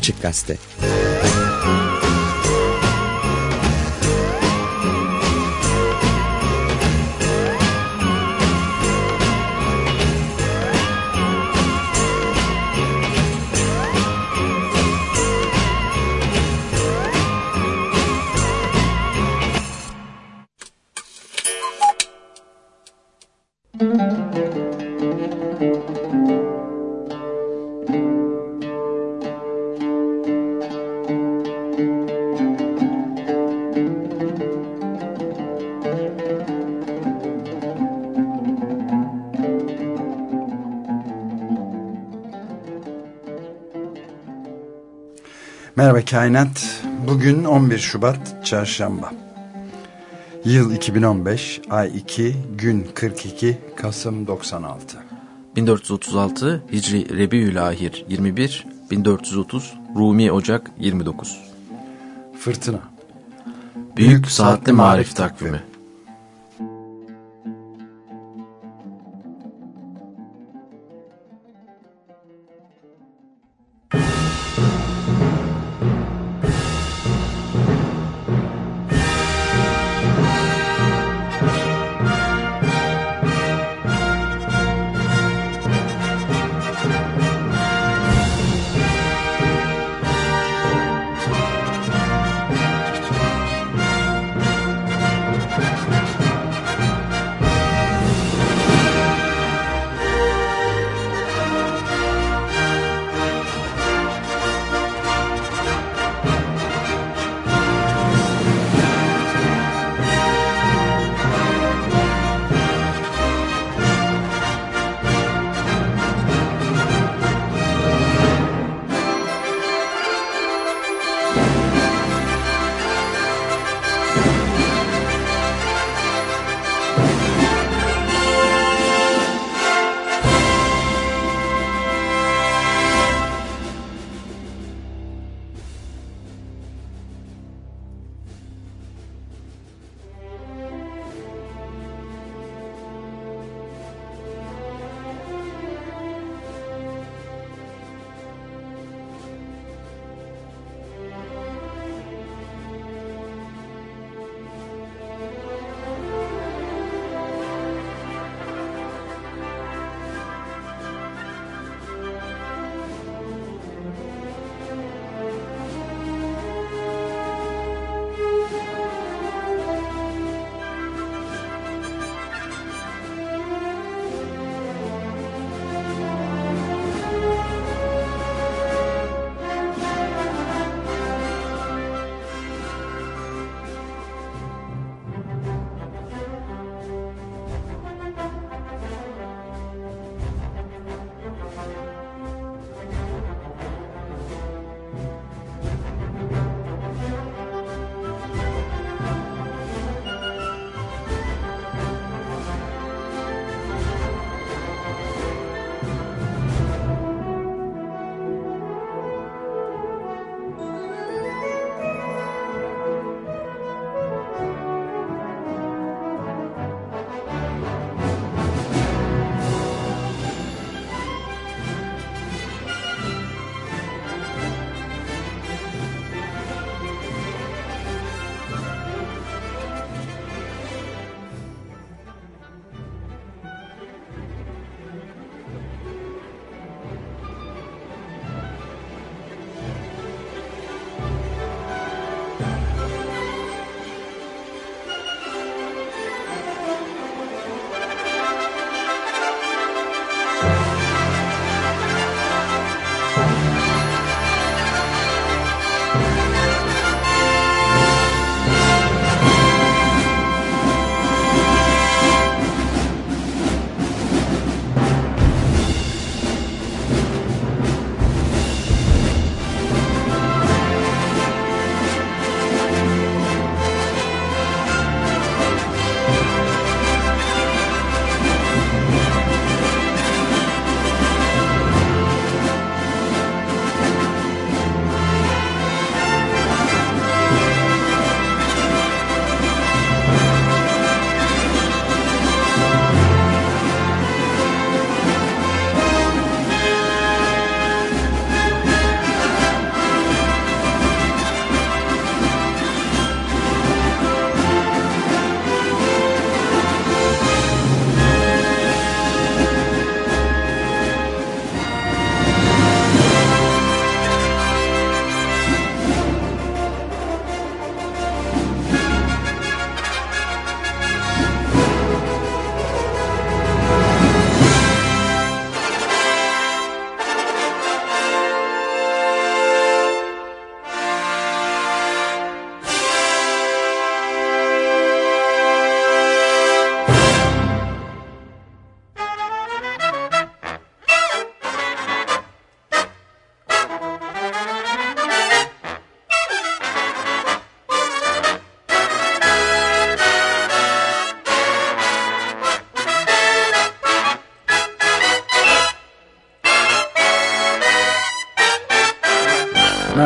Açık Gazete Kainat. Bugün 11 Şubat Çarşamba. Yıl 2015, ay 2, gün 42, Kasım 96. 1436 Hicri Rebiülahir 21, 1430 Rumi Ocak 29. Fırtına. Büyük, Büyük Saatli Marif Takvimi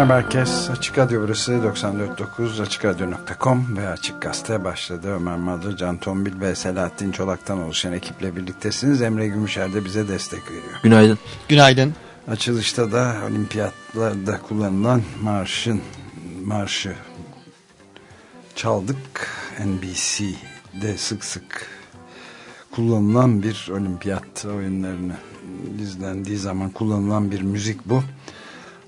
Merhaba herkes. Açık Radyo burası 94.9 AçıkRadyo.com ve Açık Gazete başladı. Ömer Madra, Can Tombil ve Selahattin Çolak'tan oluşan ekiple birliktesiniz. Emre Gümüşer de bize destek veriyor. Günaydın. Günaydın. Açılışta da olimpiyatlarda kullanılan marşın marşı çaldık. NBC'de sık sık kullanılan bir olimpiyat oyunlarını izlendiği zaman kullanılan bir müzik bu.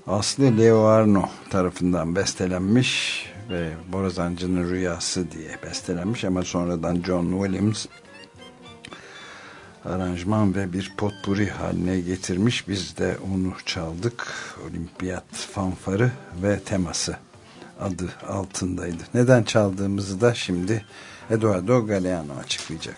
Aslı Leo Arno tarafından bestelenmiş ve Borazancı'nın Rüyası diye bestelenmiş ama sonradan John Williams aranjman ve bir potpuri haline getirmiş. Biz de onu çaldık. Olimpiyat fanfarı ve teması adı altındaydı. Neden çaldığımızı da şimdi Eduardo Galeano açıklayacak.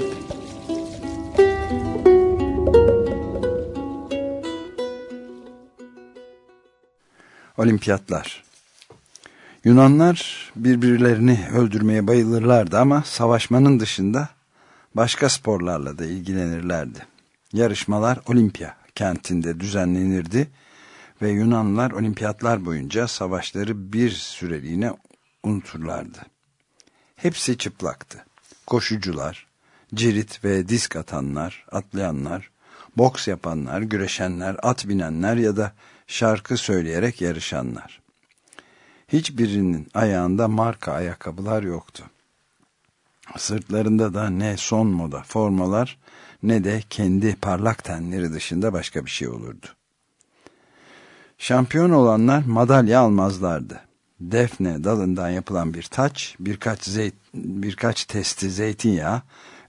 Olimpiyatlar Yunanlar birbirlerini öldürmeye bayılırlardı ama savaşmanın dışında başka sporlarla da ilgilenirlerdi. Yarışmalar Olimpia kentinde düzenlenirdi ve Yunanlar olimpiyatlar boyunca savaşları bir süreliğine unuturlardı. Hepsi çıplaktı. Koşucular, cirit ve disk atanlar, atlayanlar, boks yapanlar, güreşenler, at binenler ya da şarkı söyleyerek yarışanlar. Hiçbirinin ayağında marka ayakkabılar yoktu. Sırtlarında da ne son moda formalar ne de kendi parlak tenleri dışında başka bir şey olurdu. Şampiyon olanlar madalya almazlardı. Defne dalından yapılan bir taç, birkaç, zeyt, birkaç testi zeytinyağı,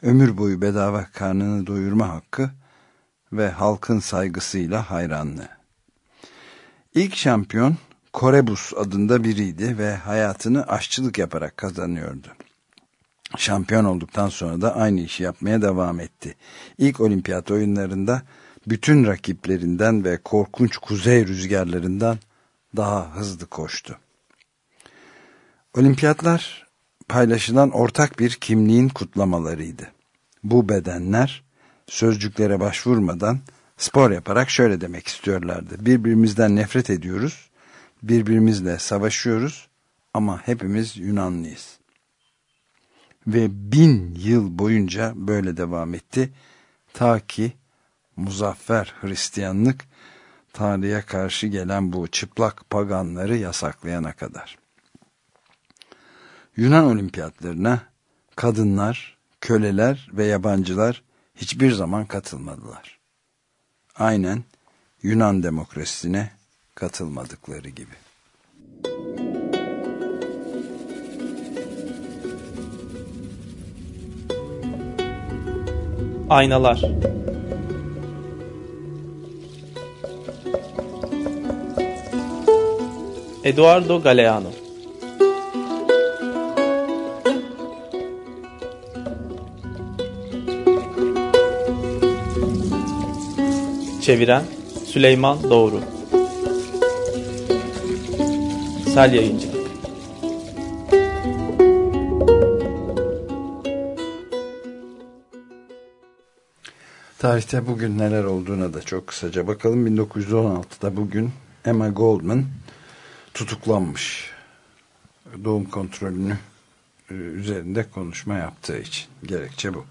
ömür boyu bedava karnını doyurma hakkı ve halkın saygısıyla hayranlığı. İlk şampiyon Korebus adında biriydi ve hayatını aşçılık yaparak kazanıyordu. Şampiyon olduktan sonra da aynı işi yapmaya devam etti. İlk olimpiyat oyunlarında bütün rakiplerinden ve korkunç kuzey rüzgarlarından daha hızlı koştu. Olimpiyatlar paylaşılan ortak bir kimliğin kutlamalarıydı. Bu bedenler sözcüklere başvurmadan spor yaparak şöyle demek istiyorlardı. Birbirimizden nefret ediyoruz, birbirimizle savaşıyoruz ama hepimiz Yunanlıyız. Ve bin yıl boyunca böyle devam etti. Ta ki muzaffer Hristiyanlık Tanrı'ya karşı gelen bu çıplak paganları yasaklayana kadar. Yunan olimpiyatlarına kadınlar, köleler ve yabancılar hiçbir zaman katılmadılar. Aynen Yunan demokrasisine katılmadıkları gibi. Aynalar Eduardo Galeano Çeviren Süleyman Doğru Sel Yayıncı Tarihte bugün neler olduğuna da çok kısaca bakalım. 1916'da bugün Emma Goldman tutuklanmış. Doğum kontrolünü e, üzerinde konuşma yaptığı için. Gerekçe bu.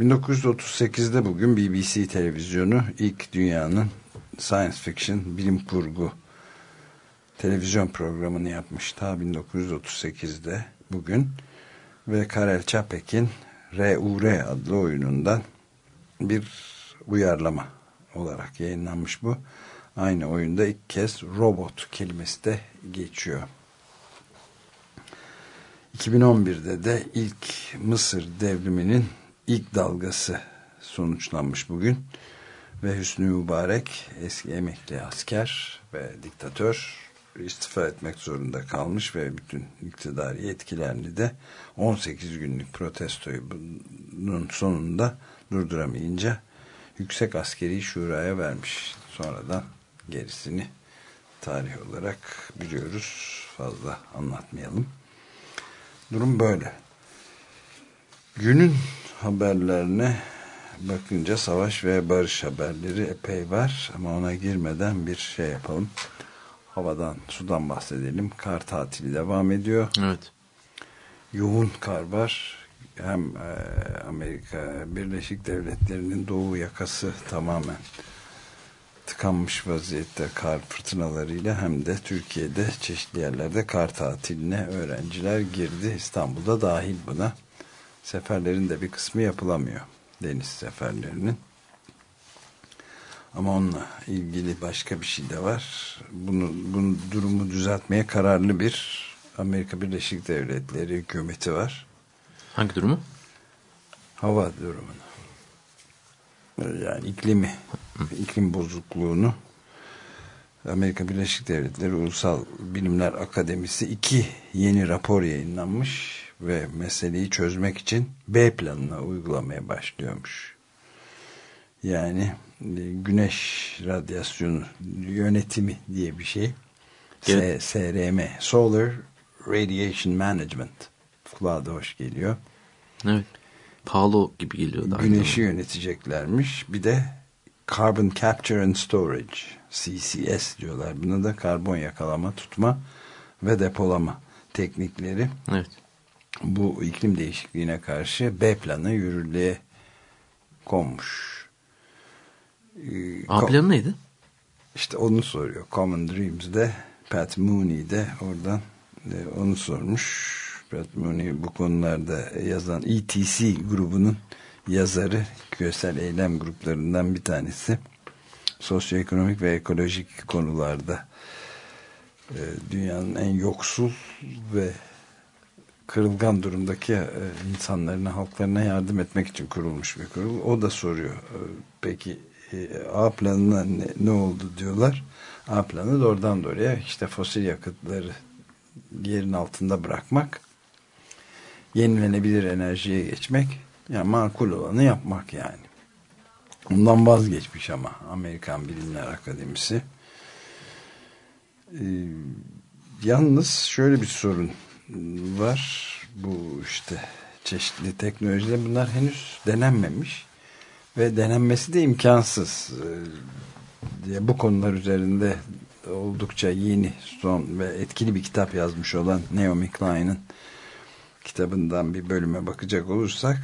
1938'de bugün BBC televizyonu ilk dünyanın science fiction, bilim kurgu televizyon programını yapmış. Ta 1938'de bugün ve Karel Çapek'in R.U.R. adlı oyunundan bir uyarlama olarak yayınlanmış bu. Aynı oyunda ilk kez robot kelimesi de geçiyor. 2011'de de ilk Mısır devriminin ilk dalgası sonuçlanmış bugün. Ve Hüsnü Mübarek eski emekli asker ve diktatör istifa etmek zorunda kalmış ve bütün iktidar yetkilerini de 18 günlük protestoyu bunun sonunda durduramayınca Yüksek Askeri Şura'ya vermiş. Sonradan gerisini tarih olarak biliyoruz. Fazla anlatmayalım. Durum böyle. Günün haberlerine bakınca savaş ve barış haberleri epey var ama ona girmeden bir şey yapalım. Havadan, sudan bahsedelim. Kar tatili devam ediyor. Evet. Yoğun kar var. Hem e, Amerika Birleşik Devletleri'nin doğu yakası tamamen tıkanmış vaziyette kar fırtınalarıyla hem de Türkiye'de çeşitli yerlerde kar tatiline öğrenciler girdi. İstanbul'da dahil buna. Seferlerin de bir kısmı yapılamıyor. Deniz seferlerinin. Ama onunla ilgili başka bir şey de var. Bunu, bunu durumu düzeltmeye kararlı bir Amerika Birleşik Devletleri hükümeti var. Hangi durumu? Hava durumunu. Yani iklimi, iklim bozukluğunu Amerika Birleşik Devletleri Ulusal Bilimler Akademisi iki yeni rapor yayınlanmış ve meseleyi çözmek için B planına uygulamaya başlıyormuş. Yani e, güneş radyasyonu yönetimi diye bir şey. Evet. SRM, Solar Radiation Management. Kulağa da hoş geliyor. Evet. Pahalı gibi geliyor. Daha Güneşi yöneteceklermiş. Bir de Carbon Capture and Storage, CCS diyorlar. Buna da karbon yakalama, tutma ve depolama teknikleri. Evet. Bu iklim değişikliğine karşı B planı yürürlüğe konmuş. Ee, A planı neydi? İşte onu soruyor. Common Dreams'de Pat Mooney de oradan e, onu sormuş. Pat Mooney bu konularda yazan ETC grubunun yazarı küresel eylem gruplarından bir tanesi. Sosyoekonomik ve ekolojik konularda e, dünyanın en yoksul ve kırılgan durumdaki e, insanlarına, halklarına yardım etmek için kurulmuş bir kurul. O da soruyor. e, Peki e, A planına ne, ne oldu diyorlar. A planı doğrudan doğruya işte fosil yakıtları yerin altında bırakmak, yenilenebilir enerjiye geçmek, yani makul olanı yapmak yani. Ondan vazgeçmiş ama Amerikan Bilimler Akademisi. Ee, yalnız şöyle bir sorun var. Bu işte çeşitli teknolojiler bunlar henüz denenmemiş ve denenmesi de imkansız. Ee, diye bu konular üzerinde oldukça yeni, son ve etkili bir kitap yazmış olan Naomi Klein'in kitabından bir bölüme bakacak olursak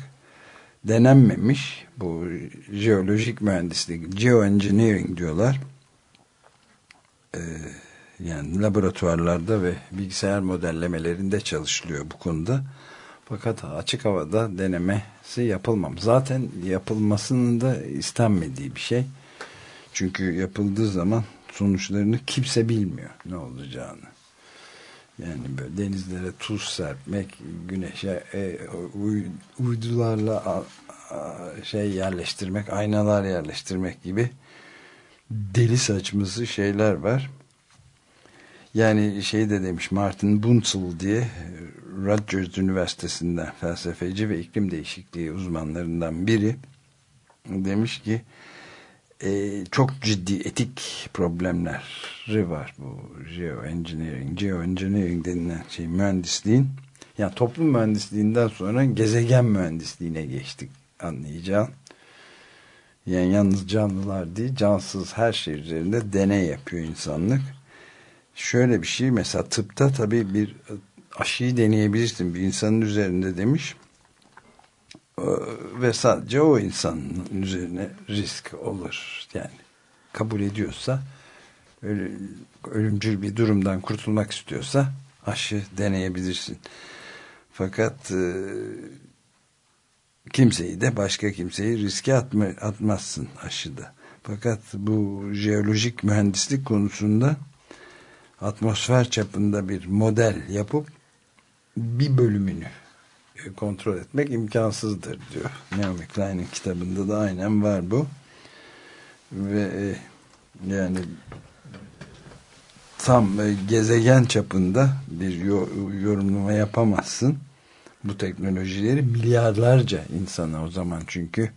denenmemiş bu jeolojik mühendislik geoengineering diyorlar ee, yani laboratuvarlarda ve bilgisayar modellemelerinde çalışılıyor bu konuda. Fakat açık havada denemesi yapılmam. Zaten yapılmasının da istenmediği bir şey. Çünkü yapıldığı zaman sonuçlarını kimse bilmiyor ne olacağını. Yani böyle denizlere tuz serpmek, güneşe e, uy, uydularla a, a, şey yerleştirmek, aynalar yerleştirmek gibi deli saçması şeyler var. Yani şey de demiş Martin Bunzel diye Rutgers Üniversitesi'nden felsefeci ve iklim değişikliği uzmanlarından biri demiş ki e, çok ciddi etik problemleri var bu geoengineering. Geoengineering denilen şey mühendisliğin yani toplum mühendisliğinden sonra gezegen mühendisliğine geçtik anlayacağın. Yani yalnız canlılar değil cansız her şey üzerinde deney yapıyor insanlık. Şöyle bir şey mesela tıpta tabii bir aşıyı deneyebilirsin bir insanın üzerinde demiş ve sadece o insanın üzerine risk olur. Yani kabul ediyorsa ölümcül bir durumdan kurtulmak istiyorsa aşı deneyebilirsin. Fakat e, kimseyi de başka kimseyi riske atma, atmazsın aşıda. Fakat bu jeolojik mühendislik konusunda atmosfer çapında bir model yapıp bir bölümünü kontrol etmek imkansızdır diyor. Naomi Klein'in kitabında da aynen var bu. Ve e, yani tam e, gezegen çapında bir yorumlama yapamazsın. Bu teknolojileri milyarlarca insana o zaman çünkü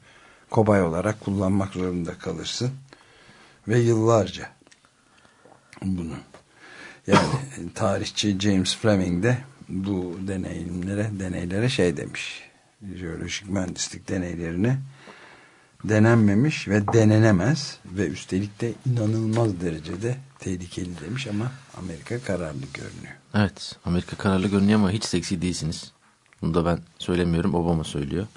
kobay olarak kullanmak zorunda kalırsın. Ve yıllarca bunu. Yani tarihçi James Fleming de bu deneyimlere, deneylere şey demiş. Jeolojik mühendislik deneylerine denenmemiş ve denenemez ve üstelik de inanılmaz derecede tehlikeli demiş ama Amerika kararlı görünüyor. Evet Amerika kararlı görünüyor ama hiç seksi değilsiniz. Bunu da ben söylemiyorum Obama söylüyor.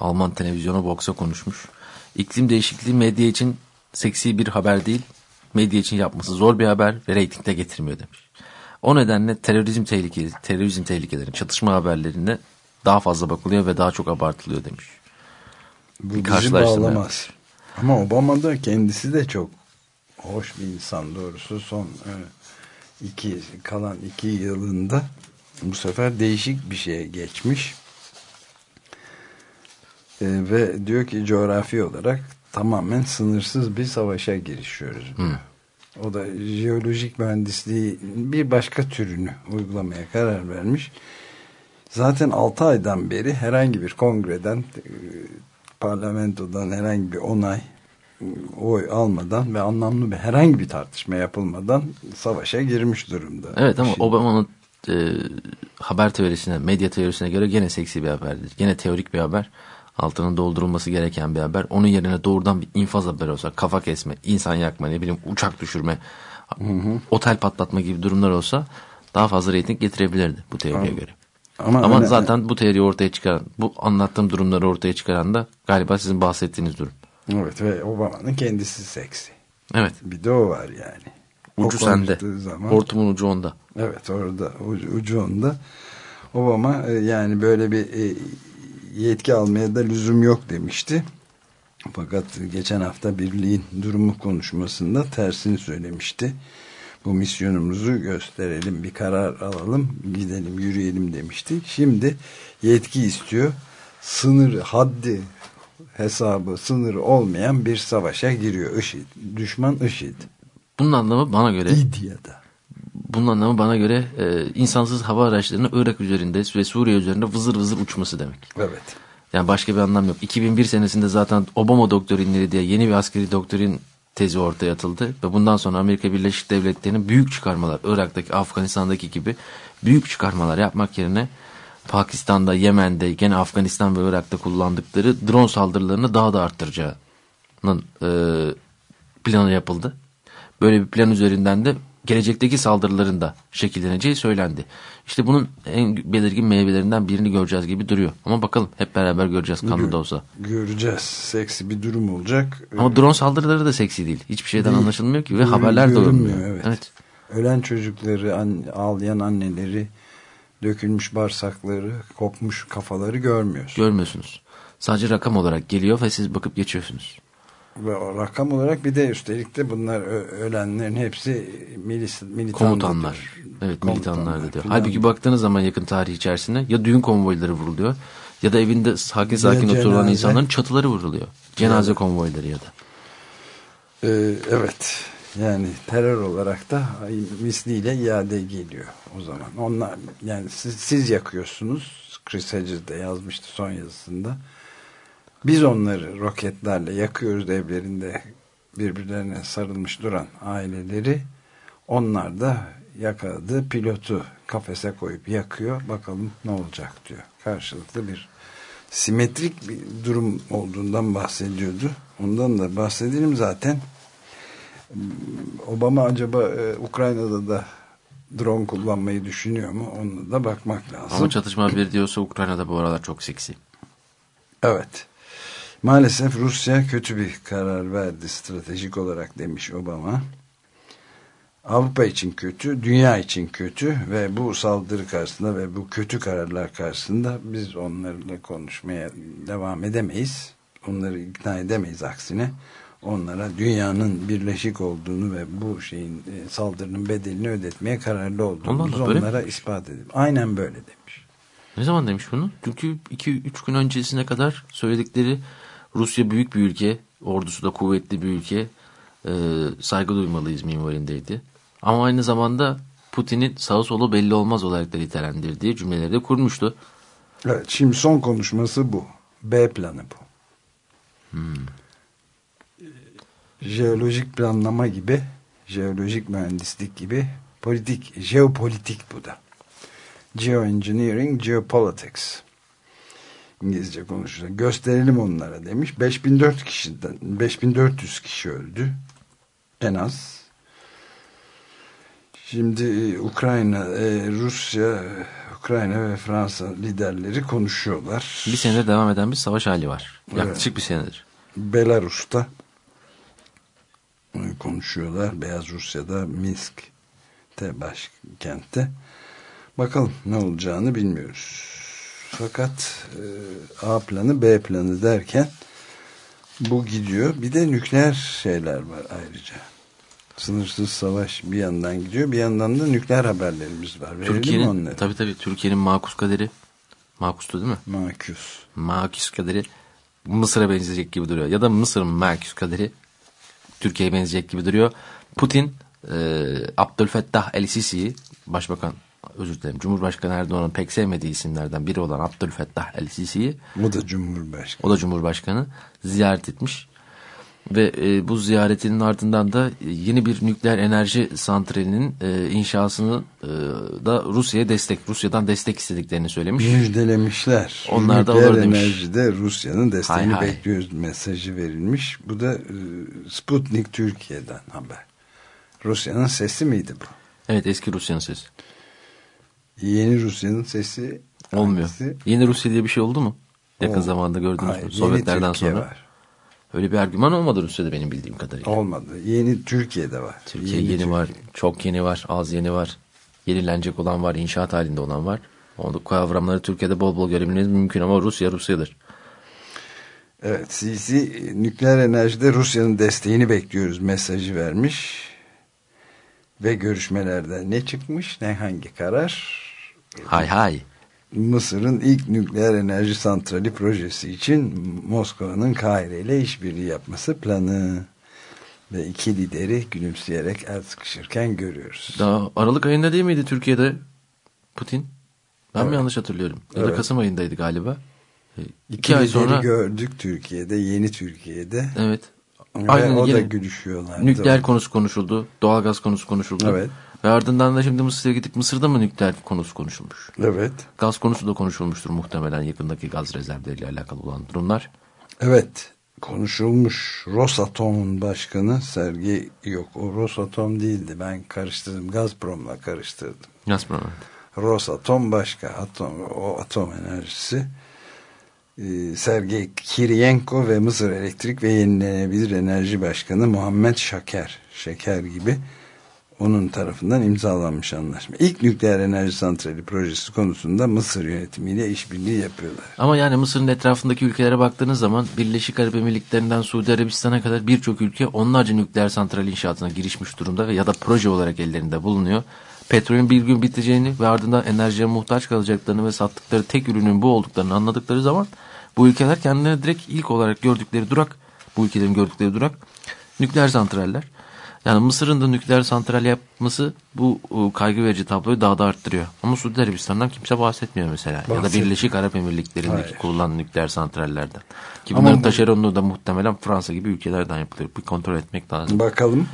Alman televizyonu Vox'a konuşmuş. İklim değişikliği medya için seksi bir haber değil, medya için yapması zor bir haber ve reytingde getirmiyor demiş. O nedenle terörizm tehlikeli, terörizm tehlikeleri, çatışma haberlerinde daha fazla bakılıyor ve daha çok abartılıyor demiş. Bu bizi bağlamaz. Ama Obama da kendisi de çok hoş bir insan doğrusu son e, iki kalan iki yılında bu sefer değişik bir şeye geçmiş. E, ve diyor ki coğrafi olarak tamamen sınırsız bir savaşa girişiyoruz. Hmm. O da jeolojik mühendisliği bir başka türünü uygulamaya karar vermiş. Zaten 6 aydan beri herhangi bir kongreden, e, parlamentodan herhangi bir onay, e, oy almadan ve anlamlı bir herhangi bir tartışma yapılmadan savaşa girmiş durumda. Evet ama Obama'nın e, haber teorisine, medya teorisine göre gene seksi bir haberdir. Gene teorik bir haber altının doldurulması gereken bir haber. Onun yerine doğrudan bir infaz haberi olsa kafa kesme, insan yakma, ne bileyim uçak düşürme, hı hı. otel patlatma gibi durumlar olsa daha fazla reyting getirebilirdi bu teoriye göre. Ama, Ama öyle, zaten bu teoriyi ortaya çıkaran, bu anlattığım durumları ortaya çıkaran da galiba sizin bahsettiğiniz durum. Evet ve Obama'nın kendisi seksi. Evet. Bir de o var yani. Ucu sende. Zaman, Hortumun ucu onda. Evet orada ucu, ucu onda. Obama e, yani böyle bir e, yetki almaya da lüzum yok demişti. Fakat geçen hafta birliğin durumu konuşmasında tersini söylemişti. Bu misyonumuzu gösterelim, bir karar alalım, gidelim, yürüyelim demişti. Şimdi yetki istiyor. Sınır, haddi hesabı, sınırı olmayan bir savaşa giriyor IŞİD. Düşman IŞİD. Bunun anlamı bana göre... İdya'da bunun anlamı bana göre e, insansız hava araçlarının Irak üzerinde ve Suriye üzerinde vızır vızır uçması demek. Evet. Yani başka bir anlam yok. 2001 senesinde zaten Obama doktrinleri diye yeni bir askeri doktrin tezi ortaya atıldı. Ve bundan sonra Amerika Birleşik Devletleri'nin büyük çıkarmalar, Irak'taki, Afganistan'daki gibi büyük çıkarmalar yapmak yerine Pakistan'da, Yemen'de, gene Afganistan ve Irak'ta kullandıkları drone saldırılarını daha da arttıracağının e, planı yapıldı. Böyle bir plan üzerinden de gelecekteki saldırıların da şekilleneceği söylendi. İşte bunun en belirgin meyvelerinden birini göreceğiz gibi duruyor. Ama bakalım hep beraber göreceğiz kanlı da olsa. Göreceğiz. Seksi bir durum olacak. Ama drone saldırıları da seksi değil. Hiçbir şeyden değil. anlaşılmıyor ki ve Görün, haberler de olmuyor. Evet. evet. Ölen çocukları, an, ağlayan anneleri, dökülmüş bağırsakları, kopmuş kafaları görmüyorsunuz. Görmüyorsunuz. Sadece rakam olarak geliyor ve siz bakıp geçiyorsunuz ve rakam olarak bir de üstelik de bunlar ölenlerin hepsi milis, militanlar. Komutanlar. Evet militanlar diyor. Halbuki baktığınız zaman yakın tarih içerisinde ya düğün konvoyları vuruluyor ya da evinde sakin sakin ya oturulan insanların çatıları vuruluyor. Cenaze evet. konvoyları ya da. Ee, evet. Yani terör olarak da misliyle iade geliyor o zaman. Onlar yani siz, siz yakıyorsunuz. Chris Hedges de yazmıştı son yazısında biz onları roketlerle yakıyoruz evlerinde birbirlerine sarılmış duran aileleri. Onlar da yakaladı pilotu kafese koyup yakıyor. Bakalım ne olacak diyor. Karşılıklı bir simetrik bir durum olduğundan bahsediyordu. Ondan da bahsedelim zaten. Obama acaba e, Ukrayna'da da drone kullanmayı düşünüyor mu? Onu da bakmak lazım. Ama çatışma bir diyorsa Ukrayna'da bu aralar çok seksi. Evet. Maalesef Rusya kötü bir karar verdi stratejik olarak demiş Obama. Avrupa için kötü, dünya için kötü ve bu saldırı karşısında ve bu kötü kararlar karşısında biz onlarla konuşmaya devam edemeyiz. Onları ikna edemeyiz aksine. Onlara dünyanın birleşik olduğunu ve bu şeyin e, saldırının bedelini ödetmeye kararlı olduğumuzu onlara ispat edip aynen böyle demiş. Ne zaman demiş bunu? Çünkü 2-3 gün öncesine kadar söyledikleri Rusya büyük bir ülke, ordusu da kuvvetli bir ülke, e, saygı duymalıyız minvalindeydi. Ama aynı zamanda Putin'in sağı solu belli olmaz olarak da nitelendirdiği cümleleri de kurmuştu. Evet, şimdi son konuşması bu. B planı bu. Jeolojik planlama gibi, jeolojik mühendislik gibi politik, jeopolitik bu da. Geoengineering, geopolitics. İngilizce konuşuyor. Gösterelim onlara demiş. 5400 kişiden 5400 kişi öldü. En az. Şimdi e, Ukrayna, e, Rusya, Ukrayna ve Fransa liderleri konuşuyorlar. Bir senedir devam eden bir savaş hali var. Evet. Yaklaşık bir senedir. Belarus'ta konuşuyorlar. Beyaz Rusya'da Minsk'te başkentte. Bakalım ne olacağını bilmiyoruz. Fakat e, A planı B planı derken bu gidiyor. Bir de nükleer şeyler var ayrıca. Sınırsız savaş bir yandan gidiyor. Bir yandan da nükleer haberlerimiz var. Türkiye'nin onları? tabii tabii Türkiye'nin makus kaderi makustu değil mi? Makus. Makus kaderi Mısır'a benzeyecek gibi duruyor. Ya da Mısır'ın makus kaderi Türkiye'ye benzeyecek gibi duruyor. Putin e, Abdülfettah El-Sisi'yi başbakan özür dilerim Cumhurbaşkanı Erdoğan'ın pek sevmediği isimlerden biri olan Abdülfettah El-Sisi'yi O da Cumhurbaşkanı. o da Cumhurbaşkanı ziyaret etmiş. Ve e, bu ziyaretinin ardından da yeni bir nükleer enerji santralinin e, inşasını e, da Rusya'ya destek, Rusya'dan destek istediklerini söylemiş. Müjdelemişler. Onlar da Nükleer olur demiş. enerjide Rusya'nın desteğini Hay hay. bekliyoruz mesajı verilmiş. Bu da e, Sputnik Türkiye'den haber. Rusya'nın sesi miydi bu? Evet eski Rusya'nın sesi. Yeni Rusya'nın sesi Olmuyor. hangisi? Yeni Rusya diye bir şey oldu mu? Yakın Ol- zamanda gördünüz Hayır, yeni Sovyetlerden Türkiye sonra. var. Öyle bir argüman olmadı Rusya'da benim bildiğim kadarıyla. Olmadı. Yeni Türkiye'de var. Türkiye yeni, Türkiye. var, çok yeni var, az yeni var. Yenilenecek olan var, inşaat halinde olan var. Onu kavramları Türkiye'de bol bol görebilmeniz mümkün ama Rusya Rusya'dır. Evet, Sisi nükleer enerjide Rusya'nın desteğini bekliyoruz mesajı vermiş. Ve görüşmelerde ne çıkmış ne hangi karar? Hay hay. Mısır'ın ilk nükleer enerji santrali projesi için Moskova'nın Kahire ile işbirliği yapması planı. Ve iki lideri gülümseyerek el sıkışırken görüyoruz. Daha Aralık ayında değil miydi Türkiye'de Putin? Ben Evet. mi yanlış hatırlıyorum? Ya da Evet. Kasım ayındaydı galiba. E, İki İki ay sonra gördük Türkiye'de, yeni Türkiye'de. evet. Ve Aynen, o da yine gülüşüyorlardı. Nükleer konusu konuşuldu. Doğalgaz konusu konuşuldu. Evet. Ve ardından da şimdi Mısır'a gittik. Mısır'da mı nükleer konusu konuşulmuş? Evet. Gaz konusu da konuşulmuştur muhtemelen yakındaki gaz rezervleriyle alakalı olan durumlar. Evet konuşulmuş Rosatom'un başkanı Sergey yok o Rosatom değildi ben karıştırdım Gazprom'la karıştırdım. Gazprom. Rosatom başka atom, o atom enerjisi Ee, Sergey Kiriyenko ve Mısır Elektrik ve Yenilenebilir Enerji Başkanı Muhammed Şaker Şeker gibi onun tarafından imzalanmış anlaşma. İlk nükleer enerji santrali projesi konusunda Mısır yönetimiyle işbirliği yapıyorlar. Ama yani Mısır'ın etrafındaki ülkelere baktığınız zaman Birleşik Arap Emirlikleri'nden Suudi Arabistan'a kadar birçok ülke onlarca nükleer santral inşaatına girişmiş durumda ve ya da proje olarak ellerinde bulunuyor. Petrolün bir gün biteceğini ve ardından enerjiye muhtaç kalacaklarını ve sattıkları tek ürünün bu olduklarını anladıkları zaman bu ülkeler kendilerine direkt ilk olarak gördükleri durak, bu ülkelerin gördükleri durak nükleer santraller. Yani Mısır'ın da nükleer santral yapması bu e, kaygı verici tabloyu daha da arttırıyor. Ama Suudi Arabistan'dan kimse bahsetmiyor mesela. Ya da Bahsetmiyor. Birleşik Arap Emirlikleri'ndeki Hayır. kurulan nükleer santrallerden. Ki Ama bunların bu- taşeronluğu da muhtemelen Fransa gibi ülkelerden yapılıyor. Bir kontrol etmek lazım. Bakalım.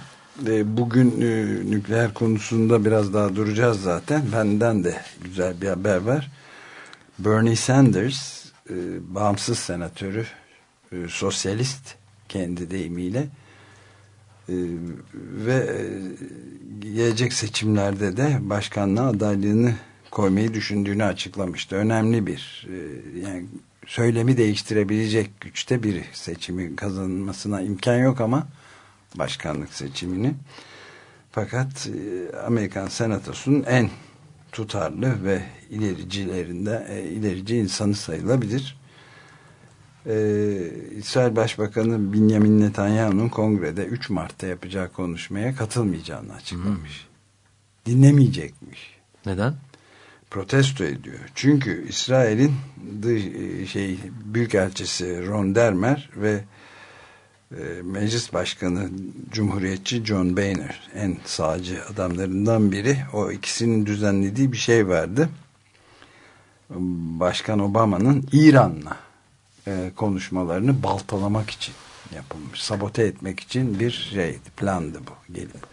E, bugün e, nükleer konusunda biraz daha duracağız zaten. Benden de güzel bir haber var. Bernie Sanders, bağımsız senatörü, sosyalist kendi deyimiyle ve e, gelecek seçimlerde de başkanlığa adaylığını koymayı düşündüğünü açıklamıştı. Önemli bir e, yani söylemi değiştirebilecek güçte biri seçimi kazanmasına imkan yok ama başkanlık seçimini. Fakat e, Amerikan Senatosu'nun en tutarlı ve ilericilerinden ilerici insanı sayılabilir. E, İsrail Başbakanı Benjamin Netanyahu'nun kongrede 3 Mart'ta yapacağı konuşmaya katılmayacağını açıklamış. Dinlemeyecekmiş. Neden? protesto ediyor. Çünkü İsrail'in dış- şey büyükelçisi Ron Dermer ve e, meclis başkanı Cumhuriyetçi John Boehner en sağcı adamlarından biri o ikisinin düzenlediği bir şey vardı. Başkan Obama'nın İran'la e, konuşmalarını baltalamak için yapılmış. Sabote etmek için bir şey plandı bu gelip.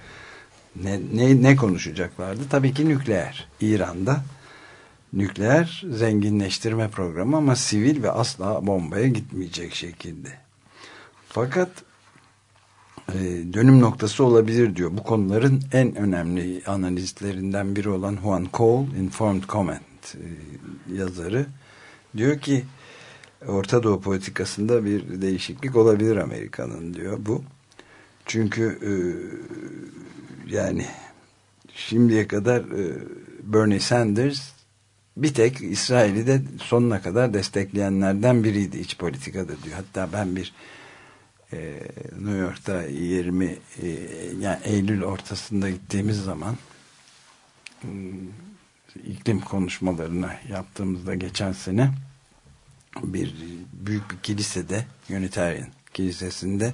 Ne, ne, ne konuşacaklardı? Tabii ki nükleer. İran'da nükleer zenginleştirme programı ama sivil ve asla bombaya gitmeyecek şekilde. Fakat e, dönüm noktası olabilir diyor. Bu konuların en önemli analistlerinden biri olan Juan Cole, Informed Comment e, yazarı diyor ki Orta Doğu politikasında bir değişiklik olabilir Amerika'nın diyor bu. Çünkü e, yani şimdiye kadar e, Bernie Sanders bir tek İsrail'i de sonuna kadar destekleyenlerden biriydi iç politikada diyor. Hatta ben bir e, New York'ta 20 e, yani Eylül ortasında gittiğimiz zaman e, iklim konuşmalarını yaptığımızda geçen sene bir büyük bir kilisede Unitarian kilisesinde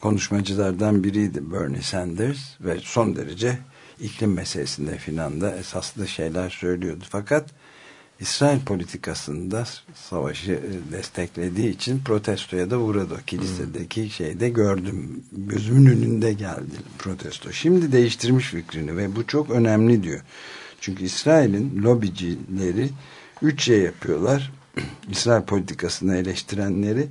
konuşmacılardan biriydi Bernie Sanders ve son derece iklim meselesinde filan da esaslı şeyler söylüyordu. Fakat İsrail politikasında savaşı desteklediği için protestoya da uğradı. Kilisedeki şeyde gördüm. Gözümün önünde geldi protesto. Şimdi değiştirmiş fikrini ve bu çok önemli diyor. Çünkü İsrail'in lobicileri üç şey yapıyorlar. İsrail politikasını eleştirenleri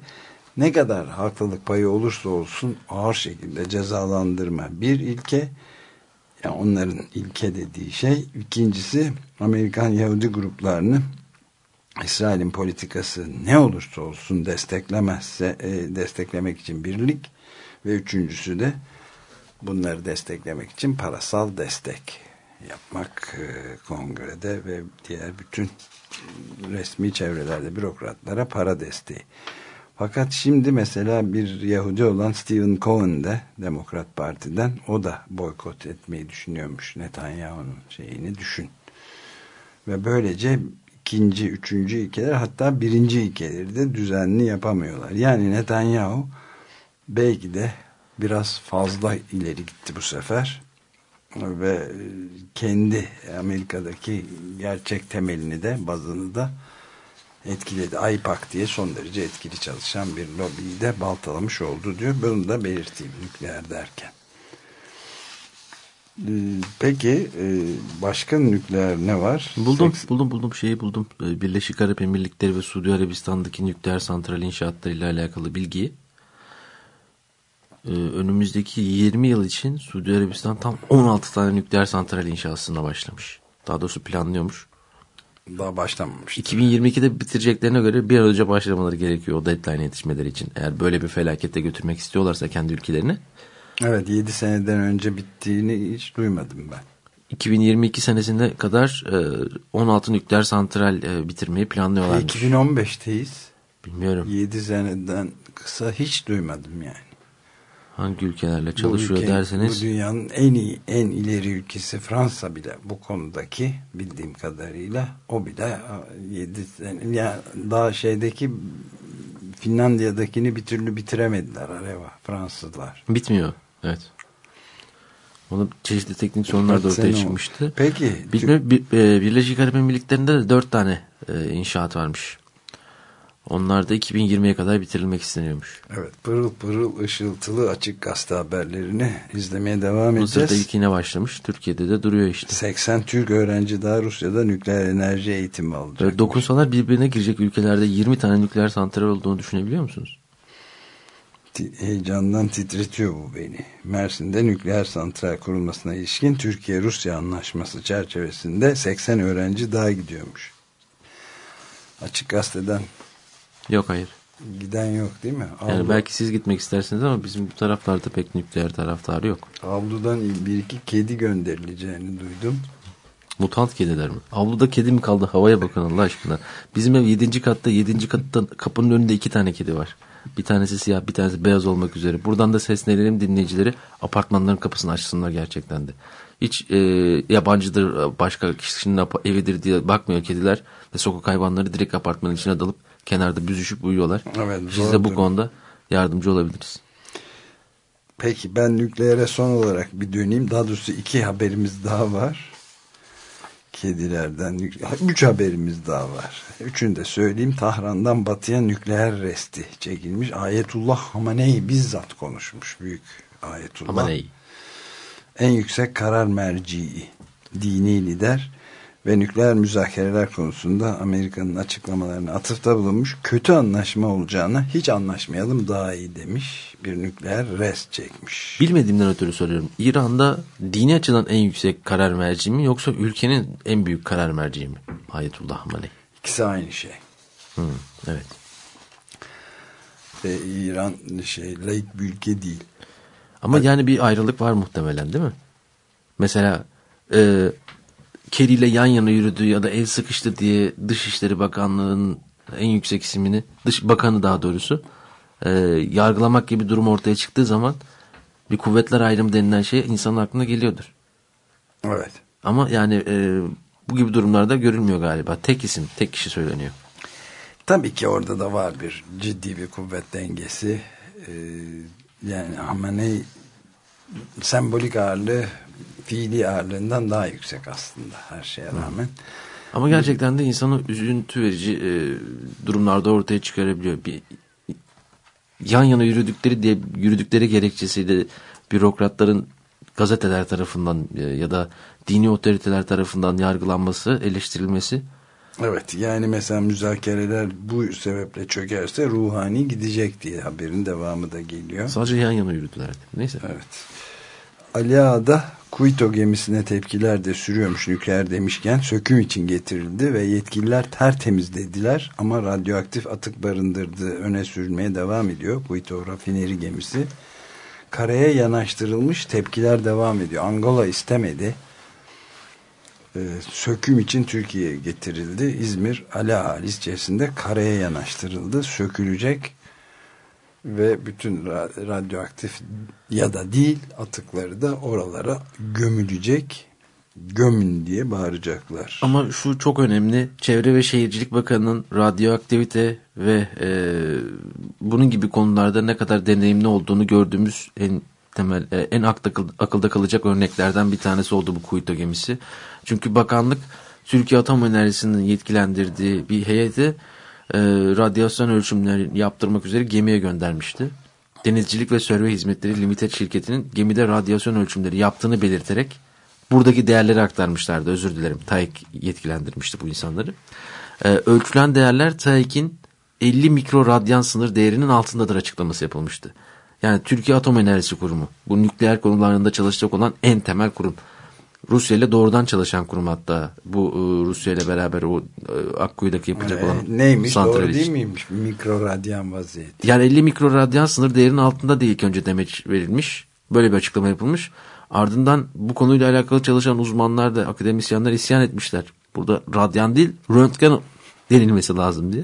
ne kadar haklılık payı olursa olsun ağır şekilde cezalandırma. Bir ilke yani onların ilke dediği şey. İkincisi Amerikan Yahudi gruplarını İsrail'in politikası ne olursa olsun desteklemezse e, desteklemek için birlik ve üçüncüsü de bunları desteklemek için parasal destek yapmak e, kongrede ve diğer bütün resmi çevrelerde bürokratlara para desteği. Fakat şimdi mesela bir Yahudi olan Stephen Cohen de Demokrat Parti'den o da boykot etmeyi düşünüyormuş Netanyahu'nun şeyini düşün. Ve böylece ikinci, üçüncü ilkeler hatta birinci ilkeleri de düzenli yapamıyorlar. Yani Netanyahu belki de biraz fazla ileri gitti bu sefer ve kendi Amerika'daki gerçek temelini de bazını da etkiledi. AIPAC diye son derece etkili çalışan bir lobiyi de baltalamış oldu diyor. Bunu da belirteyim nükleer derken. Peki başka nükleer ne var? Buldum, Seks... buldum, buldum şeyi buldum. Birleşik Arap Emirlikleri ve Suudi Arabistan'daki nükleer santral inşaatlarıyla alakalı bilgiyi. Önümüzdeki 20 yıl için Suudi Arabistan tam 16 tane nükleer santral inşasına başlamış. Daha doğrusu planlıyormuş. Daha başlamamış. 2022'de bitireceklerine göre bir an önce başlamaları gerekiyor o deadline yetişmeleri için. Eğer böyle bir felakete götürmek istiyorlarsa kendi ülkelerini. Evet 7 seneden önce bittiğini hiç duymadım ben. 2022 senesinde kadar 16 nükleer santral bitirmeyi planlıyorlar. 2015'teyiz. Bilmiyorum. 7 seneden kısa hiç duymadım yani. Hangi ülkelerle çalışıyor ülke, derseniz. Bu dünyanın en iyi, en ileri ülkesi Fransa bile bu konudaki bildiğim kadarıyla o bile 7 sene yani daha şeydeki Finlandiya'dakini bir türlü bitiremediler Areva Fransızlar. Bitmiyor. Evet. Onun çeşitli teknik sorunlar da ortaya çıkmıştı. Peki. Bilmiyorum, bir, e, Birleşik Arap Emirlikleri'nde de dört tane e, inşaat varmış. Onlar da 2020'ye kadar bitirilmek isteniyormuş. Evet pırıl pırıl ışıltılı açık gazete haberlerini izlemeye devam edeceğiz. Mısır'da ilkine başlamış. Türkiye'de de duruyor işte. 80 Türk öğrenci daha Rusya'da nükleer enerji eğitimi alacak. Böyle dokunsalar birbirine girecek ülkelerde 20 tane nükleer santral olduğunu düşünebiliyor musunuz? Heyecandan titretiyor bu beni. Mersin'de nükleer santral kurulmasına ilişkin Türkiye-Rusya anlaşması çerçevesinde 80 öğrenci daha gidiyormuş. Açık gazeteden Yok hayır. Giden yok değil mi? Avlu, yani belki siz gitmek istersiniz ama bizim bu taraflarda pek nükleer taraftarı yok. Avludan bir iki kedi gönderileceğini duydum. Mutant kediler mi? Avluda kedi mi kaldı? Havaya bakın Allah aşkına. Bizim ev 7. katta 7. katta kapının önünde iki tane kedi var. Bir tanesi siyah bir tanesi beyaz olmak üzere. Buradan da seslenelim dinleyicileri apartmanların kapısını açsınlar gerçekten de. Hiç e, yabancıdır başka kişinin evidir diye bakmıyor kediler ve sokak hayvanları direkt apartmanın içine dalıp kenarda büzüşüp uyuyorlar. Evet, Biz de bu konuda yardımcı olabiliriz. Peki ben nükleere son olarak bir döneyim. Daha doğrusu iki haberimiz daha var. Kedilerden. Üç haberimiz daha var. Üçünü de söyleyeyim. Tahran'dan batıya nükleer resti çekilmiş. Ayetullah Hamaney bizzat konuşmuş. Büyük Ayetullah. Hamaney. En yüksek karar mercii. Dini lider ve nükleer müzakereler konusunda Amerika'nın açıklamalarına atıfta bulunmuş. Kötü anlaşma olacağına hiç anlaşmayalım daha iyi demiş. Bir nükleer rest çekmiş. Bilmediğimden ötürü soruyorum. İran'da dini açıdan en yüksek karar merci mi yoksa ülkenin en büyük karar merci mi? Ayetullah Hamaney. İkisi aynı şey. Hmm, evet. Ve İran şey laik bir ülke değil. Ama yani bir ayrılık var muhtemelen değil mi? Mesela e, Kerry ile yan yana yürüdü ya da el sıkıştı diye Dışişleri Bakanlığı'nın en yüksek isimini, dış bakanı daha doğrusu e, yargılamak gibi durum ortaya çıktığı zaman bir kuvvetler ayrımı denilen şey insanın aklına geliyordur. Evet. Ama yani e, bu gibi durumlarda görülmüyor galiba. Tek isim, tek kişi söyleniyor. Tabii ki orada da var bir ciddi bir kuvvet dengesi. Ee, yani Hamaney sembolik ağırlığı fiili ağırlığından daha yüksek aslında her şeye rağmen. Ama gerçekten de insanı üzüntü verici e, durumlarda ortaya çıkarabiliyor. Bir yan yana yürüdükleri diye yürüdükleri gerekçesiyle bürokratların gazeteler tarafından e, ya da dini otoriteler tarafından yargılanması, eleştirilmesi. Evet yani mesela müzakereler bu sebeple çökerse ruhani gidecek diye haberin devamı da geliyor. Sadece yan yana yürüdüler. Neyse. Evet. Ali Ağa'da Kuito gemisine tepkiler de sürüyormuş nükleer demişken söküm için getirildi ve yetkililer tertemiz dediler ama radyoaktif atık barındırdığı öne sürülmeye devam ediyor. Kuito rafineri gemisi karaya yanaştırılmış tepkiler devam ediyor. Angola istemedi. Ee, söküm için Türkiye'ye getirildi. İzmir Ali Ağa karaya yanaştırıldı. Sökülecek ve bütün radyoaktif ya da değil atıkları da oralara gömülecek gömün diye bağıracaklar. Ama şu çok önemli Çevre ve Şehircilik Bakanı'nın radyoaktivite ve e, bunun gibi konularda ne kadar deneyimli olduğunu gördüğümüz en temel e, en akılda, akılda kalacak örneklerden bir tanesi oldu bu Kuyto gemisi. Çünkü bakanlık Türkiye Atom Enerjisi'nin yetkilendirdiği bir heyeti e, radyasyon ölçümleri yaptırmak üzere gemiye göndermişti. Denizcilik ve Sörve Hizmetleri Limited şirketinin gemide radyasyon ölçümleri yaptığını belirterek buradaki değerleri aktarmışlardı. Özür dilerim. TAEK yetkilendirmişti bu insanları. E, ölçülen değerler TAEK'in 50 mikro radyan sınır değerinin altındadır açıklaması yapılmıştı. Yani Türkiye Atom Enerjisi Kurumu. Bu nükleer konularında çalışacak olan en temel kurum. Rusya ile doğrudan çalışan kurum hatta bu e, Rusya ile beraber o e, Akkuyu'daki yapacak olan ee, neymiş? Doğru değil miymiş? Mikro radyan vaziyeti. Yani 50 mikro radyan sınır değerinin altında değil ilk önce demeç verilmiş. Böyle bir açıklama yapılmış. Ardından bu konuyla alakalı çalışan uzmanlar da akademisyenler isyan etmişler. Burada radyan değil röntgen denilmesi lazım diye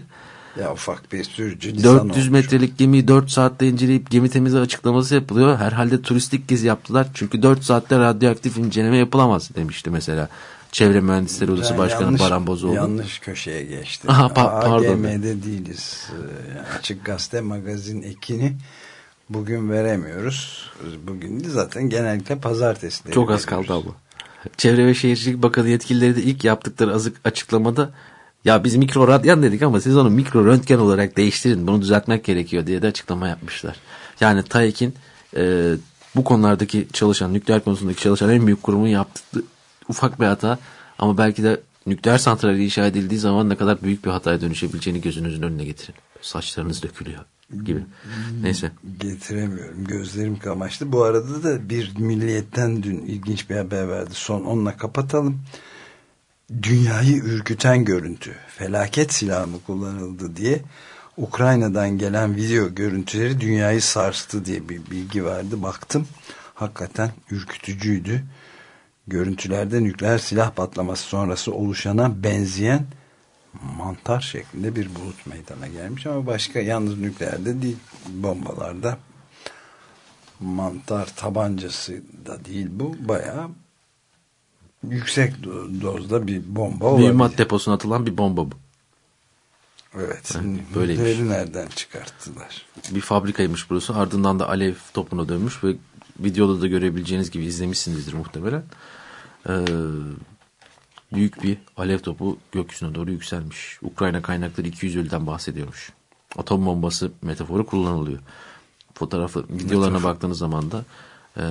ya ufak bir sürücü 400 metrelik gemiyi 4 saatte inceleyip gemi temizi açıklaması yapılıyor. Herhalde turistik gezi yaptılar. Çünkü 4 saatte radyoaktif inceleme yapılamaz demişti mesela. Çevre Mühendisleri Odası Başkanı yanlış, Baran Bozoğlu. Yanlış köşeye geçti. Aha, pa pardon. AGM'de değiliz. Ee, Açık Gazete Magazin ekini bugün veremiyoruz. Bugün de zaten genellikle pazartesi. Çok az kaldı abla. Çevre ve Şehircilik Bakanı yetkilileri de ilk yaptıkları azık açıklamada ya biz mikro radyan dedik ama siz onu mikro röntgen olarak değiştirin. Bunu düzeltmek gerekiyor diye de açıklama yapmışlar. Yani TAEK'in e, bu konulardaki çalışan, nükleer konusundaki çalışan en büyük kurumun yaptığı ufak bir hata ama belki de nükleer santrali inşa edildiği zaman ne kadar büyük bir hataya dönüşebileceğini gözünüzün önüne getirin. Saçlarınız dökülüyor gibi. Neyse. Getiremiyorum. Gözlerim kamaştı. Bu arada da bir milliyetten dün ilginç bir haber verdi. Son onunla kapatalım dünyayı ürküten görüntü felaket silahı mı kullanıldı diye Ukrayna'dan gelen video görüntüleri dünyayı sarstı diye bir bilgi vardı. Baktım hakikaten ürkütücüydü. Görüntülerde nükleer silah patlaması sonrası oluşana benzeyen mantar şeklinde bir bulut meydana gelmiş ama başka yalnız nükleerde değil bombalarda mantar tabancası da değil bu bayağı yüksek do- dozda bir bomba olabilir. Mühimmat deposuna atılan bir bomba bu. Evet. Yani böyleymiş. Nereden çıkarttılar? Bir fabrikaymış burası. Ardından da alev topuna dönmüş ve videoda da görebileceğiniz gibi izlemişsinizdir muhtemelen. Ee, büyük bir alev topu gökyüzüne doğru yükselmiş. Ukrayna kaynakları 200 ölüden bahsediyormuş. Atom bombası metaforu kullanılıyor. Fotoğrafı, videolarına Metafor. baktığınız zaman da e,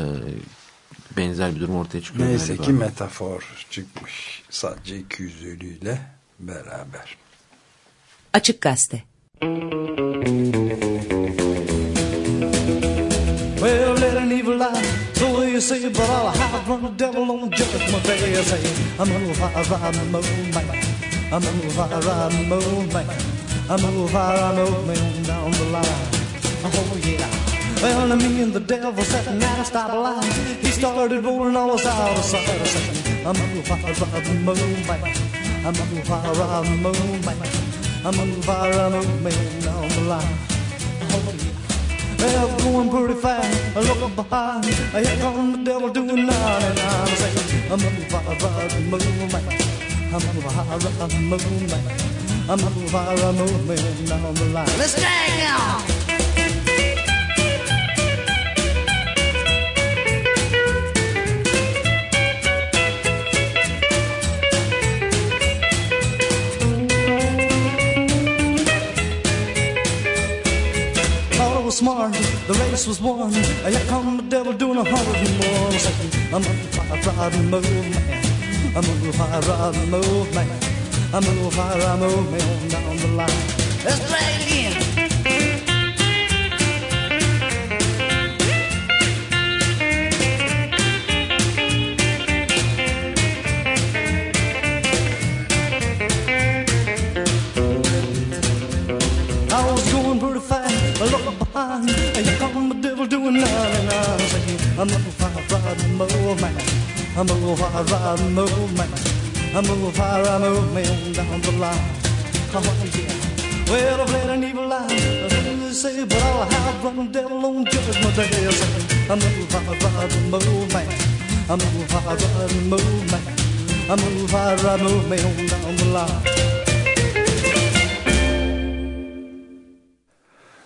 benzer bir durum ortaya çıkıyor. Neyse galiba. ki metafor çıkmış. Sadece 200 ölüyle beraber. Açık Gazete Well, let an evil lie, so you say, but I'll hide from the devil on judgment day. I say, I'm a fire riding moon man. I'm a fire riding moon man. I'm a fire moving down the line. Oh, yeah. Well, me and the devil sitting at a stoplight. He started rolling all us out of sight. I say, I'm a fire riding moon man. I'm a fire riding moon man. I'm a fire moving down the line. Oh. Well, going pretty fast. I look behind. Here come the devil doing 99. I say, I'm a fire the moon man. I'm a fire moon man. I'm a fire moving down the line. Let's drag now. Smart, the race was won. Here come the devil doing a hundred and more. I say, I'm a fire riding move man. I'm a fire riding move man. I'm a fire moving down the line. Let's drag it I look behind, and here come the devil doing 99. Saying, I'm a fire riding move man, I'm a fire riding move man, I'm a fire moving down the line. Oh yeah. Well, I've led an evil life, they say, but I'll have run devil on judgment day. Saying, I'm a fire riding move man, I'm a fire riding move man, I'm a fire moving down the line.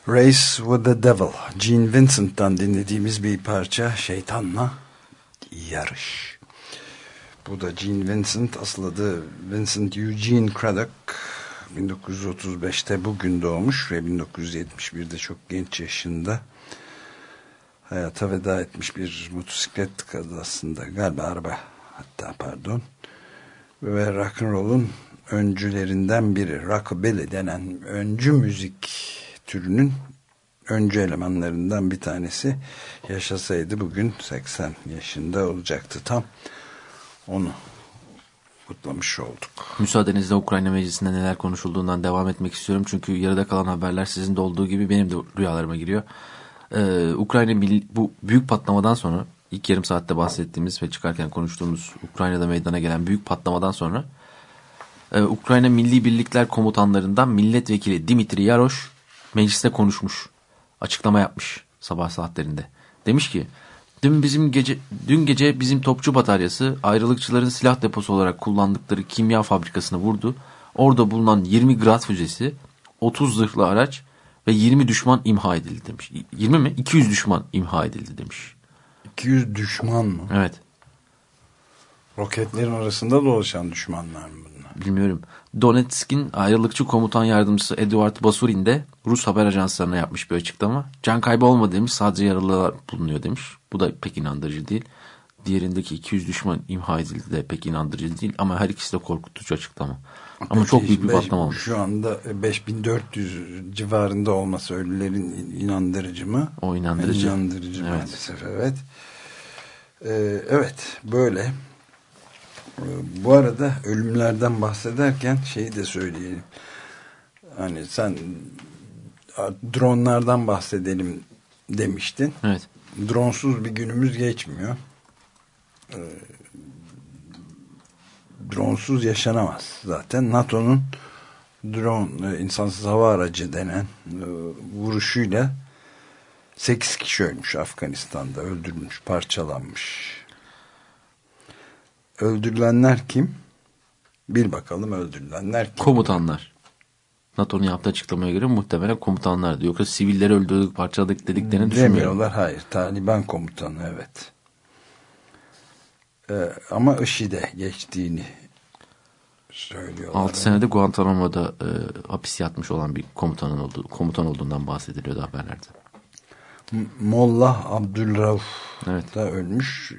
Race with the Devil. Gene Vincent'tan dinlediğimiz bir parça Şeytanla Yarış. Bu da Gene Vincent asıl adı Vincent Eugene Craddock 1935'te bugün doğmuş ve 1971'de çok genç yaşında hayata veda etmiş bir motosiklet kazasında galiba araba hatta pardon ve rock'n'roll'un öncülerinden biri rockabilly denen öncü müzik türünün öncü elemanlarından bir tanesi yaşasaydı bugün 80 yaşında olacaktı tam onu kutlamış olduk. Müsaadenizle Ukrayna Meclisi'nde neler konuşulduğundan devam etmek istiyorum. Çünkü yarıda kalan haberler sizin de olduğu gibi benim de rüyalarıma giriyor. Ee, Ukrayna bu büyük patlamadan sonra ilk yarım saatte bahsettiğimiz ve çıkarken konuştuğumuz Ukrayna'da meydana gelen büyük patlamadan sonra e, Ukrayna Milli Birlikler Komutanlarından milletvekili Dimitri Yaroş mecliste konuşmuş. Açıklama yapmış sabah saatlerinde. Demiş ki dün bizim gece dün gece bizim topçu bataryası ayrılıkçıların silah deposu olarak kullandıkları kimya fabrikasını vurdu. Orada bulunan 20 Grad füzesi, 30 zırhlı araç ve 20 düşman imha edildi demiş. 20 mi? 200 düşman imha edildi demiş. 200 düşman mı? Evet. Roketlerin arasında dolaşan düşmanlar mı? Bilmiyorum. Donetsk'in ayrılıkçı komutan yardımcısı Eduard Basurin de Rus haber ajanslarına yapmış bir açıklama. Can kaybı olmadı demiş sadece yaralılar bulunuyor demiş. Bu da pek inandırıcı değil. Diğerindeki 200 düşman imha edildi de pek inandırıcı değil ama her ikisi de korkutucu açıklama. Ama Peki, çok büyük bir patlama olmuş. Şu anda 5400 civarında olması ölülerin inandırıcı mı? O inandırıcı. İnandırıcı Evet. maalesef evet. Ee, evet böyle. Ee, Bu arada ölümlerden bahsederken şeyi de söyleyelim. Hani sen dronlardan bahsedelim demiştin. Evet. Dronsuz bir günümüz geçmiyor. Ee, dronsuz yaşanamaz zaten. NATO'nun drone, e, insansız hava aracı denen e, vuruşuyla 8 kişi ölmüş Afganistan'da. Öldürülmüş, parçalanmış. Öldürülenler kim? Bir bakalım öldürülenler kim? Komutanlar. NATO'nun yaptığı açıklamaya göre muhtemelen komutanlardı. Yoksa sivilleri öldürdük, parçaladık dediklerini düşünmüyorum. Demiyorlar hayır. Taliban komutanı evet. Ee, ama IŞİD'e geçtiğini söylüyorlar. 6 senede Guantanamo'da e, hapis yatmış olan bir komutanın olduğu, komutan olduğundan bahsediliyordu haberlerde. Molla Abdülrauf Evet. da ölmüş. Ee,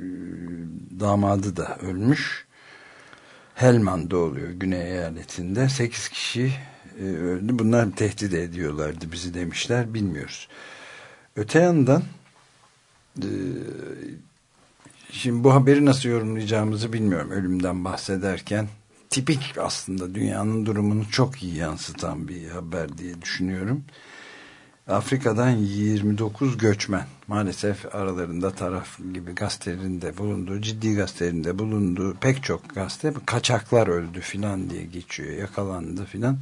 Damadı da ölmüş. Helmand'da oluyor Güney eyaletinde. 8 kişi e, öldü. Bunlar tehdit ediyorlardı bizi demişler. Bilmiyoruz. Öte yandan e, şimdi bu haberi nasıl yorumlayacağımızı bilmiyorum ölümden bahsederken. Tipik aslında dünyanın durumunu çok iyi yansıtan bir haber diye düşünüyorum. Afrika'dan 29 göçmen. Maalesef aralarında taraf gibi gazetelerinde bulunduğu ciddi gazetelerinde bulunduğu pek çok gazete kaçaklar öldü filan diye geçiyor yakalandı filan.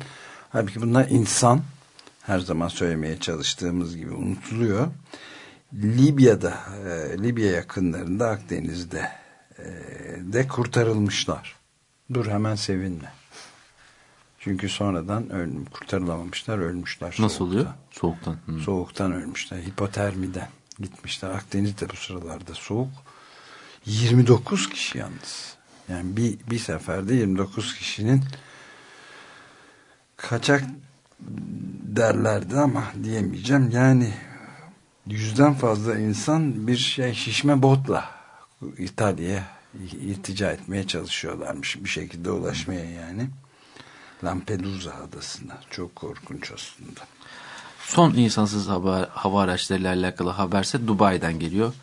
Halbuki bunlar insan her zaman söylemeye çalıştığımız gibi unutuluyor. Libya'da e, Libya yakınlarında Akdeniz'de e, de kurtarılmışlar. Dur hemen sevinme. Çünkü sonradan ölüm, kurtarılamamışlar ölmüşler Nasıl soğukta. oluyor? Soğuktan. Hı. Soğuktan ölmüşler. Hipotermiden gitmişler. Akdeniz de bu sıralarda soğuk. 29 kişi yalnız. Yani bir, bir seferde 29 kişinin kaçak derlerdi ama diyemeyeceğim. Yani yüzden fazla insan bir şey şişme botla İtalya'ya irtica etmeye çalışıyorlarmış. Bir şekilde ulaşmaya yani. Lampedusa adasına. Çok korkunç aslında. Son insansız hava, hava araçlarıyla alakalı haberse Dubai'den geliyor.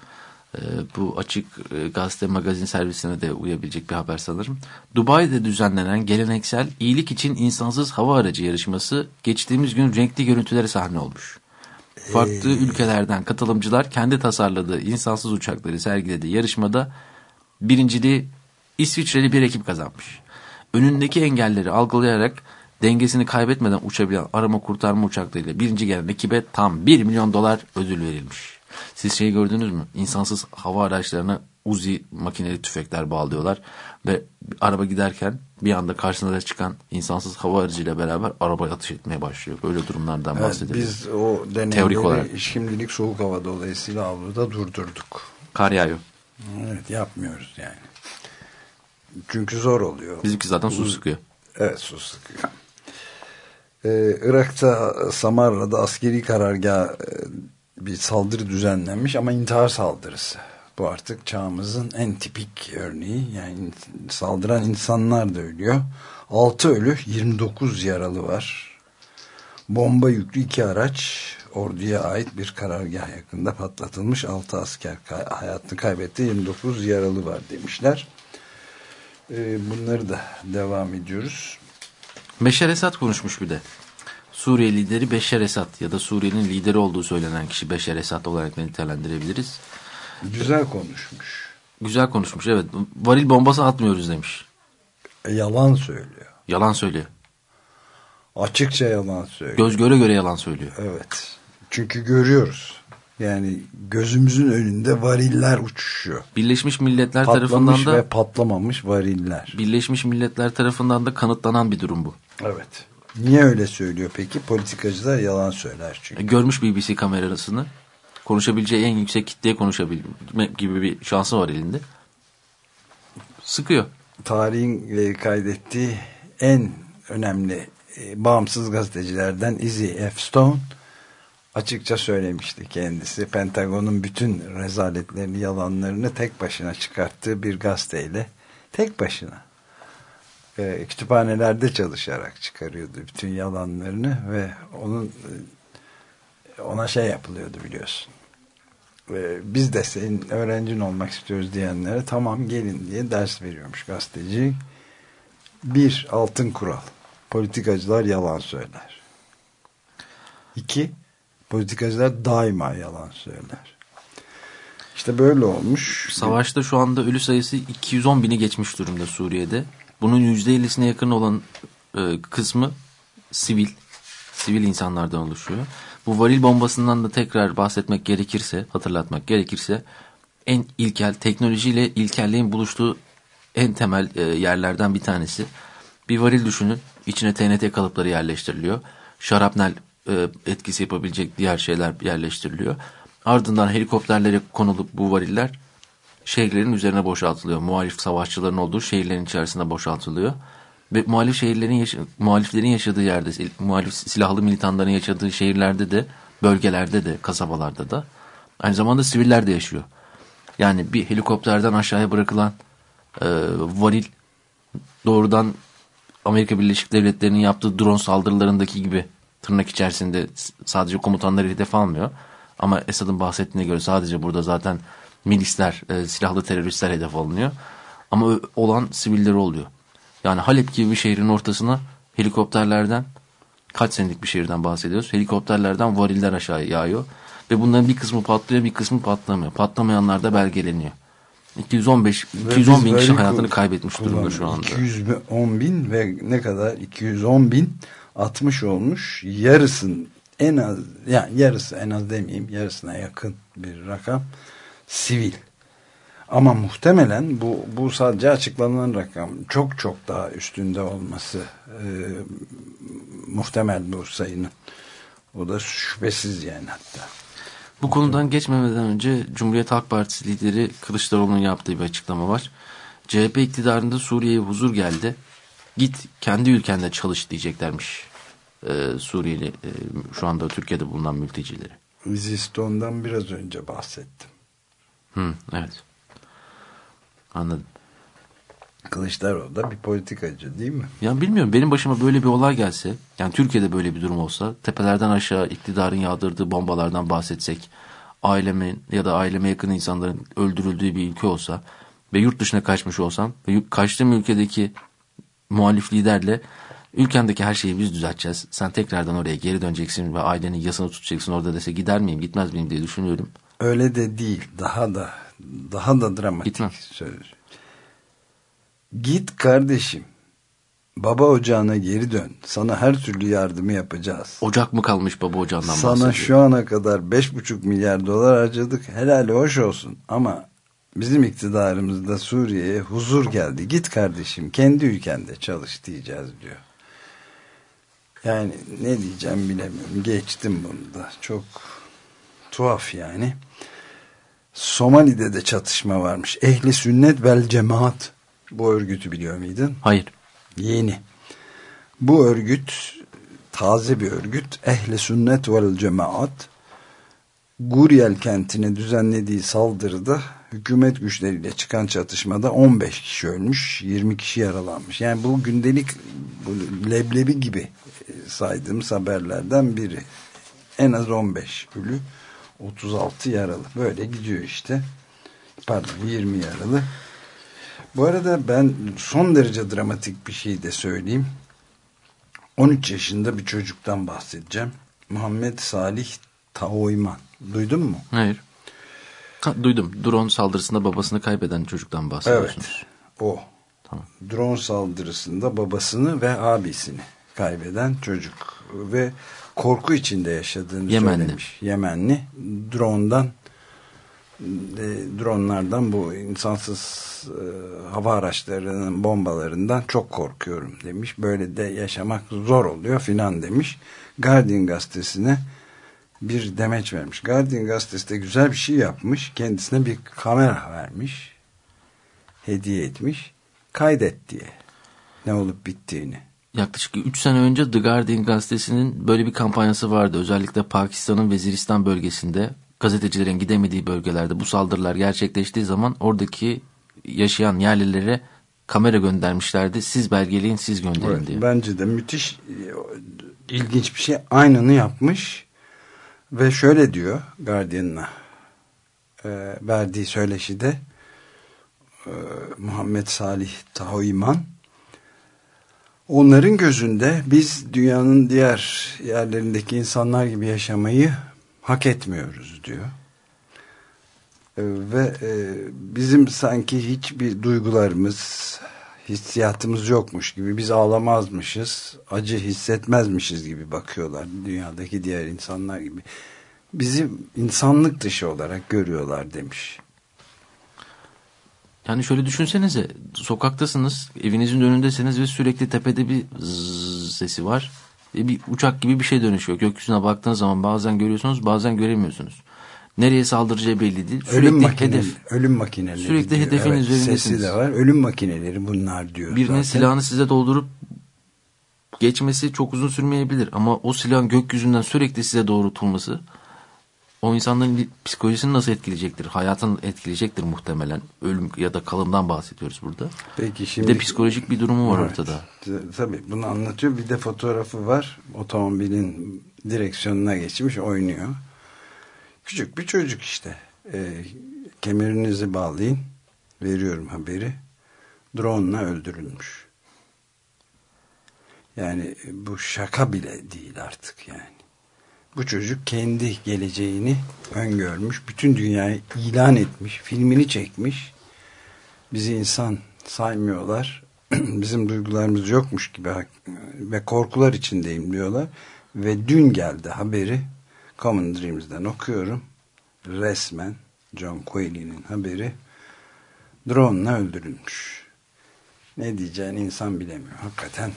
Ee, bu açık e, gazete magazin servisine de uyabilecek bir haber sanırım. Dubai'de düzenlenen geleneksel iyilik için insansız hava aracı yarışması geçtiğimiz gün renkli görüntülere sahne olmuş. Farklı ülkelerden katılımcılar kendi tasarladığı insansız uçakları sergilediği yarışmada birinciliği İsviçreli bir ekip kazanmış. Önündeki engelleri algılayarak dengesini kaybetmeden uçabilen arama kurtarma uçaklarıyla birinci gelen ekibe tam 1 milyon dolar ödül verilmiş. Siz şeyi gördünüz mü? İnsansız hava araçlarına Uzi makineli tüfekler bağlıyorlar ve araba giderken bir anda karşısına çıkan insansız hava aracıyla beraber arabaya atış etmeye başlıyor. Böyle durumlardan Evet, bahsediliyor. biz o Teorik olarak. şimdilik soğuk hava dolayısıyla avluda durdurduk. Kar yağıyor. Evet yapmıyoruz yani. Çünkü zor oluyor. Bizimki zaten su sıkıyor. Evet su sıkıyor. Ee, Irak'ta Samarra'da askeri karargah e, bir saldırı düzenlenmiş ama intihar saldırısı. Bu artık çağımızın en tipik örneği. Yani saldıran insanlar da ölüyor. 6 ölü 29 yaralı var. Bomba yüklü iki araç orduya ait bir karargah yakında patlatılmış. 6 asker kay hayatını kaybetti. 29 yaralı var demişler. Ee, bunları da devam ediyoruz. Beşer Esad konuşmuş bir de. Suriye lideri Beşer Esad ya da Suriye'nin lideri olduğu söylenen kişi Beşer Esad olarak nitelendirebiliriz. Güzel konuşmuş. Güzel konuşmuş evet. Varil bombası atmıyoruz demiş. E, yalan söylüyor. Yalan söylüyor. Açıkça yalan söylüyor. Göz göre göre yalan söylüyor. Evet. Çünkü görüyoruz. Yani gözümüzün önünde variller uçuşuyor. Birleşmiş Milletler Patlamış tarafından da ve patlamamış variller. Birleşmiş Milletler tarafından da kanıtlanan bir durum bu. Evet. Niye öyle söylüyor peki? Politikacılar yalan söyler çünkü. E, Görmüş BBC kamerasını. Konuşabileceği en yüksek kitleye konuşabilme gibi bir şansı var elinde. Sıkıyor. Tarihin e, kaydettiği en önemli e, bağımsız gazetecilerden Izzy F. Stone açıkça söylemişti kendisi. Pentagon'un bütün rezaletlerini, yalanlarını tek başına çıkarttığı bir gazeteyle tek başına e, kütüphanelerde çalışarak çıkarıyordu bütün yalanlarını ve onun e, ona şey yapılıyordu biliyorsun. E, biz de senin öğrencin olmak istiyoruz diyenlere tamam gelin diye ders veriyormuş gazeteci. Bir, altın kural. Politikacılar yalan söyler. İki, politikacılar daima yalan söyler. İşte böyle olmuş. Savaşta şu anda ölü sayısı 210 bini geçmiş durumda Suriye'de. Bunun %50'sine yakın olan e, kısmı sivil, sivil insanlardan oluşuyor. Bu varil bombasından da tekrar bahsetmek gerekirse, hatırlatmak gerekirse en ilkel, teknolojiyle ilkelliğin buluştuğu en temel e, yerlerden bir tanesi. Bir varil düşünün, içine TNT kalıpları yerleştiriliyor. Şarapnel e, etkisi yapabilecek diğer şeyler yerleştiriliyor. Ardından helikopterlere konulup bu variller şehirlerin üzerine boşaltılıyor. Muhalif savaşçıların olduğu şehirlerin içerisinde boşaltılıyor. Ve muhalif şehirlerin yaşa muhaliflerin yaşadığı yerde, muhalif silahlı militanların yaşadığı şehirlerde de, bölgelerde de, kasabalarda da aynı zamanda siviller de yaşıyor. Yani bir helikopterden aşağıya bırakılan e, varil doğrudan Amerika Birleşik Devletleri'nin yaptığı drone saldırılarındaki gibi tırnak içerisinde sadece komutanları hedef almıyor. Ama Esad'ın bahsettiğine göre sadece burada zaten milisler, e, silahlı teröristler hedef alınıyor. Ama olan siviller oluyor. Yani Halep gibi bir şehrin ortasına helikopterlerden kaç senelik bir şehirden bahsediyoruz. Helikopterlerden variller aşağı yağıyor. Ve bunların bir kısmı patlıyor bir kısmı patlamıyor. Patlamayanlar da belgeleniyor. 215 210 bin kişi hayatını kaybetmiş durumda şu anda. 210 bin ve ne kadar 210 bin 60 olmuş. Yarısın en az yani yarısı en az demeyeyim yarısına yakın bir rakam sivil. Ama muhtemelen bu, bu sadece açıklanan rakam çok çok daha üstünde olması e, muhtemel bu sayının. O da şüphesiz yani hatta. Bu konudan geçmemeden önce Cumhuriyet Halk Partisi lideri Kılıçdaroğlu'nun yaptığı bir açıklama var. CHP iktidarında Suriye'ye huzur geldi. Git kendi ülkende çalış diyeceklermiş e, Suriyeli e, şu anda Türkiye'de bulunan mültecileri. Ziston'dan biraz önce bahsettim. Hı, evet. Anladım. Kılıçdaroğlu da bir politikacı değil mi? Ya bilmiyorum benim başıma böyle bir olay gelse yani Türkiye'de böyle bir durum olsa tepelerden aşağı iktidarın yağdırdığı bombalardan bahsetsek ailemin ya da aileme yakın insanların öldürüldüğü bir ülke olsa ve yurt dışına kaçmış olsam ve kaçtığım ülkedeki muhalif liderle ülkendeki her şeyi biz düzelteceğiz. Sen tekrardan oraya geri döneceksin ve ailenin yasını tutacaksın orada dese gider miyim gitmez miyim diye düşünüyorum. Öyle de değil. Daha da daha da dramatik Gitmem. söz. Git kardeşim. Baba ocağına geri dön. Sana her türlü yardımı yapacağız. Ocak mı kalmış baba ocağından Sana bahsediyor. şu ana kadar 5,5 milyar dolar harcadık. Helali hoş olsun. Ama bizim iktidarımızda Suriye'ye huzur geldi. Git kardeşim kendi ülkende çalış diyeceğiz diyor. Yani ne diyeceğim bilemiyorum. Geçtim bunu da. Çok tuhaf yani. Somali'de de çatışma varmış. Ehli sünnet vel cemaat. Bu örgütü biliyor muydun? Hayır. Yeni. Bu örgüt taze bir örgüt. Ehli sünnet vel cemaat Guryel kentine düzenlediği saldırıda hükümet güçleriyle çıkan çatışmada 15 kişi ölmüş, 20 kişi yaralanmış. Yani bu gündelik bu leblebi gibi saydığımız haberlerden biri. En az 15 ölü, 36 yaralı. Böyle gidiyor işte. Pardon 20 yaralı. Bu arada ben son derece dramatik bir şey de söyleyeyim. 13 yaşında bir çocuktan bahsedeceğim. Muhammed Salih Taoyman. Duydun mu? Hayır. Ha, duydum. Drone saldırısında babasını kaybeden çocuktan bahsediyorsunuz. Evet. O. Tamam. Drone saldırısında babasını ve abisini kaybeden çocuk. Ve korku içinde yaşadığını Yemenli. söylemiş. Yemenli. Drone'dan e, dronlardan bu insansız e, hava araçlarının bombalarından çok korkuyorum demiş. Böyle de yaşamak zor oluyor filan demiş. Guardian gazetesine bir demeç vermiş. Guardian gazetesi de güzel bir şey yapmış. Kendisine bir kamera vermiş. Hediye etmiş. Kaydet diye. Ne olup bittiğini. Yaklaşık 3 sene önce The Guardian gazetesinin böyle bir kampanyası vardı. Özellikle Pakistan'ın Veziristan bölgesinde gazetecilerin gidemediği bölgelerde bu saldırılar gerçekleştiği zaman oradaki yaşayan yerlilere kamera göndermişlerdi. Siz belgeleyin siz gönderin Evet, diye. bence de müthiş e, ilginç bir şey. Aynını yapmış ve şöyle diyor Guardian'a e, verdiği söyleşide e, Muhammed Salih Tahoyman onların gözünde biz dünyanın diğer yerlerindeki insanlar gibi yaşamayı hak etmiyoruz diyor. E, ve e, bizim sanki hiçbir duygularımız hissiyatımız yokmuş gibi biz ağlamazmışız, acı hissetmezmişiz gibi bakıyorlar dünyadaki diğer insanlar gibi. Bizi insanlık dışı olarak görüyorlar demiş. Yani şöyle düşünsenize sokaktasınız evinizin önündesiniz ve sürekli tepede bir sesi var. Ve bir uçak gibi bir şey dönüşüyor. Gökyüzüne baktığınız zaman bazen görüyorsunuz bazen göremiyorsunuz. Nereye saldıracağı belli değil. Sürekli ölüm makine, hedef. ölüm makineleri. Sürekli diyor. hedefin evet, üzerindesiniz. Sesi de var. Ölüm makineleri bunlar diyor. Birinin zaten. silahını size doldurup geçmesi çok uzun sürmeyebilir. Ama o silahın gökyüzünden sürekli size doğrultulması o insanların bir psikolojisini nasıl etkileyecektir? Hayatını etkileyecektir muhtemelen. Ölüm ya da kalımdan bahsediyoruz burada. Peki Bir şimdi de psikolojik bir durumu var Evet. ortada. Tabii bunu anlatıyor. Bir de fotoğrafı var. Otomobilin direksiyonuna geçmiş oynuyor. Küçük bir çocuk işte. Ee, kemerinizi bağlayın. Veriyorum haberi. Drone'la öldürülmüş. Yani bu şaka bile değil artık yani. Bu çocuk kendi geleceğini öngörmüş. Bütün dünyayı ilan etmiş. Filmini çekmiş. Bizi insan saymıyorlar. Bizim duygularımız yokmuş gibi ve korkular içindeyim diyorlar. Ve dün geldi haberi Common Dreams'den okuyorum. Resmen John Quayle'nin haberi drone'la öldürülmüş. Ne diyeceğini insan bilemiyor. Hakikaten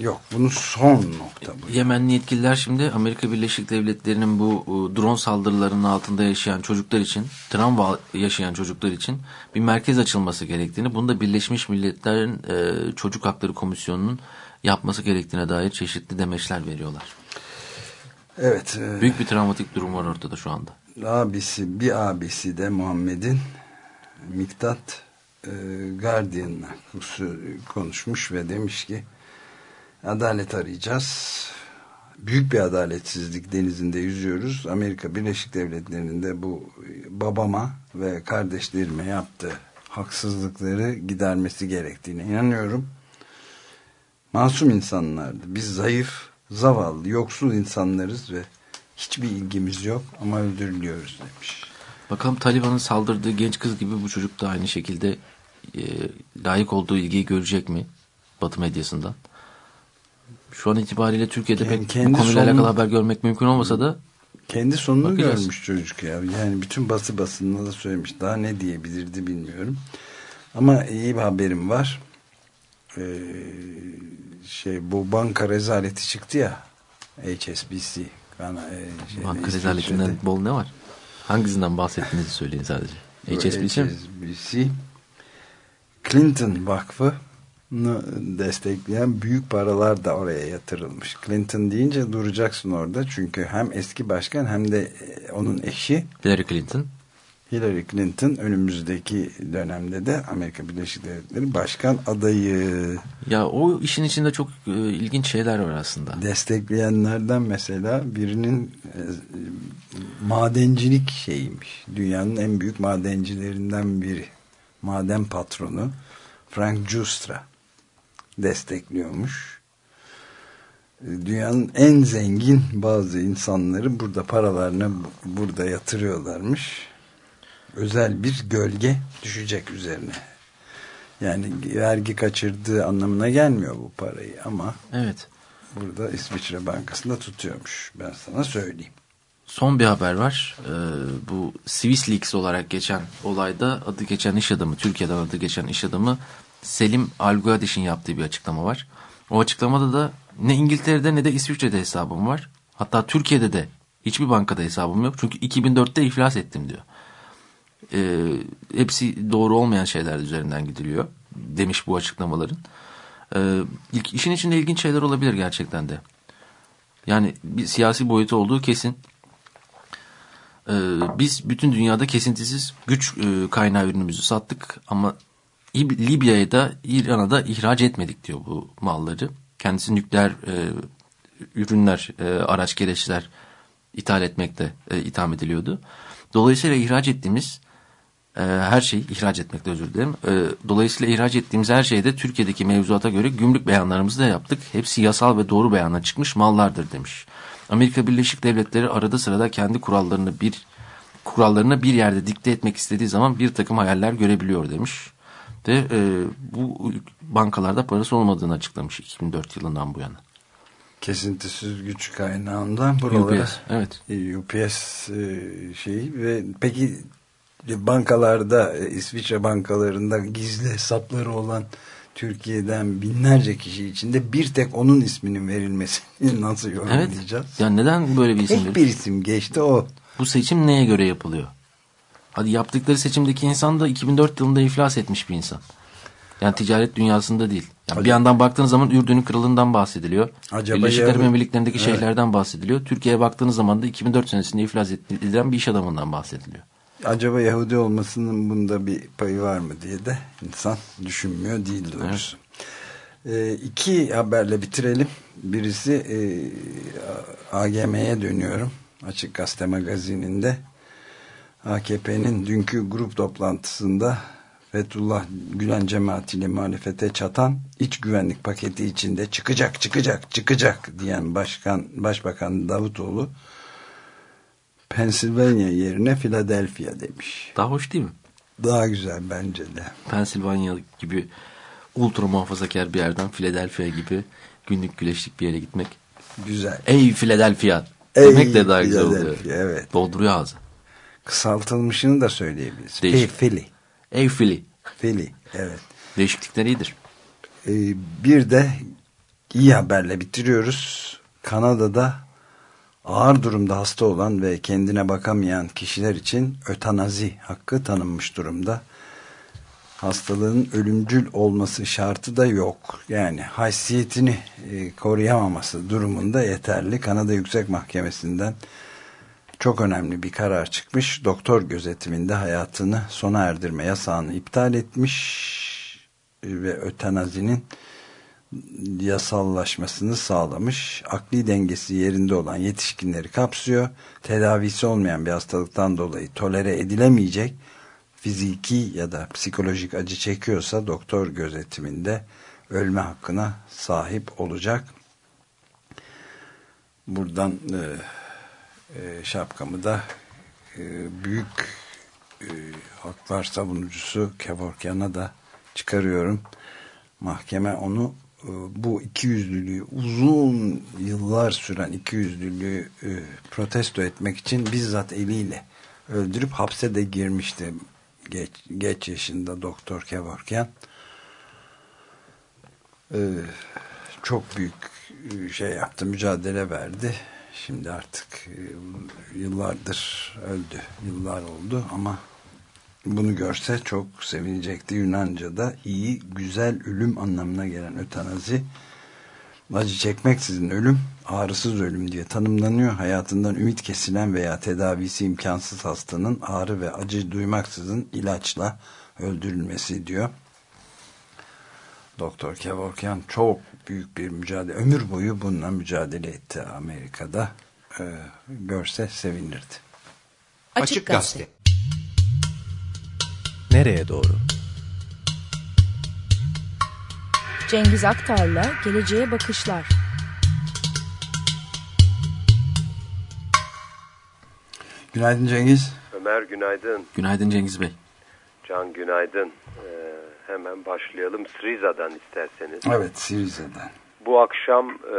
yok. Bunun son nokta bu. Yemenli yetkililer şimdi Amerika Birleşik Devletleri'nin bu e, drone saldırılarının altında yaşayan çocuklar için, travma yaşayan çocuklar için bir merkez açılması gerektiğini, bunu da Birleşmiş Milletler'in e, Çocuk Hakları Komisyonu'nun yapması gerektiğine dair çeşitli demeçler veriyorlar. Evet. e, Büyük bir travmatik durum var ortada şu anda. abisi bir abisi de Muhammed'in Miktat e, Guardian'la konuşmuş ve demiş ki adalet arayacağız. Büyük bir adaletsizlik denizinde yüzüyoruz. Amerika Birleşik Devletleri'nin de bu babama ve kardeşlerime yaptığı haksızlıkları gidermesi gerektiğine inanıyorum. Masum insanlardı. Biz zayıf, zavallı, yoksul insanlarız ve hiçbir ilgimiz yok ama öldürülüyoruz demiş. Bakalım Taliban'ın saldırdığı genç kız gibi bu çocuk da aynı şekilde e, layık olduğu ilgiyi görecek mi Batı medyasından? Şu an itibariyle Türkiye'de Yani pek kendi bu konuyla sonunu- alakalı haber görmek mümkün olmasa da Kendi sonunu Bakacağız. görmüş çocuk ya. Yani bütün bası basında da söylemiş. Daha ne diyebilirdi bilmiyorum. Ama iyi bir haberim var. Ee, şey bu banka rezaleti çıktı ya. HSBC. Bana, e, şeyde, banka rezaletinden bol ne var? Hangisinden bahsettiğinizi söyleyin sadece. HSBC? HSBC Clinton Vakfı destekleyen büyük paralar da oraya yatırılmış. Clinton deyince duracaksın orada çünkü hem eski başkan hem de e, onun eşi Hillary Clinton. Hillary Clinton önümüzdeki dönemde de Amerika Birleşik Devletleri başkan adayı Ya o işin içinde çok e, ilginç şeyler var aslında. destekleyenlerden mesela birinin e, madencilik şeyiymiş. Dünyanın en büyük madencilerinden biri. Maden patronu Frank Giustra destekliyormuş. Dünyanın en zengin bazı insanları burada paralarını bu- burada yatırıyorlarmış. Özel bir gölge düşecek üzerine. Yani vergi kaçırdığı anlamına gelmiyor bu parayı ama Evet. burada İsviçre Bankası'nda tutuyormuş. Ben sana söyleyeyim. Son bir haber var. Ee, bu Swiss Leaks olarak geçen olayda adı geçen iş adamı, Türkiye'den adı geçen iş adamı Selim Alguadiş'in yaptığı bir açıklama var. O açıklamada da ne İngiltere'de ne de İsviçre'de hesabım var. Hatta Türkiye'de de hiçbir bankada hesabım yok. Çünkü 2004'te iflas ettim diyor. Ee, hepsi doğru olmayan şeyler üzerinden gidiliyor demiş bu açıklamaların. Ee, ilk, işin içinde ilginç şeyler olabilir gerçekten de. Yani bir siyasi boyutu olduğu kesin. Ee, biz bütün dünyada kesintisiz güç e, kaynağı ürünümüzü sattık ama Libya'ya da İran'a da ihraç etmedik diyor bu malları. Kendisi nükleer e, ürünler, e, araç gereçler ithal etmekte e, itham ediliyordu. Dolayısıyla ihraç ettiğimiz e, her şeyi ihraç etmekte özür dilerim. E, dolayısıyla ihraç ettiğimiz her şeyde Türkiye'deki mevzuata göre gümrük beyanlarımızı da yaptık. Hepsi yasal ve doğru beyanla çıkmış mallardır demiş. Amerika Birleşik Devletleri arada sırada kendi kurallarını bir kurallarını bir yerde dikte etmek istediği zaman bir takım hayaller görebiliyor demiş. De e, bu bankalarda parası olmadığını açıklamış 2004 yılından bu yana. Kesintisiz güç kaynağından buralara UPS, evet. E, UPS e, şeyi ve peki bankalarda e, İsviçre bankalarında gizli hesapları olan Türkiye'den binlerce kişi içinde bir tek onun isminin verilmesini nasıl yorumlayacağız? Evet. Yani neden böyle bir isim Tek bir isim geçti o. Bu seçim neye göre yapılıyor? Hadi yaptıkları seçimdeki insan da 2004 yılında iflas etmiş bir insan. Yani ticaret dünyasında değil. Yani bir yandan baktığınız zaman Ürdün'ün kralından bahsediliyor. Acaba Birleşik Arap Emirlikleri'ndeki Evet. şeyhlerden bahsediliyor. Türkiye'ye baktığınız zaman da 2004 senesinde iflas edilen bir iş adamından bahsediliyor. Acaba Yahudi olmasının bunda bir payı var mı diye de insan düşünmüyor değil doğrusu. Ee, iki haberle bitirelim. Birisi e, AGM'ye dönüyorum. Açık Gazete Magazininde AKP'nin dünkü grup toplantısında Fethullah Gülen cemaatiyle muhalefete çatan iç güvenlik paketi içinde çıkacak çıkacak çıkacak diyen başkan Başbakan Davutoğlu Pennsylvania yerine Philadelphia demiş. Daha hoş değil mi? Daha güzel bence de. Pensilvanya gibi ultra muhafazakar bir yerden Philadelphia gibi günlük güleşlik bir yere gitmek. Güzel. Ey Philadelphia Ey demek de daha güzel oluyor. Evet. Dolduruyor ağzı. Kısaltılmışını da söyleyebiliriz. Değişik. Philly. Ey Philly. Philly. Evet. Değişiklikler iyidir. Ee, bir de iyi haberle bitiriyoruz. Kanada'da ağır durumda hasta olan ve kendine bakamayan kişiler için ötanazi hakkı tanınmış durumda. Hastalığın ölümcül olması şartı da yok. Yani haysiyetini e, koruyamaması durumunda yeterli. Kanada Yüksek Mahkemesi'nden çok önemli bir karar çıkmış. Doktor gözetiminde hayatını sona erdirme yasağını iptal etmiş ve ötenazinin yasallaşmasını sağlamış. Akli dengesi yerinde olan yetişkinleri kapsıyor. Tedavisi olmayan bir hastalıktan dolayı tolere edilemeyecek fiziki ya da psikolojik acı çekiyorsa doktor gözetiminde ölme hakkına sahip olacak. Buradan e, e, şapkamı da e, büyük e, haklar savunucusu Kevorkian'a da çıkarıyorum. Mahkeme onu e, bu ikiyüzlülüğü uzun yıllar süren ikiyüzlülüğü e, protesto etmek için bizzat eliyle öldürüp hapse de girmişti geç, geç yaşında Doktor Kevorkian. E, çok büyük e, şey yaptı, mücadele verdi. Şimdi artık e, yıllardır öldü, yıllar oldu ama bunu görse çok sevinecekti. Yunanca'da iyi, güzel ölüm anlamına gelen ötenazi acı çekmeksizin ölüm, ağrısız ölüm diye tanımlanıyor. Hayatından ümit kesilen veya tedavisi imkansız hastanın ağrı ve acı duymaksızın ilaçla öldürülmesi diyor. Doktor Kevorkian çok büyük bir mücadele, ömür boyu bununla mücadele etti Amerika'da. Ee, görse sevinirdi. Açık Gazete. Nereye doğru? Cengiz Aktar'la Geleceğe Bakışlar. Günaydın Cengiz. Ömer günaydın, Günaydın Cengiz Bey. Can günaydın. Hemen başlayalım Sriza'dan isterseniz. Evet Siriza'dan. Bu akşam e,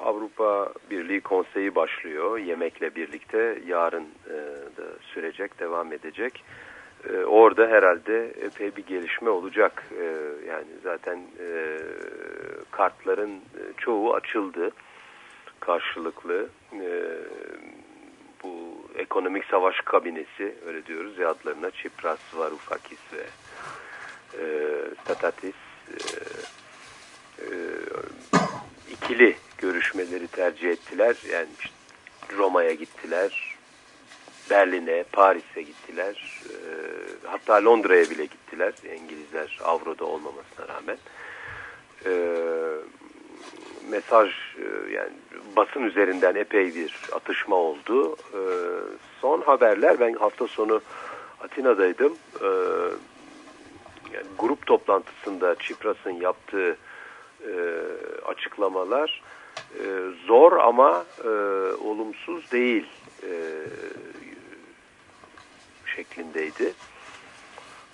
Avrupa Birliği Konseyi başlıyor yemekle birlikte. Yarın e, da sürecek, devam edecek. E, orada herhalde epey bir gelişme olacak. E, yani zaten e, kartların e, çoğu açıldı karşılıklı. E, bu ekonomik savaş kabinesi öyle diyoruz ya adlarına Çipras, Varoufakis ve Statatis e, e, ikili görüşmeleri tercih ettiler. Yani işte Roma'ya gittiler, Berlin'e, Paris'e gittiler, e, hatta Londra'ya bile gittiler. İngilizler avroda olmamasına rağmen. E, mesaj e, yani basın üzerinden epey bir atışma oldu. E, son haberler ben hafta sonu Atina'daydım. E, yani grup toplantısında Çipras'ın yaptığı e, açıklamalar e, zor ama e, olumsuz değil e, şeklindeydi.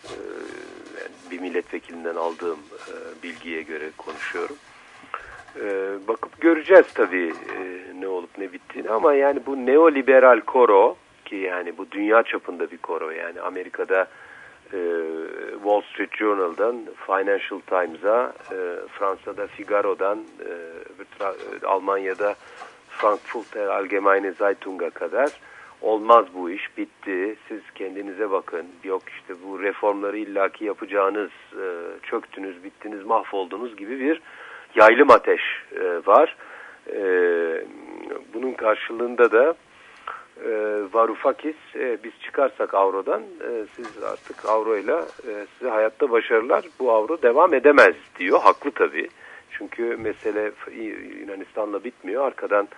E, yani bir milletvekilinden aldığım e, bilgiye göre konuşuyorum. E, bakıp göreceğiz tabii e, ne olup ne bittiğini ama yani bu neoliberal koro ki yani bu dünya çapında bir koro yani Amerika'da e, Wall Street Journal'dan Financial Times'a, e, Fransa'da Figaro'dan, e, Almanya'da Frankfurter Allgemeine Zeitung'a kadar. Olmaz bu iş bitti. Siz kendinize bakın. Yok işte bu reformları illaki yapacağınız çöktünüz bittiniz mahvoldunuz gibi bir yaylım ateş var. Bunun karşılığında da e, Varoufakis e, biz çıkarsak avrodan e, siz artık avroyla e, size hayatta başarılar bu avro devam edemez diyor haklı tabii çünkü mesele Yunanistan'la bitmiyor arkadan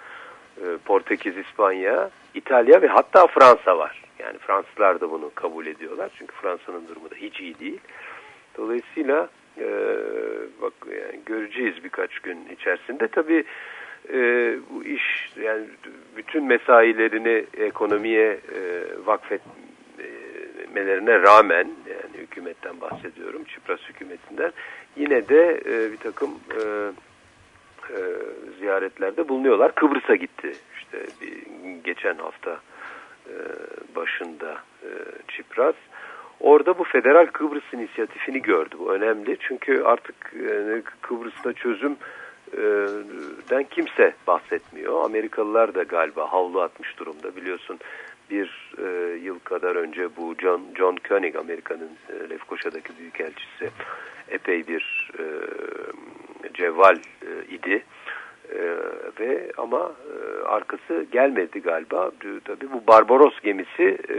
e, Portekiz, İspanya, İtalya ve hatta Fransa var. Yani Fransızlar da bunu kabul ediyorlar. Çünkü Fransa'nın durumu da hiç iyi değil. Dolayısıyla e, bak yani göreceğiz birkaç gün içerisinde. Tabii e, bu iş yani bütün mesailerini ekonomiye e, vakfetmelerine rağmen yani hükümetten bahsediyorum. Çipras hükümetinden yine de e, bir takım e, e, ziyaretlerde bulunuyorlar. Kıbrıs'a gitti işte bir, geçen hafta e, başında e, Çipras. Orada bu Federal Kıbrıs inisiyatifini gördü. Bu önemli çünkü artık e, Kıbrıs'ta çözüm den kimse bahsetmiyor. Amerikalılar da galiba havlu atmış durumda biliyorsun. Bir e, yıl kadar önce bu John, John Koenig Amerika'nın e, Lefkoşa'daki büyükelçisi epey bir e, cevval e, idi. E, ve ama e, arkası gelmedi galiba. Tabii bu Barbaros gemisi e,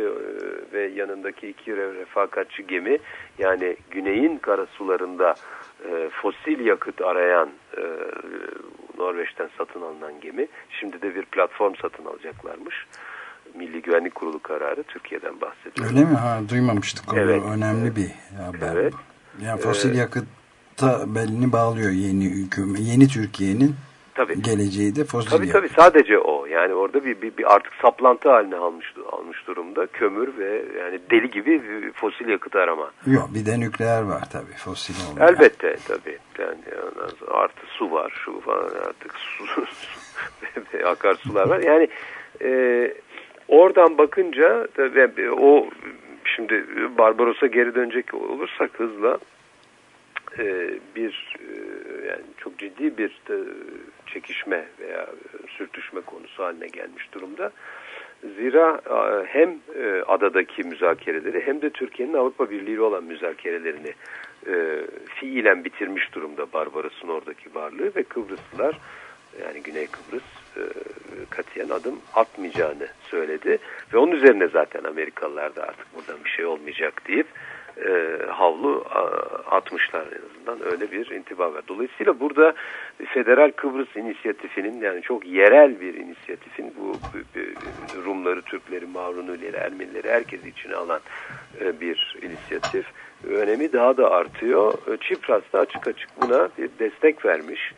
ve yanındaki iki refakatçi gemi yani güneyin karasularında e, fosil yakıt arayan e, Norveç'ten satın alınan gemi şimdi de bir platform satın alacaklarmış. Milli Güvenlik Kurulu kararı Türkiye'den bahsediyor. Öyle mi? Ha, duymamıştık. O Evet. önemli bir haber. Evet. Yani fosil Ee, yakıtta belini bağlıyor yeni hükümet. Yeni Türkiye'nin Tabii. geleceği de fosil Tabii yakıt. tabii sadece o. Yani orada bir, bir, bir artık saplantı haline almış almış durumda. Kömür ve yani deli gibi fosil yakıt arama. Yok bir de nükleer var tabii fosil olmayan. Elbette tabii. Yani artı su var, şu falan artık su, ve akarsular var. Yani e, oradan bakınca tabii o şimdi Barbaros'a geri dönecek olursak hızla bir e, yani çok ciddi bir e, çekişme veya e, sürtüşme konusu haline gelmiş durumda. Zira e, hem e, adadaki müzakereleri hem de Türkiye'nin Avrupa Birliği olan müzakerelerini e, fiilen bitirmiş durumda Barbaros'un oradaki varlığı ve Kıbrıslılar yani Güney Kıbrıs e, katiyen adım atmayacağını söyledi ve onun üzerine zaten Amerikalılar da artık buradan bir şey olmayacak deyip e, havlu atmışlar en azından öyle bir intiba var. Dolayısıyla burada Federal Kıbrıs inisiyatifinin yani çok yerel bir inisiyatifin bu, Rumları, Türkleri, Mavrunuleri, Ermenileri herkesi içine alan e, bir inisiyatif önemi daha da artıyor. E, Çipras da açık açık buna bir destek vermiş.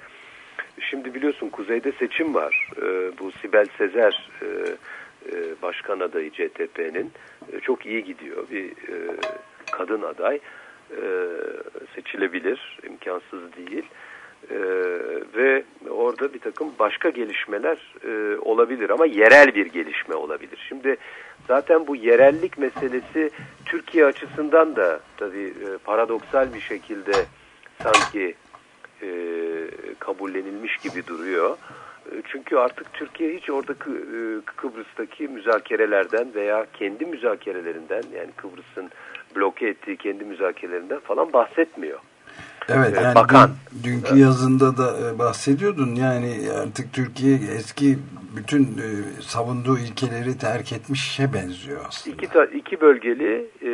Şimdi biliyorsun kuzeyde seçim var. Ee, bu Sibel Sezer e, e, başkan adayı CTP'nin e, çok iyi gidiyor. Bir e, kadın aday e, seçilebilir, imkansız değil. E, ve orada bir takım başka gelişmeler e, olabilir ama yerel bir gelişme olabilir. Şimdi zaten bu yerellik meselesi Türkiye açısından da tabii e, paradoksal bir şekilde sanki e, kabullenilmiş gibi duruyor. E, Çünkü artık Türkiye hiç orada e, Kıbrıs'taki müzakerelerden veya kendi müzakerelerinden yani Kıbrıs'ın bloke ettiği kendi müzakerelerinden falan bahsetmiyor. Evet e, yani bakan. dün- dünkü yazında da e, bahsediyordun yani artık Türkiye eski bütün e, savunduğu ilkeleri terk etmişe benziyor aslında. İki, ta- iki bölgeli, e,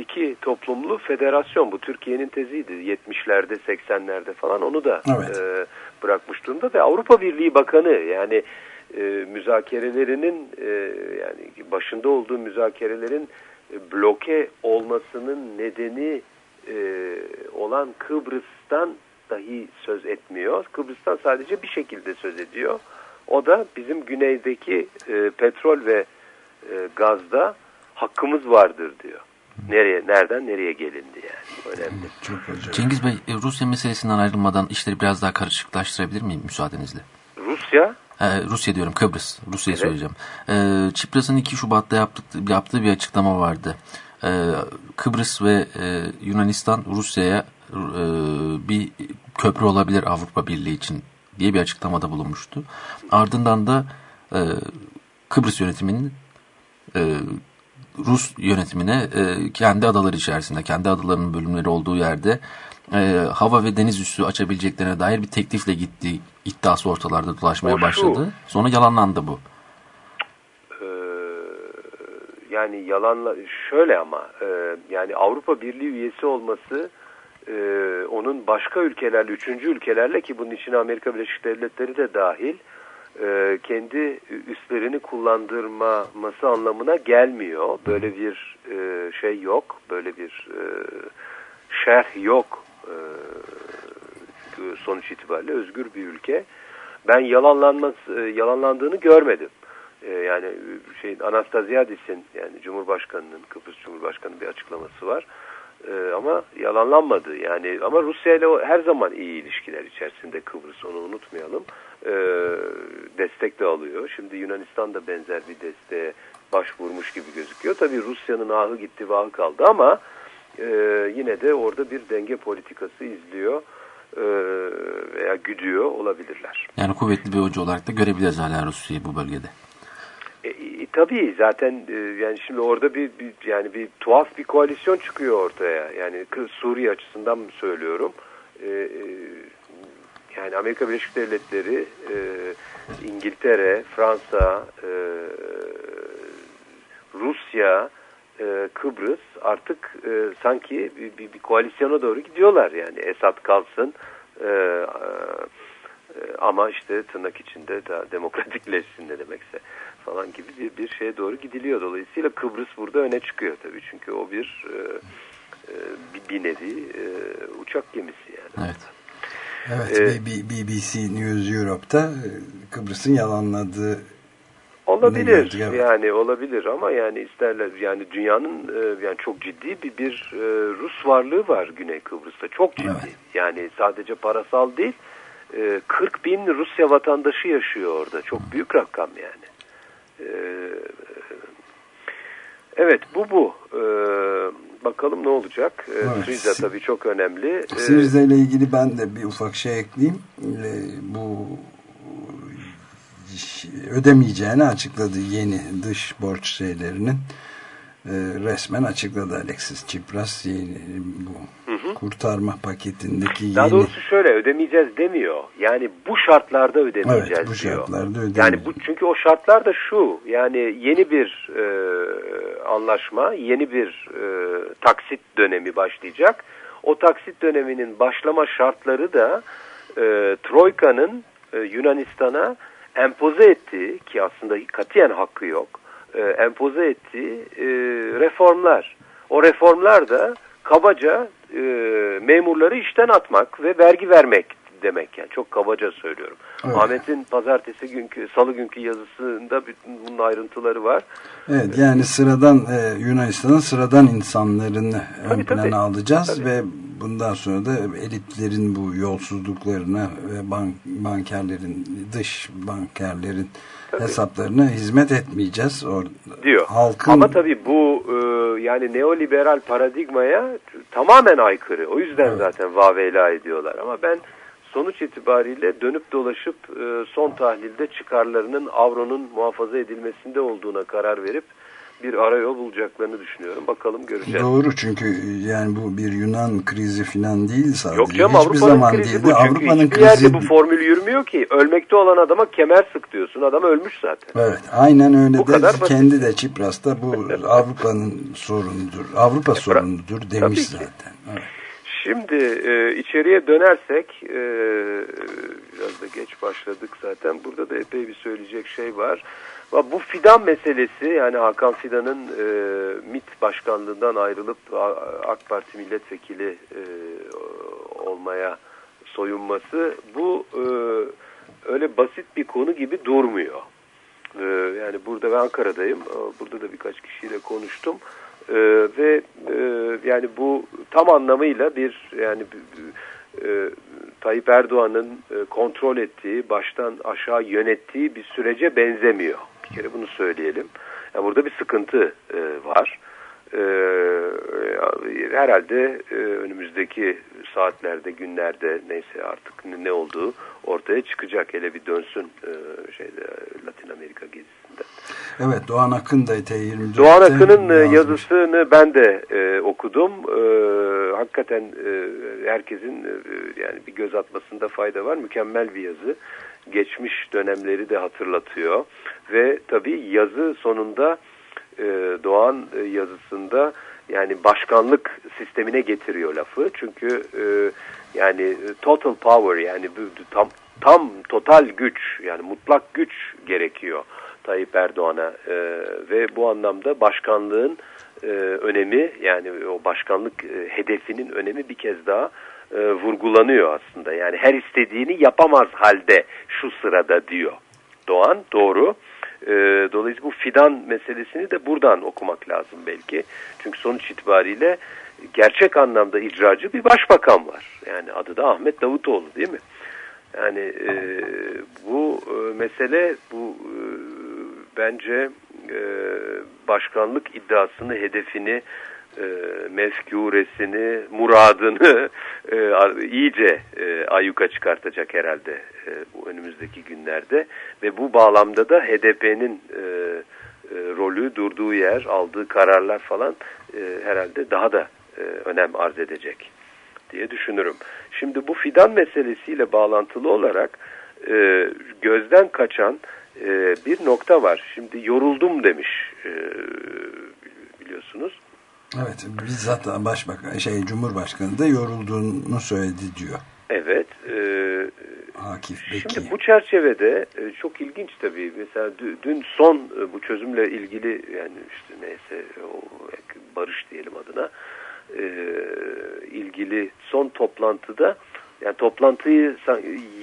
iki toplumlu federasyon bu Türkiye'nin teziydi. 70'lerde, 80'lerde falan onu da Evet. e, bırakmış durumda ve Avrupa Birliği Bakanı yani e, müzakerelerinin e, yani başında olduğu müzakerelerin bloke olmasının nedeni e, olan Kıbrıs'tan dahi söz etmiyor. Kıbrıs'tan sadece bir şekilde söz ediyor. O da bizim güneydeki e, petrol ve e, gazda hakkımız vardır diyor. Nereye, nereden nereye gelindi yani. önemli. Çok acayip. Cengiz Bey e, Rusya meselesinden ayrılmadan işleri biraz daha karışıklaştırabilir miyim müsaadenizle? Rusya Ee, Rusya diyorum Kıbrıs. Rusya'yı Evet. söyleyeceğim. Ee, Çipras'ın 2 Şubat'ta yaptık, yaptığı bir açıklama vardı. Ee, Kıbrıs ve e, Yunanistan Rusya'ya e, bir köprü olabilir Avrupa Birliği için diye bir açıklamada bulunmuştu. Ardından da e, Kıbrıs yönetiminin e, Rus yönetimine e, kendi adaları içerisinde, kendi adalarının bölümleri olduğu yerde e, hava ve deniz üssü açabileceklerine dair bir teklifle gittiği iddiası ortalarda dolaşmaya O şu. başladı. Sonra yalanlandı bu. Ee, yani yalanla şöyle ama e, yani Avrupa Birliği üyesi olması e, onun başka ülkelerle, üçüncü ülkelerle ki bunun içine Amerika Birleşik Devletleri de dahil e, kendi üslerini kullandırması anlamına gelmiyor. Böyle bir e, şey yok, böyle bir e, şerh yok. E, çünkü sonuç itibariyle özgür bir ülke. Ben yalanlanması, e, yalanlandığını görmedim. E, yani şey Anastaziadis'in yani Cumhurbaşkanının Kıbrıs Cumhurbaşkanı'nın bir açıklaması var. E, ama yalanlanmadı. Yani ama Rusya ile her zaman iyi ilişkiler içerisinde Kıbrıs onu unutmayalım. E, destek de alıyor. Şimdi Yunanistan da benzer bir desteğe başvurmuş gibi gözüküyor. Tabii Rusya'nın ahı gitti vahı kaldı ama e, yine de orada bir denge politikası izliyor e, veya güdüyor olabilirler. Yani kuvvetli bir hoca olarak da görebiliriz hala Rusya'yı bu bölgede. E, e, tabii zaten e, yani şimdi orada bir, bir yani bir tuhaf bir koalisyon çıkıyor ortaya. Yani Suriye açısından mı söylüyorum? E, e, yani Amerika Birleşik Devletleri, e, İngiltere, Fransa, e, Rusya, e, Kıbrıs artık e, sanki bir, bir, bir koalisyona doğru gidiyorlar. Yani Esad kalsın e, e, ama işte tırnak içinde daha demokratikleşsin ne demekse falan gibi bir, bir şeye doğru gidiliyor. Dolayısıyla Kıbrıs burada öne çıkıyor tabii. Çünkü o bir e, e, bir, nevi e, uçak gemisi yani. Evet. Evet, Ee, BBC News Europe'da e, Kıbrıs'ın yalanladığı Olabilir gördük, evet. yani olabilir ama yani isterler yani dünyanın e, yani çok ciddi bir bir e, Rus varlığı var Güney Kıbrıs'ta çok ciddi Evet. yani sadece parasal değil e, 40 bin Rusya vatandaşı yaşıyor orada çok büyük rakam yani E, evet bu bu E, bakalım ne olacak e, Evet. Sriza tabii çok önemli E, Sirze ile ilgili ben de bir ufak şey ekleyeyim. Bu ödemeyeceğini açıkladı yeni dış borç şeylerinin. Ee, resmen açıkladı Alexis Tsipras yeni bu kurtarma paketindeki Daha yeni doğrusu şöyle ödemeyeceğiz demiyor. Yani bu şartlarda ödemeyeceğiz Evet, bu diyor. şartlarda ödemeyeceğiz. Yani bu çünkü o şartlar da şu. Yani yeni bir e, anlaşma, yeni bir e, taksit dönemi başlayacak. O taksit döneminin başlama şartları da e, Troika'nın e, Yunanistan'a empoze ettiği ki aslında katiyen hakkı yok. E, empoze ettiği e, reformlar. O reformlar da kabaca e, memurları işten atmak ve vergi vermek demek yani çok kabaca söylüyorum. Evet. Ahmet'in pazartesi günkü salı günkü yazısında bütün bunun ayrıntıları var. Evet yani sıradan e, Yunanistan'ın sıradan insanlarını ön Tabii, plana tabii. alacağız Tabii. ve bundan sonra da elitlerin bu yolsuzluklarına ve bank, bankerlerin dış bankerlerin Tabii. hesaplarına hizmet etmeyeceğiz. Or, diyor. Halkın Ama tabii bu e, yani neoliberal paradigmaya tamamen aykırı. O yüzden Evet. zaten vaveyla ediyorlar. Ama ben sonuç itibariyle dönüp dolaşıp e, son tahlilde çıkarlarının avronun muhafaza edilmesinde olduğuna karar verip bir arayol bulacaklarını düşünüyorum. Bakalım göreceğiz. Doğru çünkü yani bu bir Yunan krizi falan değil sadece. Yok canım Hiçbir Avrupa'nın zaman krizi değildi. bu. Avrupa'nın yerde krizi bu formül yürümüyor ki. Ölmekte olan adama kemer sık diyorsun. Adam ölmüş zaten. Evet, aynen öyle Bu de kadar basit. kendi de Çipras da bu Avrupa'nın sorunudur. Avrupa sorunudur demiş zaten. Evet. Şimdi e, içeriye dönersek e, biraz da geç başladık zaten. Burada da epey bir söyleyecek şey var. Bu fidan meselesi yani Hakan Fidan'ın e, MİT başkanlığından ayrılıp AK Parti milletvekili e, olmaya soyunması bu e, öyle basit bir konu gibi durmuyor. E, yani burada ben Ankara'dayım. Burada da birkaç kişiyle konuştum. Ve e, yani bu tam anlamıyla bir yani e, Tayyip Erdoğan'ın e, kontrol ettiği, baştan aşağı yönettiği bir sürece benzemiyor. Bir kere bunu söyleyelim. Yani burada bir sıkıntı e, var. E, herhalde e, önümüzdeki saatlerde, günlerde neyse artık ne olduğu ortaya çıkacak. Hele bir dönsün e, şeyde Latin Amerika gezisinde. Evet Doğan Akın da T24'te Doğan Akın'ın e, yazısını ben de e, okudum. E, hakikaten e, herkesin e, yani bir göz atmasında fayda var. Mükemmel bir yazı. Geçmiş dönemleri de hatırlatıyor. Ve tabii yazı sonunda e, Doğan e, yazısında yani başkanlık sistemine getiriyor lafı. Çünkü e, yani total power yani tam tam total güç yani mutlak güç gerekiyor Tayyip Erdoğan'a ve bu anlamda başkanlığın önemi yani o başkanlık hedefinin önemi bir kez daha vurgulanıyor aslında. Yani her istediğini yapamaz halde şu sırada diyor. Doğan doğru. E, dolayısıyla bu fidan meselesini de buradan okumak lazım belki. Çünkü sonuç itibariyle gerçek anlamda icracı bir başbakan var. Yani adı da Ahmet Davutoğlu değil mi? Yani e, bu e, mesele bu e, bence e, başkanlık iddiasını, hedefini, e, mefkuresini, muradını e, iyice e, ayyuka çıkartacak herhalde e, bu önümüzdeki günlerde ve bu bağlamda da HDP'nin e, e, rolü, durduğu yer, aldığı kararlar falan e, herhalde daha da e, önem arz edecek diye düşünürüm. Şimdi bu fidan meselesiyle bağlantılı olarak e, gözden kaçan e, bir nokta var. Şimdi yoruldum demiş e, biliyorsunuz. Evet bizzat başbakan şey Cumhurbaşkanı da yorulduğunu söyledi diyor. Evet. E, Akif Beki. Şimdi bu çerçevede e, çok ilginç tabii. Mesela dü- dün son e, bu çözümle ilgili yani işte neyse o barış diyelim adına e, ilgili son toplantıda yani toplantıyı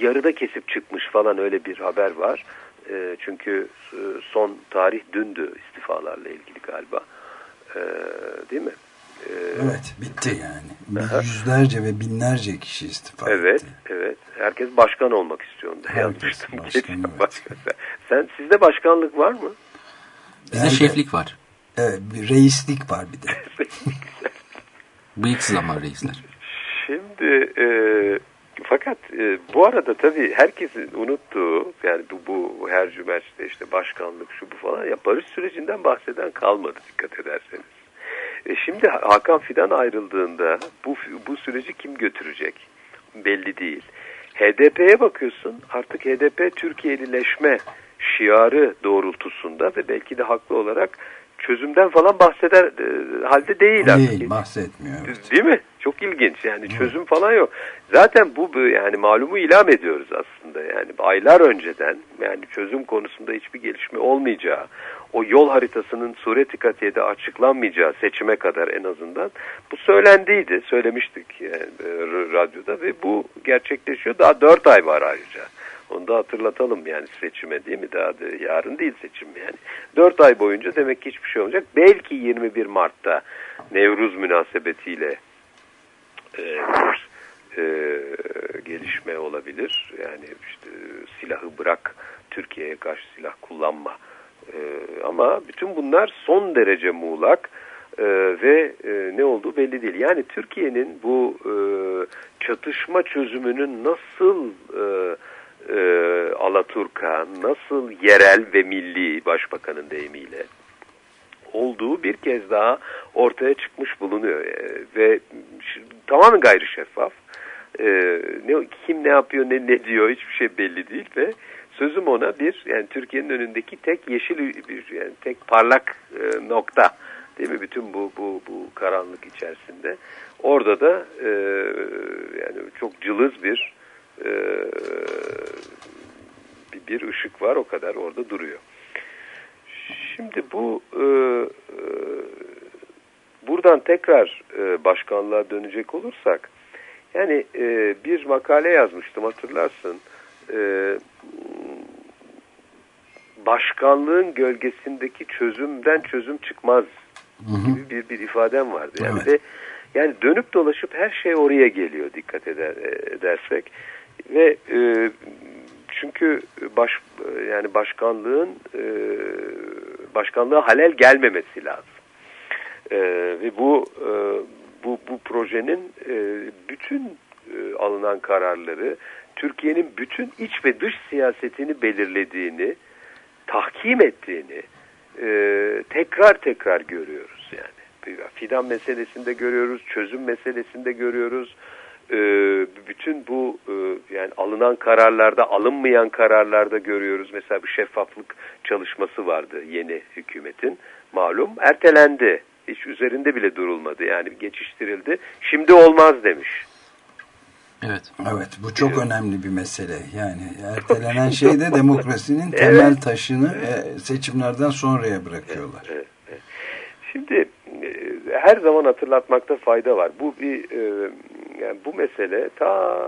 yarıda kesip çıkmış falan öyle bir haber var. E, çünkü e, son tarih dündü istifalarla ilgili galiba. E, değil mi? E, Evet bitti yani. Yüzlerce ve binlerce kişi istifa Evet, etti. evet. Herkes başkan olmak istiyor. onda. Herkes başkan, evet. Başkan. Sen sizde başkanlık var mı? Bizde Yani- şeflik var. Evet bir reislik var bir de. Bıyıksız ama reisler. Şimdi e, fakat e, bu arada tabii herkesin unuttuğu yani bu, bu her cümerçte işte başkanlık şu bu falan ya barış sürecinden bahseden kalmadı dikkat ederseniz. E, şimdi Hakan Fidan ayrıldığında bu bu süreci kim götürecek? Belli değil. HDP'ye bakıyorsun artık HDP Türkiye'lileşme şiarı doğrultusunda ve belki de haklı olarak çözümden falan bahseder e, halde değil artık. Değil bahsetmiyor. Evet. Değil mi? Çok ilginç yani çözüm falan yok. Zaten bu yani malumu ilam ediyoruz aslında yani aylar önceden yani çözüm konusunda hiçbir gelişme olmayacağı, o yol haritasının sureti katiyede açıklanmayacağı seçime kadar en azından bu söylendiydi, söylemiştik yani, e, radyoda ve bu gerçekleşiyor. Daha dört ay var ayrıca. Onu da hatırlatalım yani seçime değil mi? Daha da yarın değil seçim yani. Dört ay boyunca demek ki hiçbir şey olmayacak. Belki 21 Mart'ta Nevruz münasebetiyle e, bir e, gelişme olabilir. Yani işte silahı bırak, Türkiye'ye karşı silah kullanma. E, ama bütün bunlar son derece muğlak e, ve e, ne olduğu belli değil. Yani Türkiye'nin bu e, çatışma çözümünün nasıl e, e, Alaturka, nasıl yerel ve milli başbakanın deyimiyle olduğu bir kez daha ortaya çıkmış bulunuyor. Ee, ve tamamen gayri şeffaf. Ee, ne kim ne yapıyor ne ne diyor hiçbir şey belli değil ve sözüm ona bir yani Türkiye'nin önündeki tek yeşil bir yani tek parlak e, nokta değil mi? Bütün bu bu bu karanlık içerisinde. Orada da e, yani çok cılız bir e, bir, ışık var o kadar orada duruyor. Şimdi bu e, e, buradan tekrar e, başkanlığa dönecek olursak yani e, bir makale yazmıştım hatırlarsın e, başkanlığın gölgesindeki çözümden çözüm çıkmaz gibi bir, bir ifadem vardı. Yani Evet. ve Yani dönüp dolaşıp her şey oraya geliyor dikkat eder, edersek. Ve e, çünkü baş yani başkanlığın e, başkanlığa halel gelmemesi lazım. E, ve bu e, bu bu projenin e, bütün e, alınan kararları Türkiye'nin bütün iç ve dış siyasetini belirlediğini, tahkim ettiğini e, tekrar tekrar görüyoruz yani. Fidan meselesinde görüyoruz, çözüm meselesinde görüyoruz. E, bütün bu e, yani alınan kararlarda, alınmayan kararlarda görüyoruz. Mesela bir şeffaflık çalışması vardı yeni hükümetin. Malum ertelendi. Hiç üzerinde bile durulmadı. Yani geçiştirildi. Şimdi olmaz demiş. Evet. Evet bu çok önemli bir mesele. Yani ertelenen şey de demokrasinin temel evet. taşını evet. seçimlerden sonraya bırakıyorlar. Evet, evet. Şimdi e, her zaman hatırlatmakta fayda var. Bu bir e, yani bu mesele ta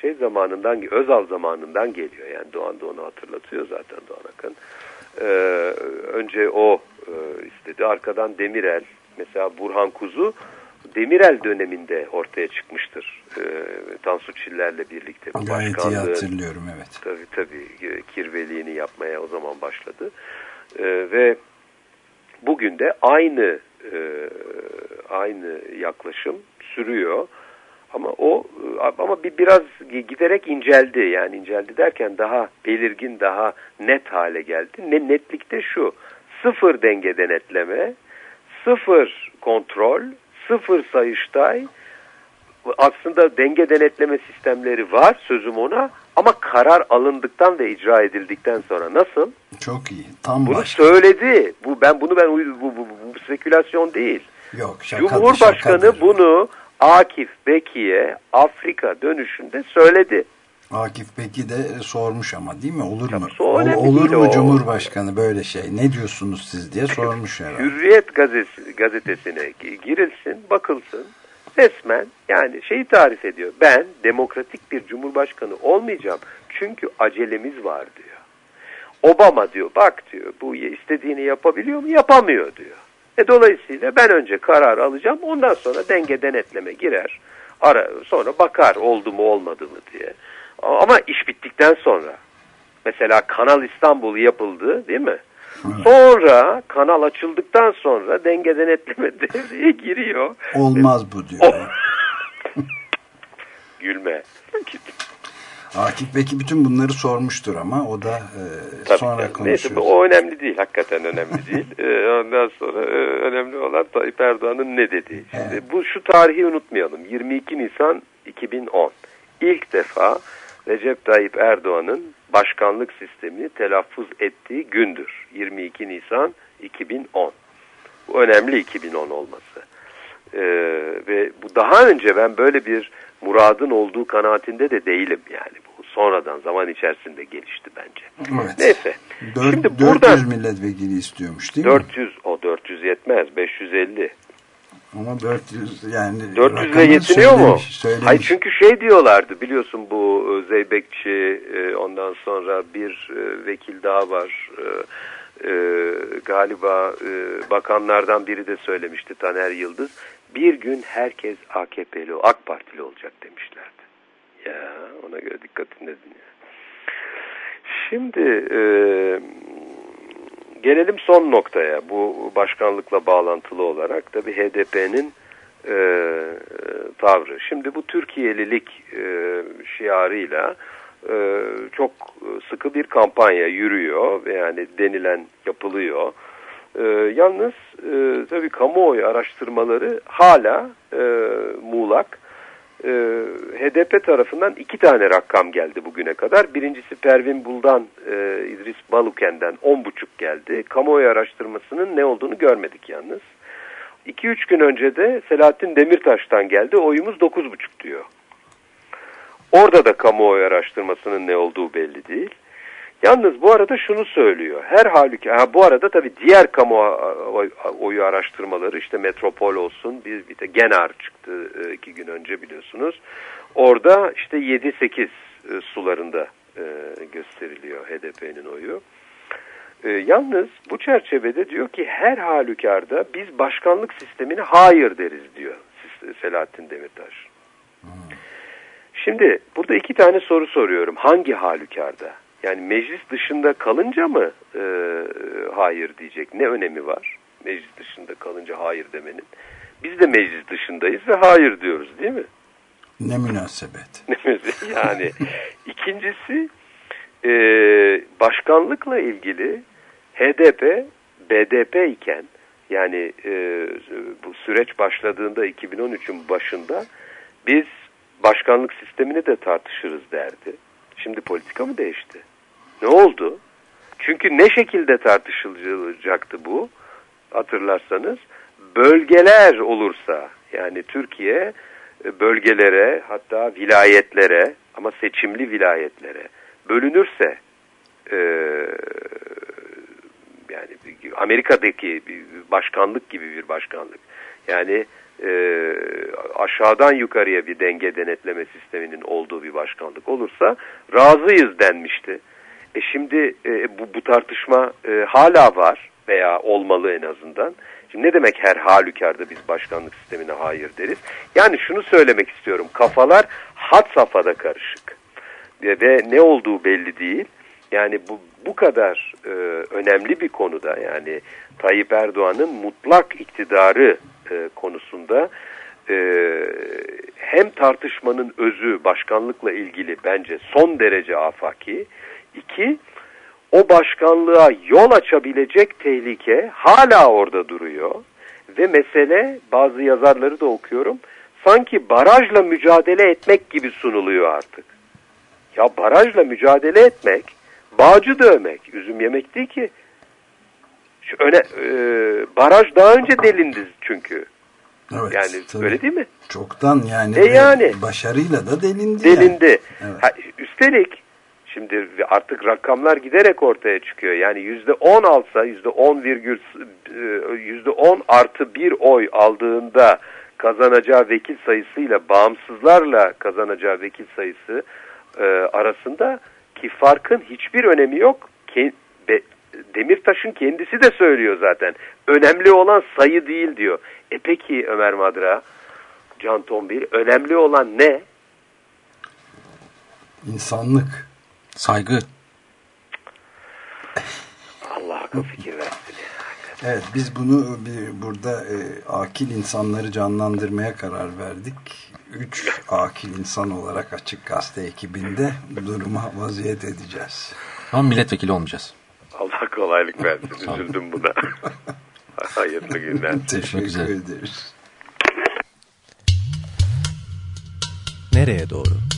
şey zamanından Özal zamanından geliyor. Yani Doğan da onu hatırlatıyor zaten Doğan Akın. Ee, önce o e, istedi. Arkadan Demirel mesela Burhan Kuzu Demirel döneminde ortaya çıkmıştır. E, Tansu Çiller'le birlikte. Gayet iyi hatırlıyorum evet. Tabii tabii kirveliğini yapmaya o zaman başladı. E, ve bugün de aynı e, aynı yaklaşım sürüyor. Ama o ama bir biraz giderek inceldi. Yani inceldi derken daha belirgin, daha net hale geldi. Ne netlikte şu. Sıfır denge denetleme, sıfır kontrol, sıfır sayıştay aslında denge denetleme sistemleri var sözüm ona ama karar alındıktan ve icra edildikten sonra nasıl? Çok iyi. Tam bunu başka. söyledi. Bu ben bunu ben bu, bu, bu, bu spekülasyon değil. Yok, şakadır, Cumhurbaşkanı şakadır. bunu Akif Beki'ye Afrika dönüşünde söyledi. Akif Beki de sormuş ama değil mi? Olur mu? Ol, olur mu o. Cumhurbaşkanı böyle şey? Ne diyorsunuz siz diye sormuş herhalde. Hürriyet gazetesi, gazetesine girilsin, bakılsın. Resmen yani şeyi tarif ediyor. Ben demokratik bir cumhurbaşkanı olmayacağım. Çünkü acelemiz var diyor. Obama diyor bak diyor bu istediğini yapabiliyor mu? Yapamıyor diyor. E dolayısıyla ben önce karar alacağım ondan sonra denge denetleme girer. Ara, sonra bakar oldu mu olmadı mı diye. Ama iş bittikten sonra mesela Kanal İstanbul yapıldı değil mi? Sonra kanal açıldıktan sonra denge denetleme devreye giriyor. Olmaz bu diyor. Gülme. Akif belki bütün bunları sormuştur ama o da e, Tabii sonra yani. konuşuyor. Neyse o önemli değil. Hakikaten önemli değil. e, ondan sonra e, önemli olan Tayyip Erdoğan'ın ne dediği. Şimdi evet. bu şu tarihi unutmayalım. 22 Nisan 2010. İlk defa Recep Tayyip Erdoğan'ın başkanlık sistemini telaffuz ettiği gündür. 22 Nisan 2010. Bu önemli 2010 olması. Ee, ve bu daha önce ben böyle bir muradın olduğu kanaatinde de değilim yani. Bu sonradan zaman içerisinde gelişti bence. Evet. Neyse. 4, Şimdi 400 burada, milletvekili istiyormuş değil 400, mi? 400 o 400 yetmez 550. Ama 400 yani 400 ile yetiniyor mu? Söylemiş. Hayır çünkü şey diyorlardı biliyorsun bu e, Zeybekçi e, ondan sonra bir e, vekil daha var. Galiba bakanlardan biri de söylemişti Taner Yıldız. Bir gün herkes AKP'li, AK Partili olacak demişlerdi. Ya ona göre dikkat edin. Şimdi e, Gelelim son noktaya bu başkanlıkla bağlantılı olarak tabi HDP'nin e, tavrı. Şimdi bu Türkiye'lilik e, şiarıyla e, çok sıkı bir kampanya yürüyor ve yani denilen yapılıyor. E, yalnız e, tabi kamuoyu araştırmaları hala e, muğlak e, HDP tarafından iki tane rakam geldi bugüne kadar. Birincisi Pervin Buldan, e, İdris Baluken'den 10,5 geldi. Kamuoyu araştırmasının ne olduğunu görmedik yalnız. 2-3 gün önce de Selahattin Demirtaş'tan geldi. Oyumuz 9,5 diyor. Orada da kamuoyu araştırmasının ne olduğu belli değil. Yalnız bu arada şunu söylüyor. Her halükarda bu arada tabii diğer kamuoyu araştırmaları işte Metropol olsun bir, bir de Genar çıktı e, iki gün önce biliyorsunuz. Orada işte 7-8 e, sularında e, gösteriliyor HDP'nin oyu. Yalnız bu çerçevede diyor ki her halükarda biz başkanlık sistemine hayır deriz diyor Selahattin Demirtaş. Şimdi burada iki tane soru soruyorum. Hangi halükarda? Yani meclis dışında kalınca mı e, hayır diyecek? Ne önemi var? Meclis dışında kalınca hayır demenin. Biz de meclis dışındayız ve hayır diyoruz değil mi? Ne münasebet. yani ikincisi e, başkanlıkla ilgili HDP BDP iken yani e, bu süreç başladığında 2013'ün başında biz başkanlık sistemini de tartışırız derdi. Şimdi politika mı değişti? Ne oldu? Çünkü ne şekilde tartışılacaktı bu? Hatırlarsanız bölgeler olursa yani Türkiye e, bölgelere hatta vilayetlere ama seçimli vilayetlere bölünürse e, yani Amerika'daki bir başkanlık gibi bir başkanlık yani e, aşağıdan yukarıya bir denge denetleme sisteminin olduğu bir başkanlık olursa razıyız denmişti. E şimdi e, bu, bu tartışma e, hala var veya olmalı en azından. Şimdi ne demek her halükarda biz başkanlık sistemine hayır deriz? Yani şunu söylemek istiyorum. Kafalar hat safhada karışık. Ve, ve ne olduğu belli değil. Yani bu, bu kadar e, önemli bir konuda yani Tayyip Erdoğan'ın mutlak iktidarı e, konusunda e, hem tartışmanın özü başkanlıkla ilgili bence son derece afaki. İki, o başkanlığa yol açabilecek tehlike hala orada duruyor. Ve mesele bazı yazarları da okuyorum sanki barajla mücadele etmek gibi sunuluyor artık. Ya barajla mücadele etmek bağcı dövmek, üzüm yemek değil ki. Şu öne, e, baraj daha önce delindi çünkü. Evet, yani tabii. öyle değil mi? Çoktan yani. E yani. Başarıyla da delindi. Delindi. Yani. Evet. Ha, üstelik şimdi artık rakamlar giderek ortaya çıkıyor. Yani yüzde on alsa yüzde on virgül e, yüzde on artı bir oy aldığında kazanacağı vekil sayısıyla bağımsızlarla kazanacağı vekil sayısı e, arasında ki farkın hiçbir önemi yok. Demirtaş'ın kendisi de söylüyor zaten. Önemli olan sayı değil diyor. E peki Ömer Madra, Can Tombil önemli olan ne? İnsanlık. Saygı. Allah akıl fikir versin. Evet biz bunu bir, burada e, akil insanları canlandırmaya karar verdik. Üç akil insan olarak Açık Gazete ekibinde duruma vaziyet edeceğiz. Ama milletvekili olmayacağız. Allah kolaylık versin. Üzüldüm buna. Hayırlı günler. Teşekkür ederiz. Nereye doğru?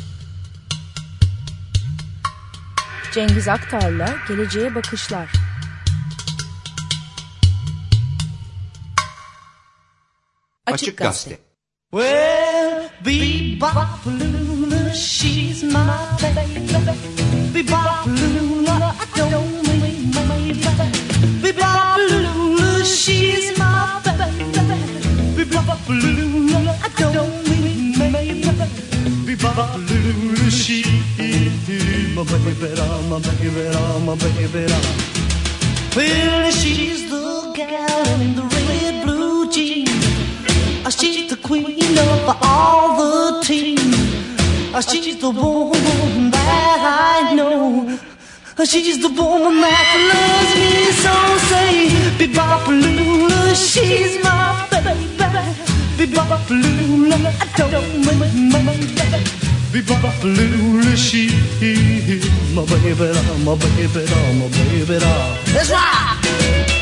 Cengiz Aktar'la Geleceğe Bakışlar. Açık Gazete. Well, bebop Lula, she's my baby. Bebop Lula, I don't mean maybe. Bebop Lula, she's my baby. Bebop Lula, I don't. Lula, she's my baby, my baby, my baby. Well, she's the gal in the red blue jeans. Uh, She's the queen of all the team. Uh, She's the woman that I know. Uh, She's the woman that loves me so. Say, Bebopalula, she's my baby. Bebopalula, I don't mean my baby. Bebopalula, she's my baby, my baby, my baby. That's right.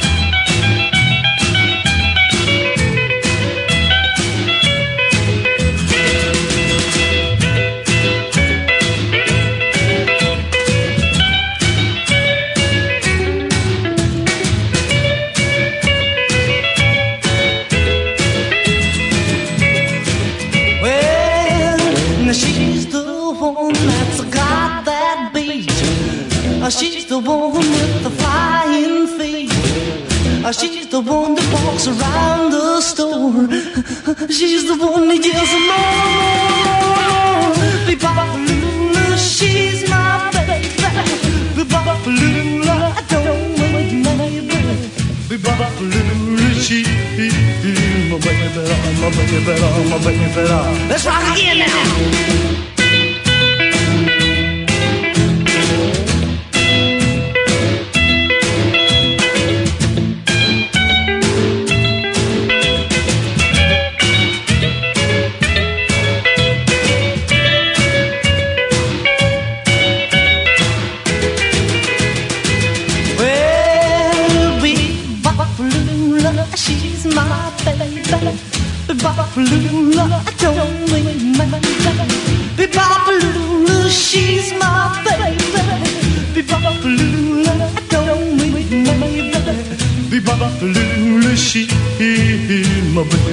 Uh, She's the one with the flying feet. Uh, She's the one that walks around the store. She's the one that yells more, more, more. Bebopalula, she's my baby. Bebopalula, I don't know my baby. Bebopalula, she's my my baby my baby my baby. Let's rock again now.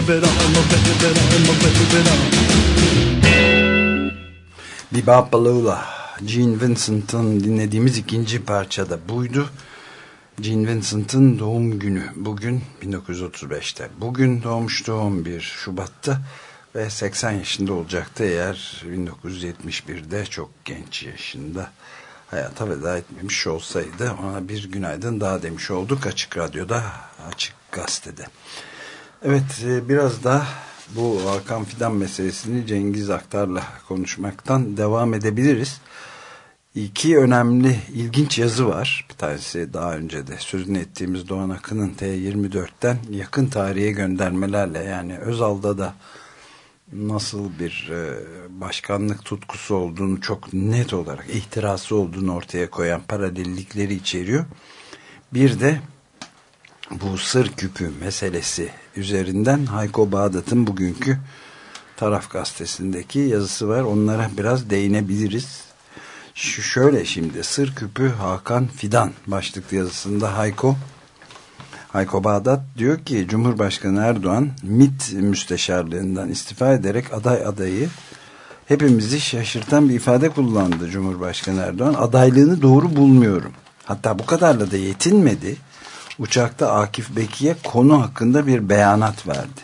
My baby, doll, my baby. doll. Bebopalula, Gene Vincent'ın dinlediğimiz ikinci parça da buydu. Gene Vincent'ın doğum günü bugün 1935'te. Bugün doğmuştu 11 Şubat'ta ve 80 yaşında olacaktı eğer 1971'de çok genç yaşında hayata veda etmemiş olsaydı ona bir günaydın daha demiş olduk Açık Radyo'da Açık Gazete'de. Evet e, biraz da bu Hakan Fidan meselesini Cengiz Aktar'la konuşmaktan devam edebiliriz. İki önemli ilginç yazı var. Bir tanesi daha önce de sözünü ettiğimiz Doğan Akın'ın T24'ten yakın tarihe göndermelerle yani Özal'da da nasıl bir e, başkanlık tutkusu olduğunu çok net olarak ihtirası olduğunu ortaya koyan paralellikleri içeriyor. Bir de bu sır küpü meselesi üzerinden Hayko Bağdat'ın bugünkü Taraf Gazetesi'ndeki yazısı var. Onlara biraz değinebiliriz. Şu şöyle şimdi Sır Küpü Hakan Fidan başlıklı yazısında Hayko Hayko Bağdat diyor ki Cumhurbaşkanı Erdoğan MİT müsteşarlığından istifa ederek aday adayı hepimizi şaşırtan bir ifade kullandı Cumhurbaşkanı Erdoğan. Adaylığını doğru bulmuyorum. Hatta bu kadarla da yetinmedi. Uçakta Akif Beki'ye konu hakkında bir beyanat verdi.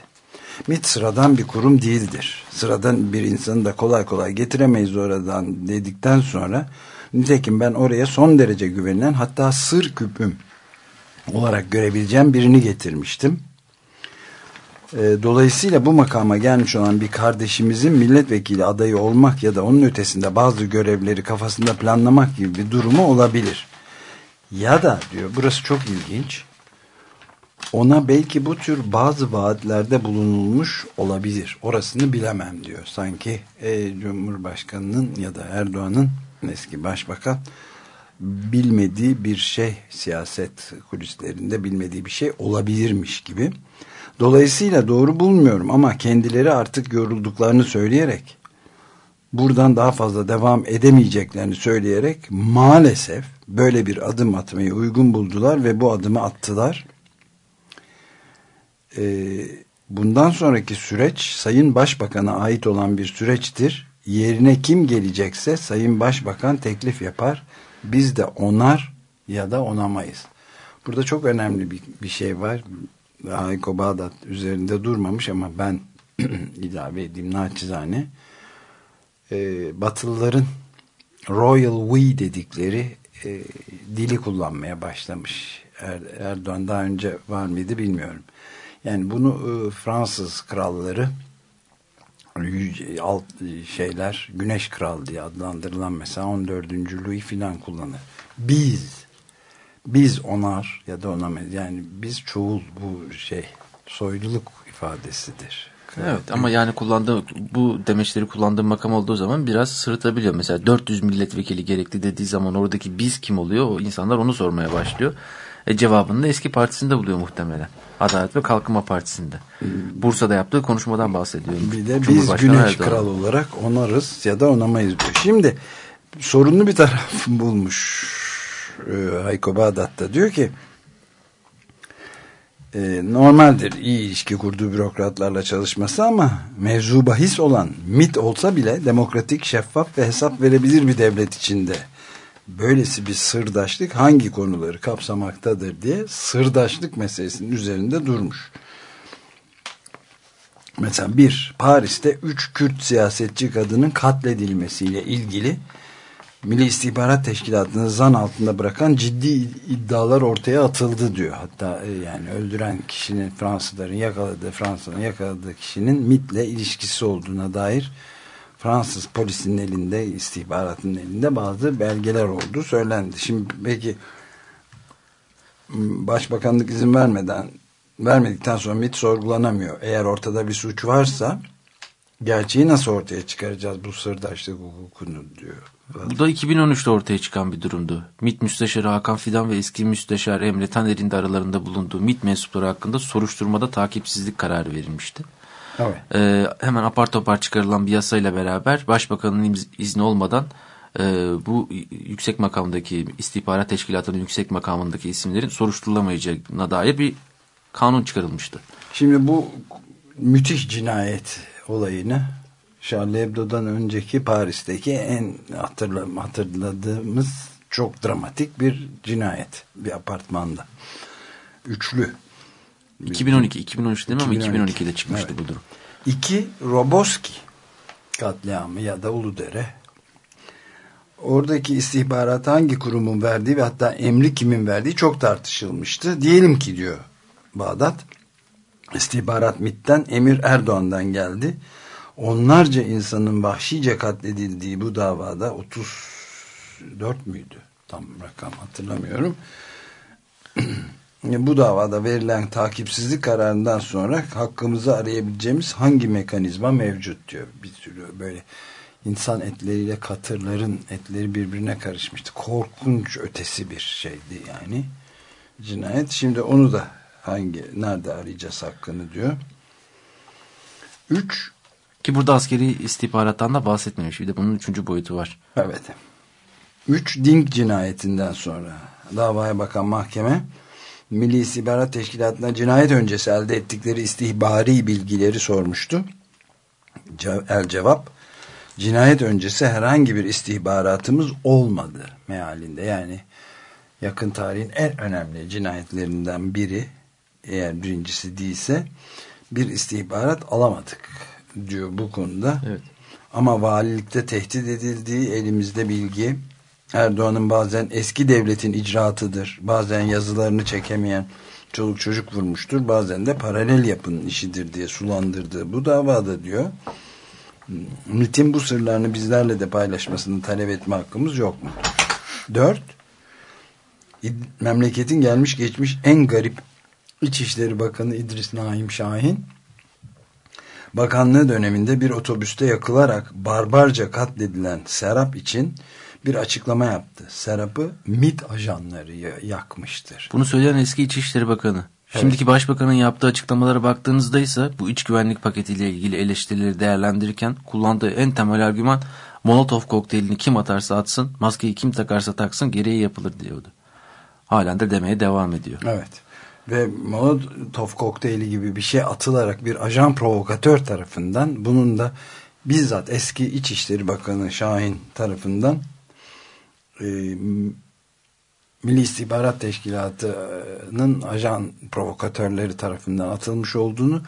MİT sıradan bir kurum değildir. Sıradan bir insanı da kolay kolay getiremeyiz oradan dedikten sonra nitekim ben oraya son derece güvenilen hatta sır küpüm olarak görebileceğim birini getirmiştim. E, Dolayısıyla bu makama gelmiş olan bir kardeşimizin milletvekili adayı olmak ya da onun ötesinde bazı görevleri kafasında planlamak gibi bir durumu olabilir. Ya da diyor burası çok ilginç ona belki bu tür bazı vaatlerde bulunulmuş olabilir. Orasını bilemem diyor. Sanki e, Cumhurbaşkanı'nın ya da Erdoğan'ın eski başbakan bilmediği bir şey siyaset kulislerinde bilmediği bir şey olabilirmiş gibi. Dolayısıyla doğru bulmuyorum ama kendileri artık yorulduklarını söyleyerek buradan daha fazla devam edemeyeceklerini söyleyerek maalesef böyle bir adım atmayı uygun buldular ve bu adımı attılar e, bundan sonraki süreç Sayın Başbakan'a ait olan bir süreçtir. Yerine kim gelecekse Sayın Başbakan teklif yapar. Biz de onar ya da onamayız. Burada çok önemli bir, bir şey var. Hayko Bağdat üzerinde durmamış ama ben ilave edeyim naçizane. Ee, Batılıların Royal We dedikleri e, dili kullanmaya başlamış. Er, Erdoğan daha önce var mıydı bilmiyorum. Yani bunu e, Fransız kralları alt şeyler Güneş Kral diye adlandırılan mesela 14. Louis filan kullanır. Biz biz onar ya da onamayız. Yani biz çoğul bu şey soyluluk ifadesidir. Evet ama yani kullandığı bu demeçleri kullandığı makam olduğu zaman biraz sırıtabiliyor. Mesela 400 milletvekili gerekli dediği zaman oradaki biz kim oluyor? O insanlar onu sormaya başlıyor. E cevabını da eski partisinde buluyor muhtemelen. Adalet ve Kalkınma Partisi'nde. Bursa'da yaptığı konuşmadan bahsediyorum. Bir de biz Güneş. Kral olarak onarız ya da onamayız diyor. Şimdi sorunlu bir taraf bulmuş e, Hayko Bağdat da diyor ki e, normaldir iyi ilişki kurduğu bürokratlarla çalışması ama mevzu bahis olan MIT olsa bile demokratik, şeffaf ve hesap verebilir bir devlet içinde böylesi bir sırdaşlık hangi konuları kapsamaktadır diye sırdaşlık meselesinin üzerinde durmuş. Mesela bir, Paris'te üç Kürt siyasetçi kadının katledilmesiyle ilgili Milli İstihbarat Teşkilatı'nı zan altında bırakan ciddi iddialar ortaya atıldı diyor. Hatta e, yani öldüren kişinin Fransızların yakaladığı, Fransa'nın yakaladığı kişinin MIT'le ilişkisi olduğuna dair Fransız polisinin elinde, istihbaratın elinde bazı belgeler olduğu söylendi. Şimdi peki Başbakanlık izin vermeden vermedikten sonra MIT sorgulanamıyor. Eğer ortada bir suç varsa gerçeği nasıl ortaya çıkaracağız bu sırdaşlık hukukunu diyor. Bu da 2013'te ortaya çıkan bir durumdu. MİT Müsteşarı Hakan Fidan ve eski Müsteşar Emre Taner'in de aralarında bulunduğu MİT mensupları hakkında soruşturmada takipsizlik kararı verilmişti. Evet. Ee, hemen apar topar çıkarılan bir yasayla beraber Başbakanın izni olmadan e, bu yüksek makamdaki istihbarat teşkilatının yüksek makamındaki isimlerin soruşturulamayacağına dair bir kanun çıkarılmıştı. Şimdi bu müthiş cinayet olayını Charlie Hebdo'dan önceki Paris'teki en hatırla, hatırladığımız çok dramatik bir cinayet bir apartmanda. Üçlü. 2012, 2013 değil mi 2012. ama 2012'de çıkmıştı Evet. bu durum. İki Roboski katliamı ya da Uludere. Oradaki istihbarat hangi kurumun verdiği ve hatta emri kimin verdiği çok tartışılmıştı. Diyelim ki diyor Bağdat istihbarat MİT'ten emir Erdoğan'dan geldi. Onlarca insanın vahşice katledildiği bu davada 34 müydü? Tam rakam hatırlamıyorum. bu davada verilen takipsizlik kararından sonra hakkımızı arayabileceğimiz hangi mekanizma mevcut diyor. Bir sürü böyle insan etleriyle katırların etleri birbirine karışmıştı. Korkunç ötesi bir şeydi yani. Cinayet. Şimdi onu da hangi nerede arayacağız hakkını diyor. Üç Ki burada askeri istihbarattan da bahsetmemiş. Bir de bunun üçüncü boyutu var. Evet. Üç Dink cinayetinden sonra davaya bakan mahkeme Milli İstihbarat Teşkilatı'na cinayet öncesi elde ettikleri istihbari bilgileri sormuştu. El cevap cinayet öncesi herhangi bir istihbaratımız olmadı mealinde. Yani yakın tarihin en önemli cinayetlerinden biri eğer birincisi değilse bir istihbarat alamadık diyor bu konuda. Evet. Ama valilikte tehdit edildiği elimizde bilgi Erdoğan'ın bazen eski devletin icraatıdır. Bazen yazılarını çekemeyen çoluk çocuk vurmuştur. Bazen de paralel yapının işidir diye sulandırdığı bu davada diyor. MİT'in bu sırlarını bizlerle de paylaşmasını talep etme hakkımız yok mu? Dört, memleketin gelmiş geçmiş en garip İçişleri Bakanı İdris Naim Şahin bakanlığı döneminde bir otobüste yakılarak barbarca katledilen Serap için bir açıklama yaptı. Serap'ı MİT ajanları ya- yakmıştır. Bunu söyleyen eski İçişleri Bakanı. Şimdiki Başbakanın yaptığı açıklamalara baktığınızda ise bu iç güvenlik paketiyle ilgili eleştirileri değerlendirirken kullandığı en temel argüman Molotov kokteylini kim atarsa atsın, maskeyi kim takarsa taksın gereği yapılır diyordu. Halen de demeye devam ediyor. Evet. Ve Molotov kokteyli gibi bir şey atılarak bir ajan provokatör tarafından bunun da bizzat eski İçişleri Bakanı Şahin tarafından e, Milli İstihbarat Teşkilatı'nın ajan provokatörleri tarafından atılmış olduğunu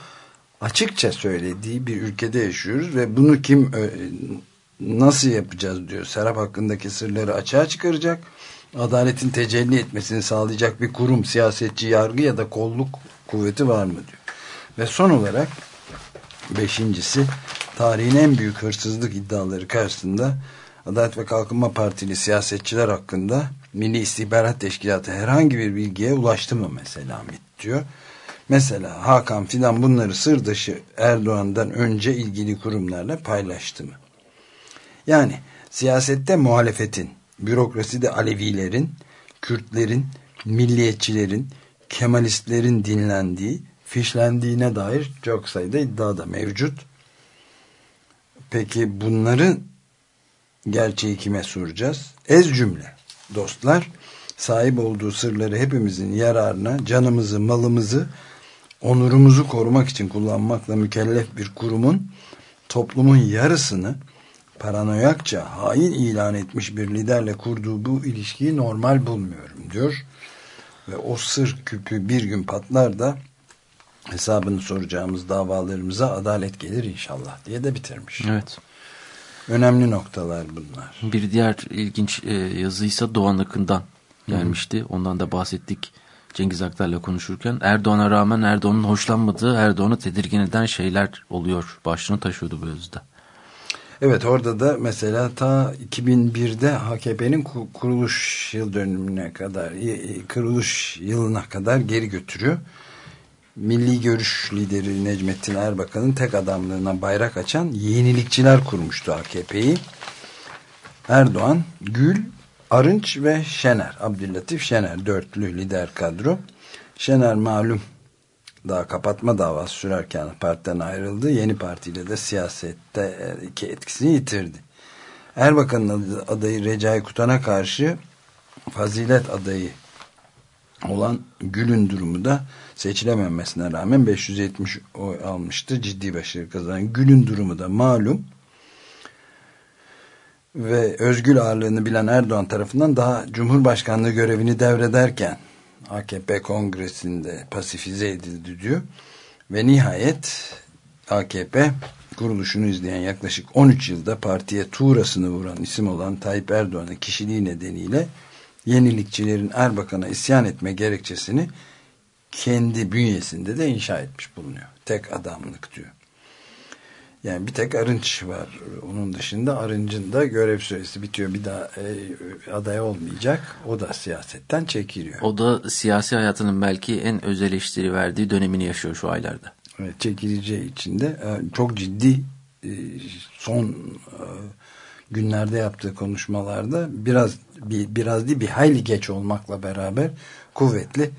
açıkça söylediği bir ülkede yaşıyoruz ve bunu kim e, nasıl yapacağız diyor. Serap hakkındaki sırları açığa çıkaracak. Adaletin tecelli etmesini sağlayacak bir kurum, siyasetçi, yargı ya da kolluk kuvveti var mı diyor. Ve son olarak beşincisi tarihin en büyük hırsızlık iddiaları karşısında Adalet ve Kalkınma Partili siyasetçiler hakkında Milli İstihbarat Teşkilatı herhangi bir bilgiye ulaştı mı mesela MİT diyor. Mesela Hakan Fidan bunları sırdaşı Erdoğan'dan önce ilgili kurumlarla paylaştı mı? Yani siyasette muhalefetin, bürokraside Alevilerin, Kürtlerin, milliyetçilerin, Kemalistlerin dinlendiği, fişlendiğine dair çok sayıda iddia da mevcut. Peki bunların gerçeği kime soracağız? Ez cümle dostlar sahip olduğu sırları hepimizin yararına canımızı, malımızı, onurumuzu korumak için kullanmakla mükellef bir kurumun toplumun yarısını paranoyakça hain ilan etmiş bir liderle kurduğu bu ilişkiyi normal bulmuyorum diyor. Ve o sır küpü bir gün patlar da hesabını soracağımız davalarımıza adalet gelir inşallah diye de bitirmiş. Evet. Önemli noktalar bunlar. Bir diğer ilginç e, yazıysa Doğan Akın'dan gelmişti. Ondan da bahsettik Cengiz Aktar'la konuşurken. Erdoğan'a rağmen Erdoğan'ın hoşlanmadığı, Erdoğan'ı tedirgin eden şeyler oluyor. Başlığını taşıyordu bu yazıda. Evet orada da mesela ta 2001'de AKP'nin kuruluş yıl dönümüne kadar, kuruluş yılına kadar geri götürüyor. Milli Görüş lideri Necmettin Erbakan'ın tek adamlığına bayrak açan yenilikçiler kurmuştu AKP'yi. Erdoğan, Gül, Arınç ve Şener, Abdüllatif Şener dörtlü lider kadro. Şener malum daha kapatma davası sürerken partiden ayrıldı. Yeni partiyle de siyasette iki etkisini yitirdi. Erbakan'ın adayı Recai Kutan'a karşı fazilet adayı olan Gül'ün durumu da seçilememesine rağmen 570 oy almıştı. Ciddi başarı kazanan Gül'ün durumu da malum ve özgül ağırlığını bilen Erdoğan tarafından daha Cumhurbaşkanlığı görevini devrederken AKP kongresinde pasifize edildi diyor. Ve nihayet AKP kuruluşunu izleyen yaklaşık 13 yılda partiye tuğrasını vuran isim olan Tayyip Erdoğan'ın kişiliği nedeniyle yenilikçilerin Erbakan'a isyan etme gerekçesini kendi bünyesinde de inşa etmiş bulunuyor. Tek adamlık diyor. Yani bir tek Arınç var. Onun dışında Arınç'ın da görev süresi bitiyor. Bir daha e, aday olmayacak. O da siyasetten çekiliyor. O da siyasi hayatının belki en öz eleştiri verdiği dönemini yaşıyor şu aylarda. Evet, çekileceği için de e, çok ciddi e, son e, günlerde yaptığı konuşmalarda biraz bir, biraz değil bir hayli geç olmakla beraber kuvvetli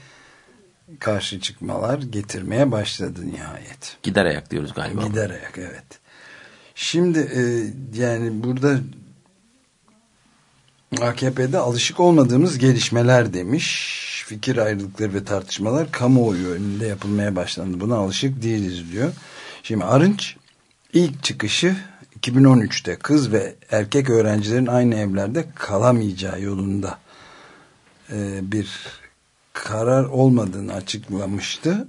karşı çıkmalar getirmeye başladı nihayet. Gider ayak diyoruz galiba. Gider ayak evet. Şimdi e, yani burada AKP'de alışık olmadığımız gelişmeler demiş. Fikir ayrılıkları ve tartışmalar kamuoyu önünde yapılmaya başlandı. Buna alışık değiliz diyor. Şimdi Arınç ilk çıkışı 2013'te kız ve erkek öğrencilerin aynı evlerde kalamayacağı yolunda e, bir karar olmadığını açıklamıştı.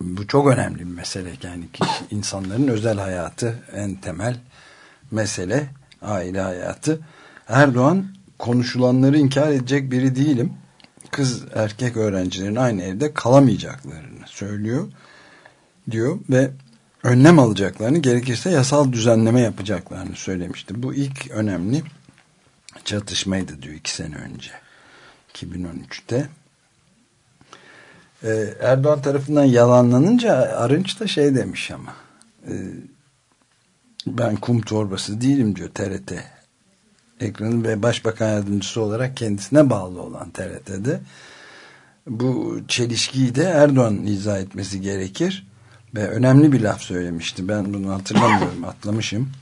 Bu çok önemli bir mesele. Yani kişi, insanların özel hayatı en temel mesele aile hayatı. Erdoğan konuşulanları inkar edecek biri değilim. Kız erkek öğrencilerin aynı evde kalamayacaklarını söylüyor diyor ve önlem alacaklarını gerekirse yasal düzenleme yapacaklarını söylemişti. Bu ilk önemli çatışmaydı diyor iki sene önce. 2013'te. Ee, Erdoğan tarafından yalanlanınca Arınç da şey demiş ama e, ben kum torbası değilim diyor TRT ekranı ve başbakan yardımcısı olarak kendisine bağlı olan TRT'de bu çelişkiyi de Erdoğan izah etmesi gerekir ve önemli bir laf söylemişti. Ben bunu hatırlamıyorum atlamışım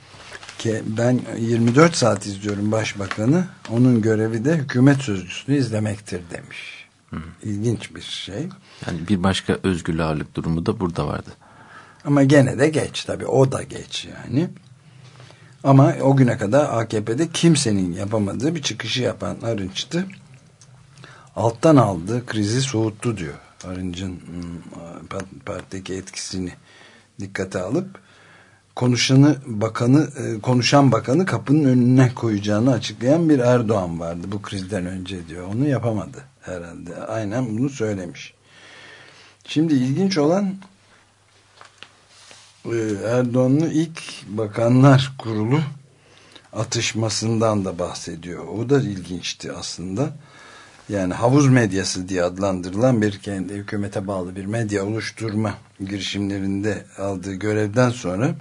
ben 24 saat izliyorum başbakanı onun görevi de hükümet sözcüsünü izlemektir demiş. Hı. İlginç bir şey. Yani bir başka özgür ağırlık durumu da burada vardı. Ama gene de geç tabii o da geç yani. Ama o güne kadar AKP'de kimsenin yapamadığı bir çıkışı yapan Arınç'tı. Alttan aldı, krizi soğuttu diyor. Arınç'ın hmm, partideki etkisini dikkate alıp konuşanı bakanı e, konuşan bakanı kapının önüne koyacağını açıklayan bir Erdoğan vardı bu krizden önce diyor. Onu yapamadı herhalde. Aynen bunu söylemiş. Şimdi ilginç olan e, Erdoğan'ın ilk bakanlar kurulu atışmasından da bahsediyor. O da ilginçti aslında. Yani havuz medyası diye adlandırılan bir kendi hükümete bağlı bir medya oluşturma girişimlerinde aldığı görevden sonra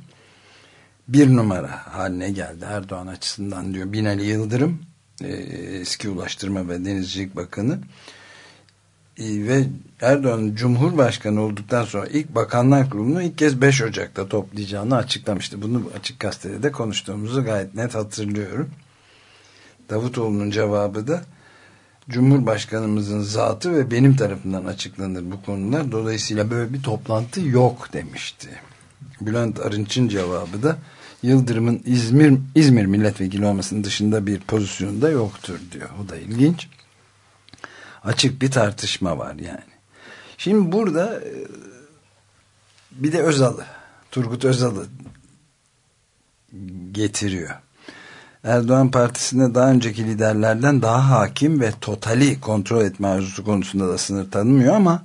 bir numara haline geldi Erdoğan açısından diyor Binali Yıldırım e, eski Ulaştırma ve Denizcilik Bakanı e, ve Erdoğan Cumhurbaşkanı olduktan sonra ilk Bakanlar Kurulu'nu ilk kez 5 Ocak'ta toplayacağını açıklamıştı. Bunu açık gazetede de konuştuğumuzu gayet net hatırlıyorum. Davutoğlu'nun cevabı da Cumhurbaşkanımızın zatı ve benim tarafından açıklanır bu konular. Dolayısıyla böyle bir toplantı yok demişti. Bülent Arınç'ın cevabı da Yıldırım'ın İzmir İzmir milletvekili olmasının dışında bir pozisyonda yoktur diyor. O da ilginç. Açık bir tartışma var yani. Şimdi burada e, bir de Özal'ı, Turgut Özal'ı getiriyor. Erdoğan partisinde daha önceki liderlerden daha hakim ve totali kontrol etme arzusu konusunda da sınır tanımıyor ama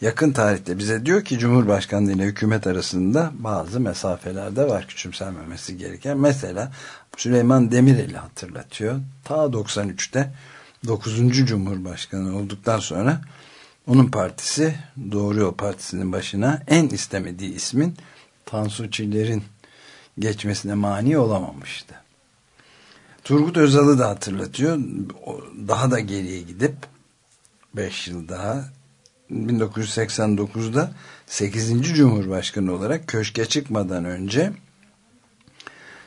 yakın tarihte bize diyor ki Cumhurbaşkanlığı ile hükümet arasında bazı mesafelerde var küçümsenmemesi gereken. Mesela Süleyman Demirel'i hatırlatıyor. Ta 93'te 9. Cumhurbaşkanı olduktan sonra onun partisi Doğru Yol Partisi'nin başına en istemediği ismin Tansu Çiller'in geçmesine mani olamamıştı. Turgut Özal'ı da hatırlatıyor. Daha da geriye gidip 5 yıl daha 1989'da 8. Cumhurbaşkanı olarak köşke çıkmadan önce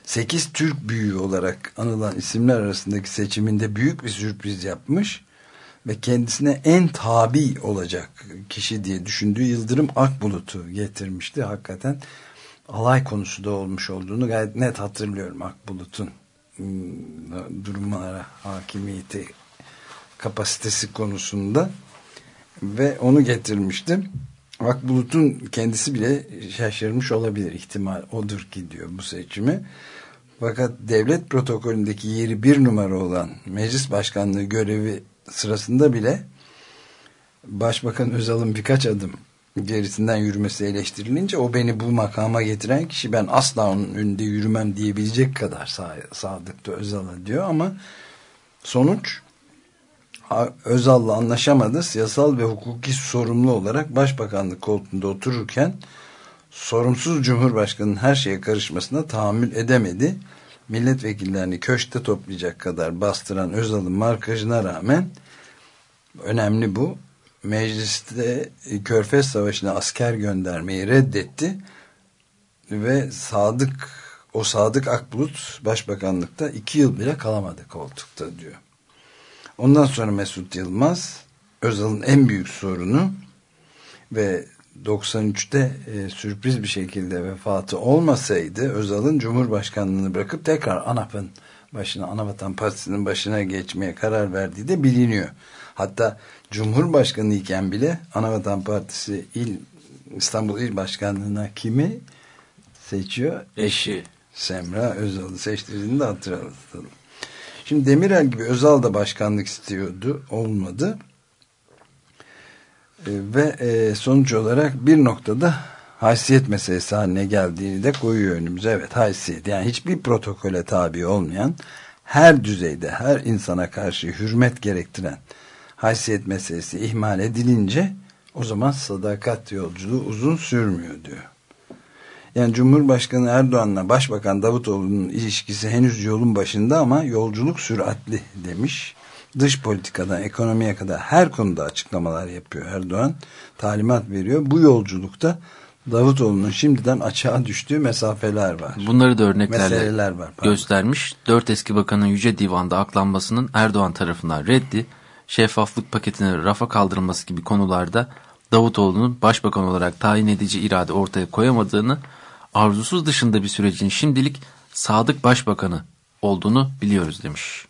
8 Türk büyüğü olarak anılan isimler arasındaki seçiminde büyük bir sürpriz yapmış ve kendisine en tabi olacak kişi diye düşündüğü Yıldırım Akbulut'u getirmişti. Hakikaten alay konusu da olmuş olduğunu gayet net hatırlıyorum Akbulut'un ıı, durumlara hakimiyeti kapasitesi konusunda ve onu getirmiştim. Akbulut'un kendisi bile şaşırmış olabilir ihtimal odur ki diyor bu seçimi. Fakat devlet protokolündeki yeri bir numara olan meclis başkanlığı görevi sırasında bile Başbakan Özal'ın birkaç adım gerisinden yürümesi eleştirilince o beni bu makama getiren kişi ben asla onun önünde yürümem diyebilecek kadar sadıktı Özal'a diyor ama sonuç Özal'la anlaşamadı. Siyasal ve hukuki sorumlu olarak başbakanlık koltuğunda otururken sorumsuz cumhurbaşkanının her şeye karışmasına tahammül edemedi. Milletvekillerini köşte toplayacak kadar bastıran Özal'ın markajına rağmen önemli bu. Mecliste Körfez Savaşı'na asker göndermeyi reddetti ve Sadık o Sadık Akbulut başbakanlıkta iki yıl bile kalamadı koltukta diyor. Ondan sonra Mesut Yılmaz Özal'ın en büyük sorunu ve 93'te e, sürpriz bir şekilde vefatı olmasaydı Özal'ın Cumhurbaşkanlığını bırakıp tekrar ANAP'ın başına, Anavatan Partisi'nin başına geçmeye karar verdiği de biliniyor. Hatta Cumhurbaşkanı iken bile Anavatan Partisi il, İstanbul İl Başkanlığı'na kimi seçiyor? Eşi. Semra Özal'ı seçtirdiğini de hatırlatalım. Şimdi Demirel gibi Özal da başkanlık istiyordu. Olmadı. E, ve e, sonuç olarak bir noktada haysiyet meselesi haline geldiğini de koyuyor önümüze. Evet haysiyet yani hiçbir protokole tabi olmayan her düzeyde her insana karşı hürmet gerektiren haysiyet meselesi ihmal edilince o zaman sadakat yolculuğu uzun sürmüyor diyor. Yani Cumhurbaşkanı Erdoğan'la Başbakan Davutoğlu'nun ilişkisi henüz yolun başında ama yolculuk süratli demiş. Dış politikadan ekonomiye kadar her konuda açıklamalar yapıyor Erdoğan. Talimat veriyor. Bu yolculukta Davutoğlu'nun şimdiden açığa düştüğü mesafeler var. Bunları da örneklerle var, pardon. göstermiş. Dört eski bakanın Yüce Divan'da aklanmasının Erdoğan tarafından reddi, şeffaflık paketine rafa kaldırılması gibi konularda Davutoğlu'nun başbakan olarak tayin edici irade ortaya koyamadığını arzusuz dışında bir sürecin şimdilik sadık başbakanı olduğunu biliyoruz demiş.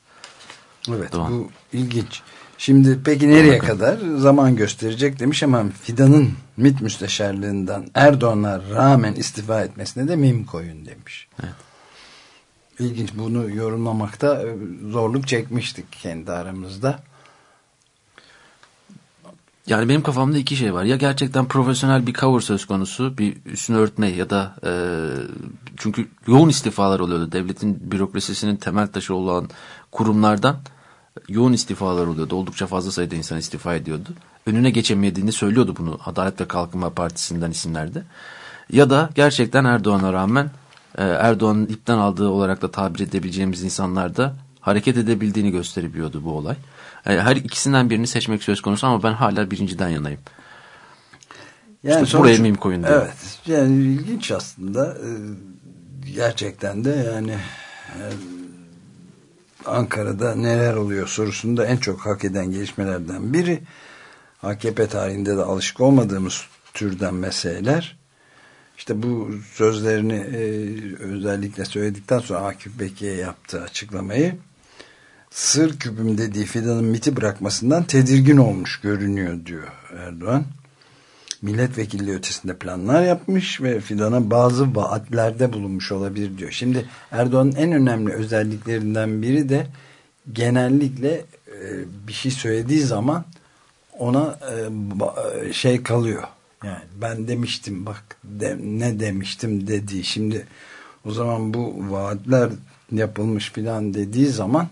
Evet Doğan. bu ilginç. Şimdi peki nereye Bakın. kadar zaman gösterecek demiş ama Fidan'ın MİT müsteşarlığından Erdoğan'a rağmen istifa etmesine de mim koyun demiş. Evet. İlginç bunu yorumlamakta e, zorluk çekmiştik kendi aramızda. Yani benim kafamda iki şey var. Ya gerçekten profesyonel bir cover söz konusu, bir üstünü örtme ya da e, çünkü yoğun istifalar oluyordu. Devletin bürokrasisinin temel taşı olan kurumlardan yoğun istifalar oluyordu. Oldukça fazla sayıda insan istifa ediyordu. Önüne geçemediğini söylüyordu bunu Adalet ve Kalkınma Partisi'nden isimlerde. Ya da gerçekten Erdoğan'a rağmen e, Erdoğan'ın ipten aldığı olarak da tabir edebileceğimiz insanlar da hareket edebildiğini gösteriyordu bu olay. Yani her ikisinden birini seçmek söz konusu ama ben hala birinciden yanayım. İşte sonuç- buraya mim koyun diyor. Evet yani ilginç aslında Ee, gerçekten de yani e, Ankara'da neler oluyor sorusunda en çok hak eden gelişmelerden biri AKP tarihinde de alışık olmadığımız türden meseleler işte bu sözlerini e, özellikle söyledikten sonra Akif Bekir'e yaptığı açıklamayı sır küpüm dediği Fidan'ın miti bırakmasından tedirgin olmuş görünüyor diyor Erdoğan. milletvekilliği ötesinde planlar yapmış ve Fidan'a bazı vaatlerde bulunmuş olabilir diyor. Şimdi Erdoğan'ın en önemli özelliklerinden biri de genellikle e, bir şey söylediği zaman ona e, ba- şey kalıyor. Yani ben demiştim bak de, ne demiştim dediği. Şimdi o zaman bu vaatler yapılmış filan dediği zaman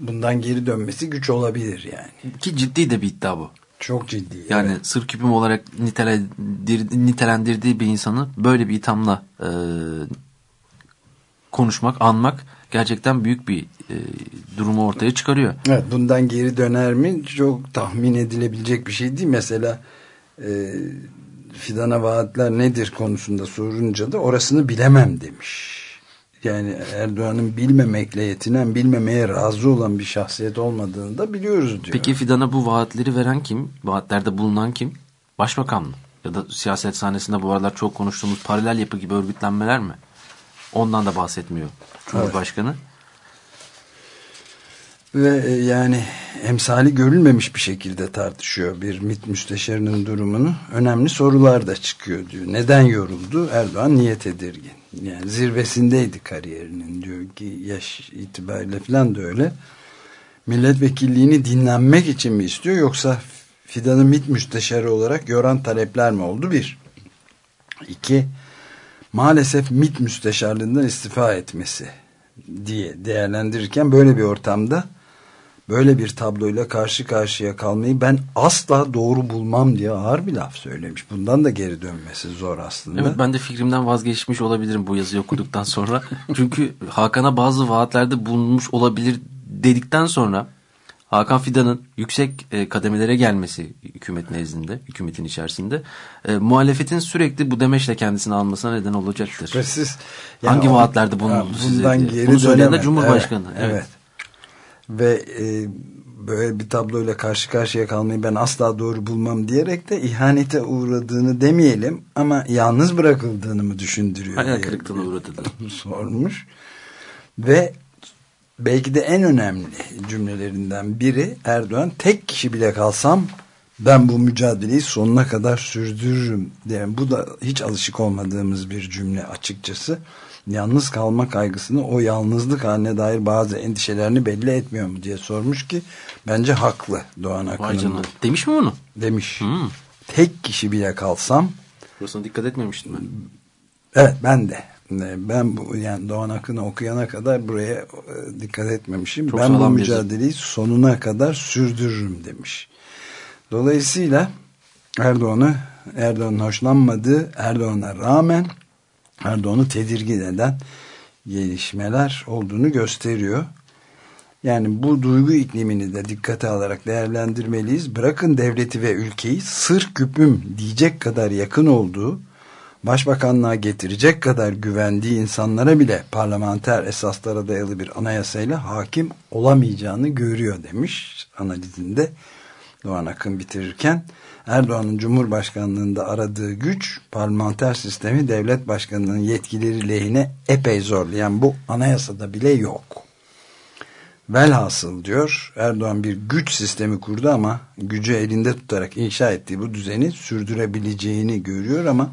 bundan geri dönmesi güç olabilir yani. Ki ciddi de bir iddia bu. Çok ciddi. Yani evet. sır küpüm olarak nitelendir, nitelendirdiği bir insanı böyle bir ithamla e, konuşmak, anmak gerçekten büyük bir e, durumu ortaya çıkarıyor. Evet, bundan geri döner mi? Çok tahmin edilebilecek bir şey değil. Mesela e, Fidan'a vaatler nedir konusunda sorunca da orasını bilemem demiş. Yani Erdoğan'ın bilmemekle yetinen, bilmemeye razı olan bir şahsiyet olmadığını da biliyoruz diyor. Peki Fidan'a bu vaatleri veren kim? Vaatlerde bulunan kim? Başbakan mı? Ya da siyaset sahnesinde bu aralar çok konuştuğumuz paralel yapı gibi örgütlenmeler mi? Ondan da bahsetmiyor Cumhurbaşkanı. Ve e, yani emsali görülmemiş bir şekilde tartışıyor bir MİT müsteşarının durumunu. Önemli sorular da çıkıyor diyor. Neden yoruldu? Erdoğan niye tedirgin? Yani zirvesindeydi kariyerinin diyor ki yaş itibariyle falan da öyle. Milletvekilliğini dinlenmek için mi istiyor yoksa Fidan'ı MİT müsteşarı olarak gören talepler mi oldu? Bir. İki. Maalesef MİT müsteşarlığından istifa etmesi diye değerlendirirken böyle bir ortamda böyle bir tabloyla karşı karşıya kalmayı ben asla doğru bulmam diye ağır bir laf söylemiş. Bundan da geri dönmesi zor aslında. Evet ben de fikrimden vazgeçmiş olabilirim bu yazıyı okuduktan sonra. Çünkü Hakan'a bazı vaatlerde bulunmuş olabilir dedikten sonra Hakan Fidan'ın yüksek e, kademelere gelmesi hükümet nezdinde, hükümetin içerisinde e, muhalefetin sürekli bu demeçle kendisini almasına neden olacaktır. Şüphesiz. Hangi Yani vaatlerde bulundu size bundan diye. Geri Bunu söyleyen de. Cumhurbaşkanı. Evet. Evet. evet. Ve e, böyle bir tabloyla karşı karşıya kalmayı ben asla doğru bulmam diyerek de ihanete uğradığını demeyelim ama yalnız bırakıldığını mı düşündürüyor? Hayal diye kırıklığına uğradı. sormuş. Ve belki de en önemli cümlelerinden biri Erdoğan tek kişi bile kalsam ben bu mücadeleyi sonuna kadar sürdürürüm. Yani bu da hiç alışık olmadığımız bir cümle açıkçası. Yalnız kalma kaygısını o yalnızlık haline dair bazı endişelerini belli etmiyor mu diye sormuş ki bence haklı Doğan Akın'ın. Demiş mi bunu? demiş. Hmm. Tek kişi bile kalsam Burasına dikkat etmemiştim ben. Evet ben de. Ben bu yani Doğan Akın'ı okuyana kadar buraya e, dikkat etmemişim. Çok ben bu mücadeleyi sonuna kadar sürdürürüm demiş. Dolayısıyla Erdoğan'ı Erdoğan'ın hoşlanmadığı Erdoğan'a rağmen Erdoğan'ı tedirgin eden gelişmeler olduğunu gösteriyor. Yani bu duygu iklimini de dikkate alarak değerlendirmeliyiz. Bırakın devleti ve ülkeyi sır küpüm diyecek kadar yakın olduğu, başbakanlığa getirecek kadar güvendiği insanlara bile parlamenter esaslara dayalı bir anayasayla hakim olamayacağını görüyor demiş analizinde Doğan Akın bitirirken. Erdoğan'ın Cumhurbaşkanlığında aradığı güç parlamenter sistemi devlet başkanının yetkileri lehine epey zorlayan bu anayasada bile yok. Velhasıl diyor Erdoğan bir güç sistemi kurdu ama gücü elinde tutarak inşa ettiği bu düzeni sürdürebileceğini görüyor ama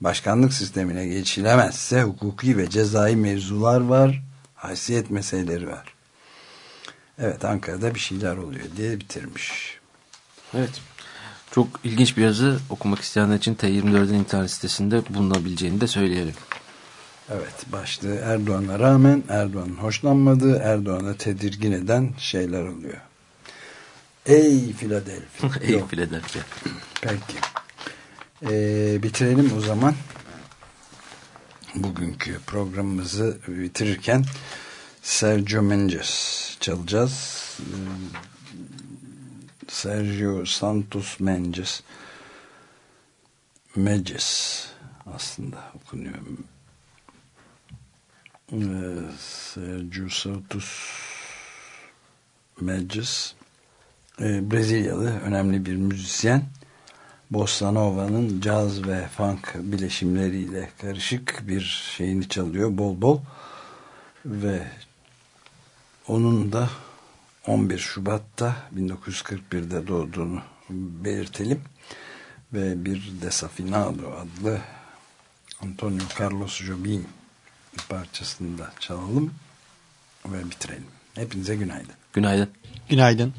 başkanlık sistemine geçilemezse hukuki ve cezai mevzular var, haysiyet meseleleri var. Evet Ankara'da bir şeyler oluyor diye bitirmiş. Evet. Çok ilginç bir yazı okumak isteyenler için T24'ün internet sitesinde bulunabileceğini de söyleyelim. Evet başlığı Erdoğan'a rağmen Erdoğan'ın hoşlanmadığı Erdoğan'a tedirgin eden şeyler oluyor. Ey Philadelphia. Ey Philadelphia. Peki. Ee, bitirelim o zaman. Bugünkü programımızı bitirirken Sergio Mendes çalacağız. Sergio Santos Mendes Mendes aslında okunuyor. Ee, Sergio Santos Mendes ee, Brezilyalı önemli bir müzisyen. Bossa Nova'nın caz ve funk bileşimleriyle karışık bir şeyini çalıyor bol bol ve onun da 11 Şubat'ta 1941'de doğduğunu belirtelim ve bir Desafinado adlı Antonio Carlos Jobim parçasını da çalalım ve bitirelim. Hepinize günaydın. Günaydın. Günaydın.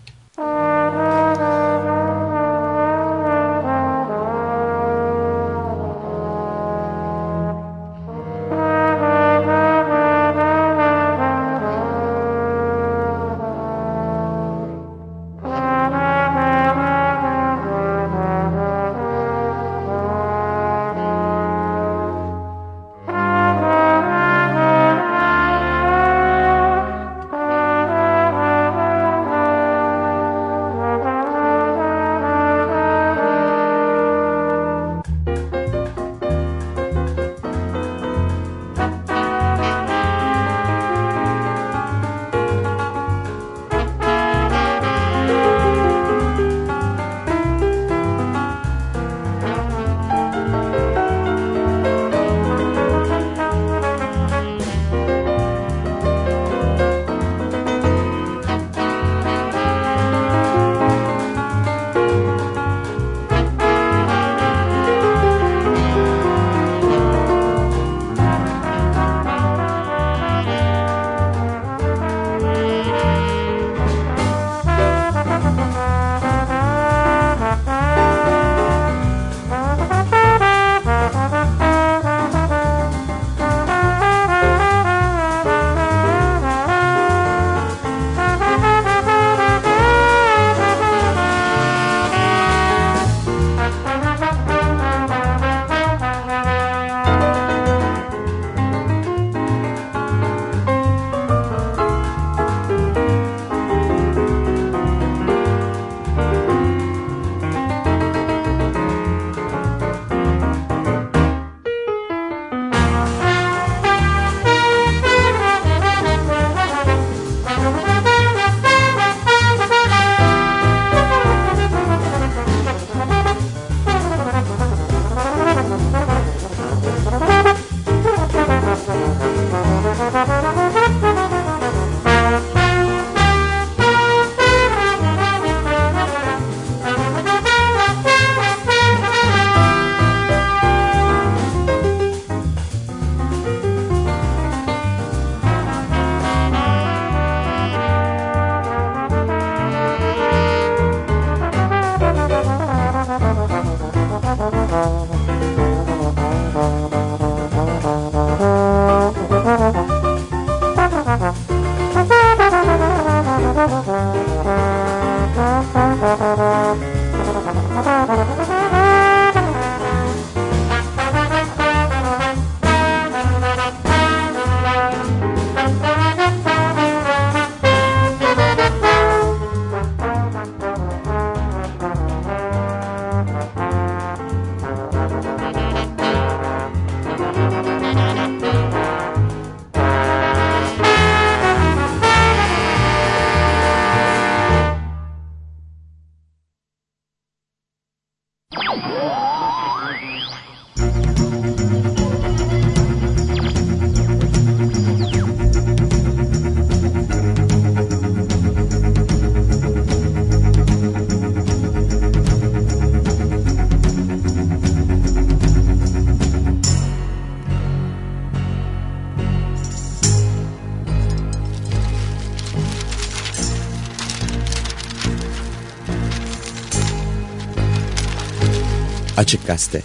Açık Gazete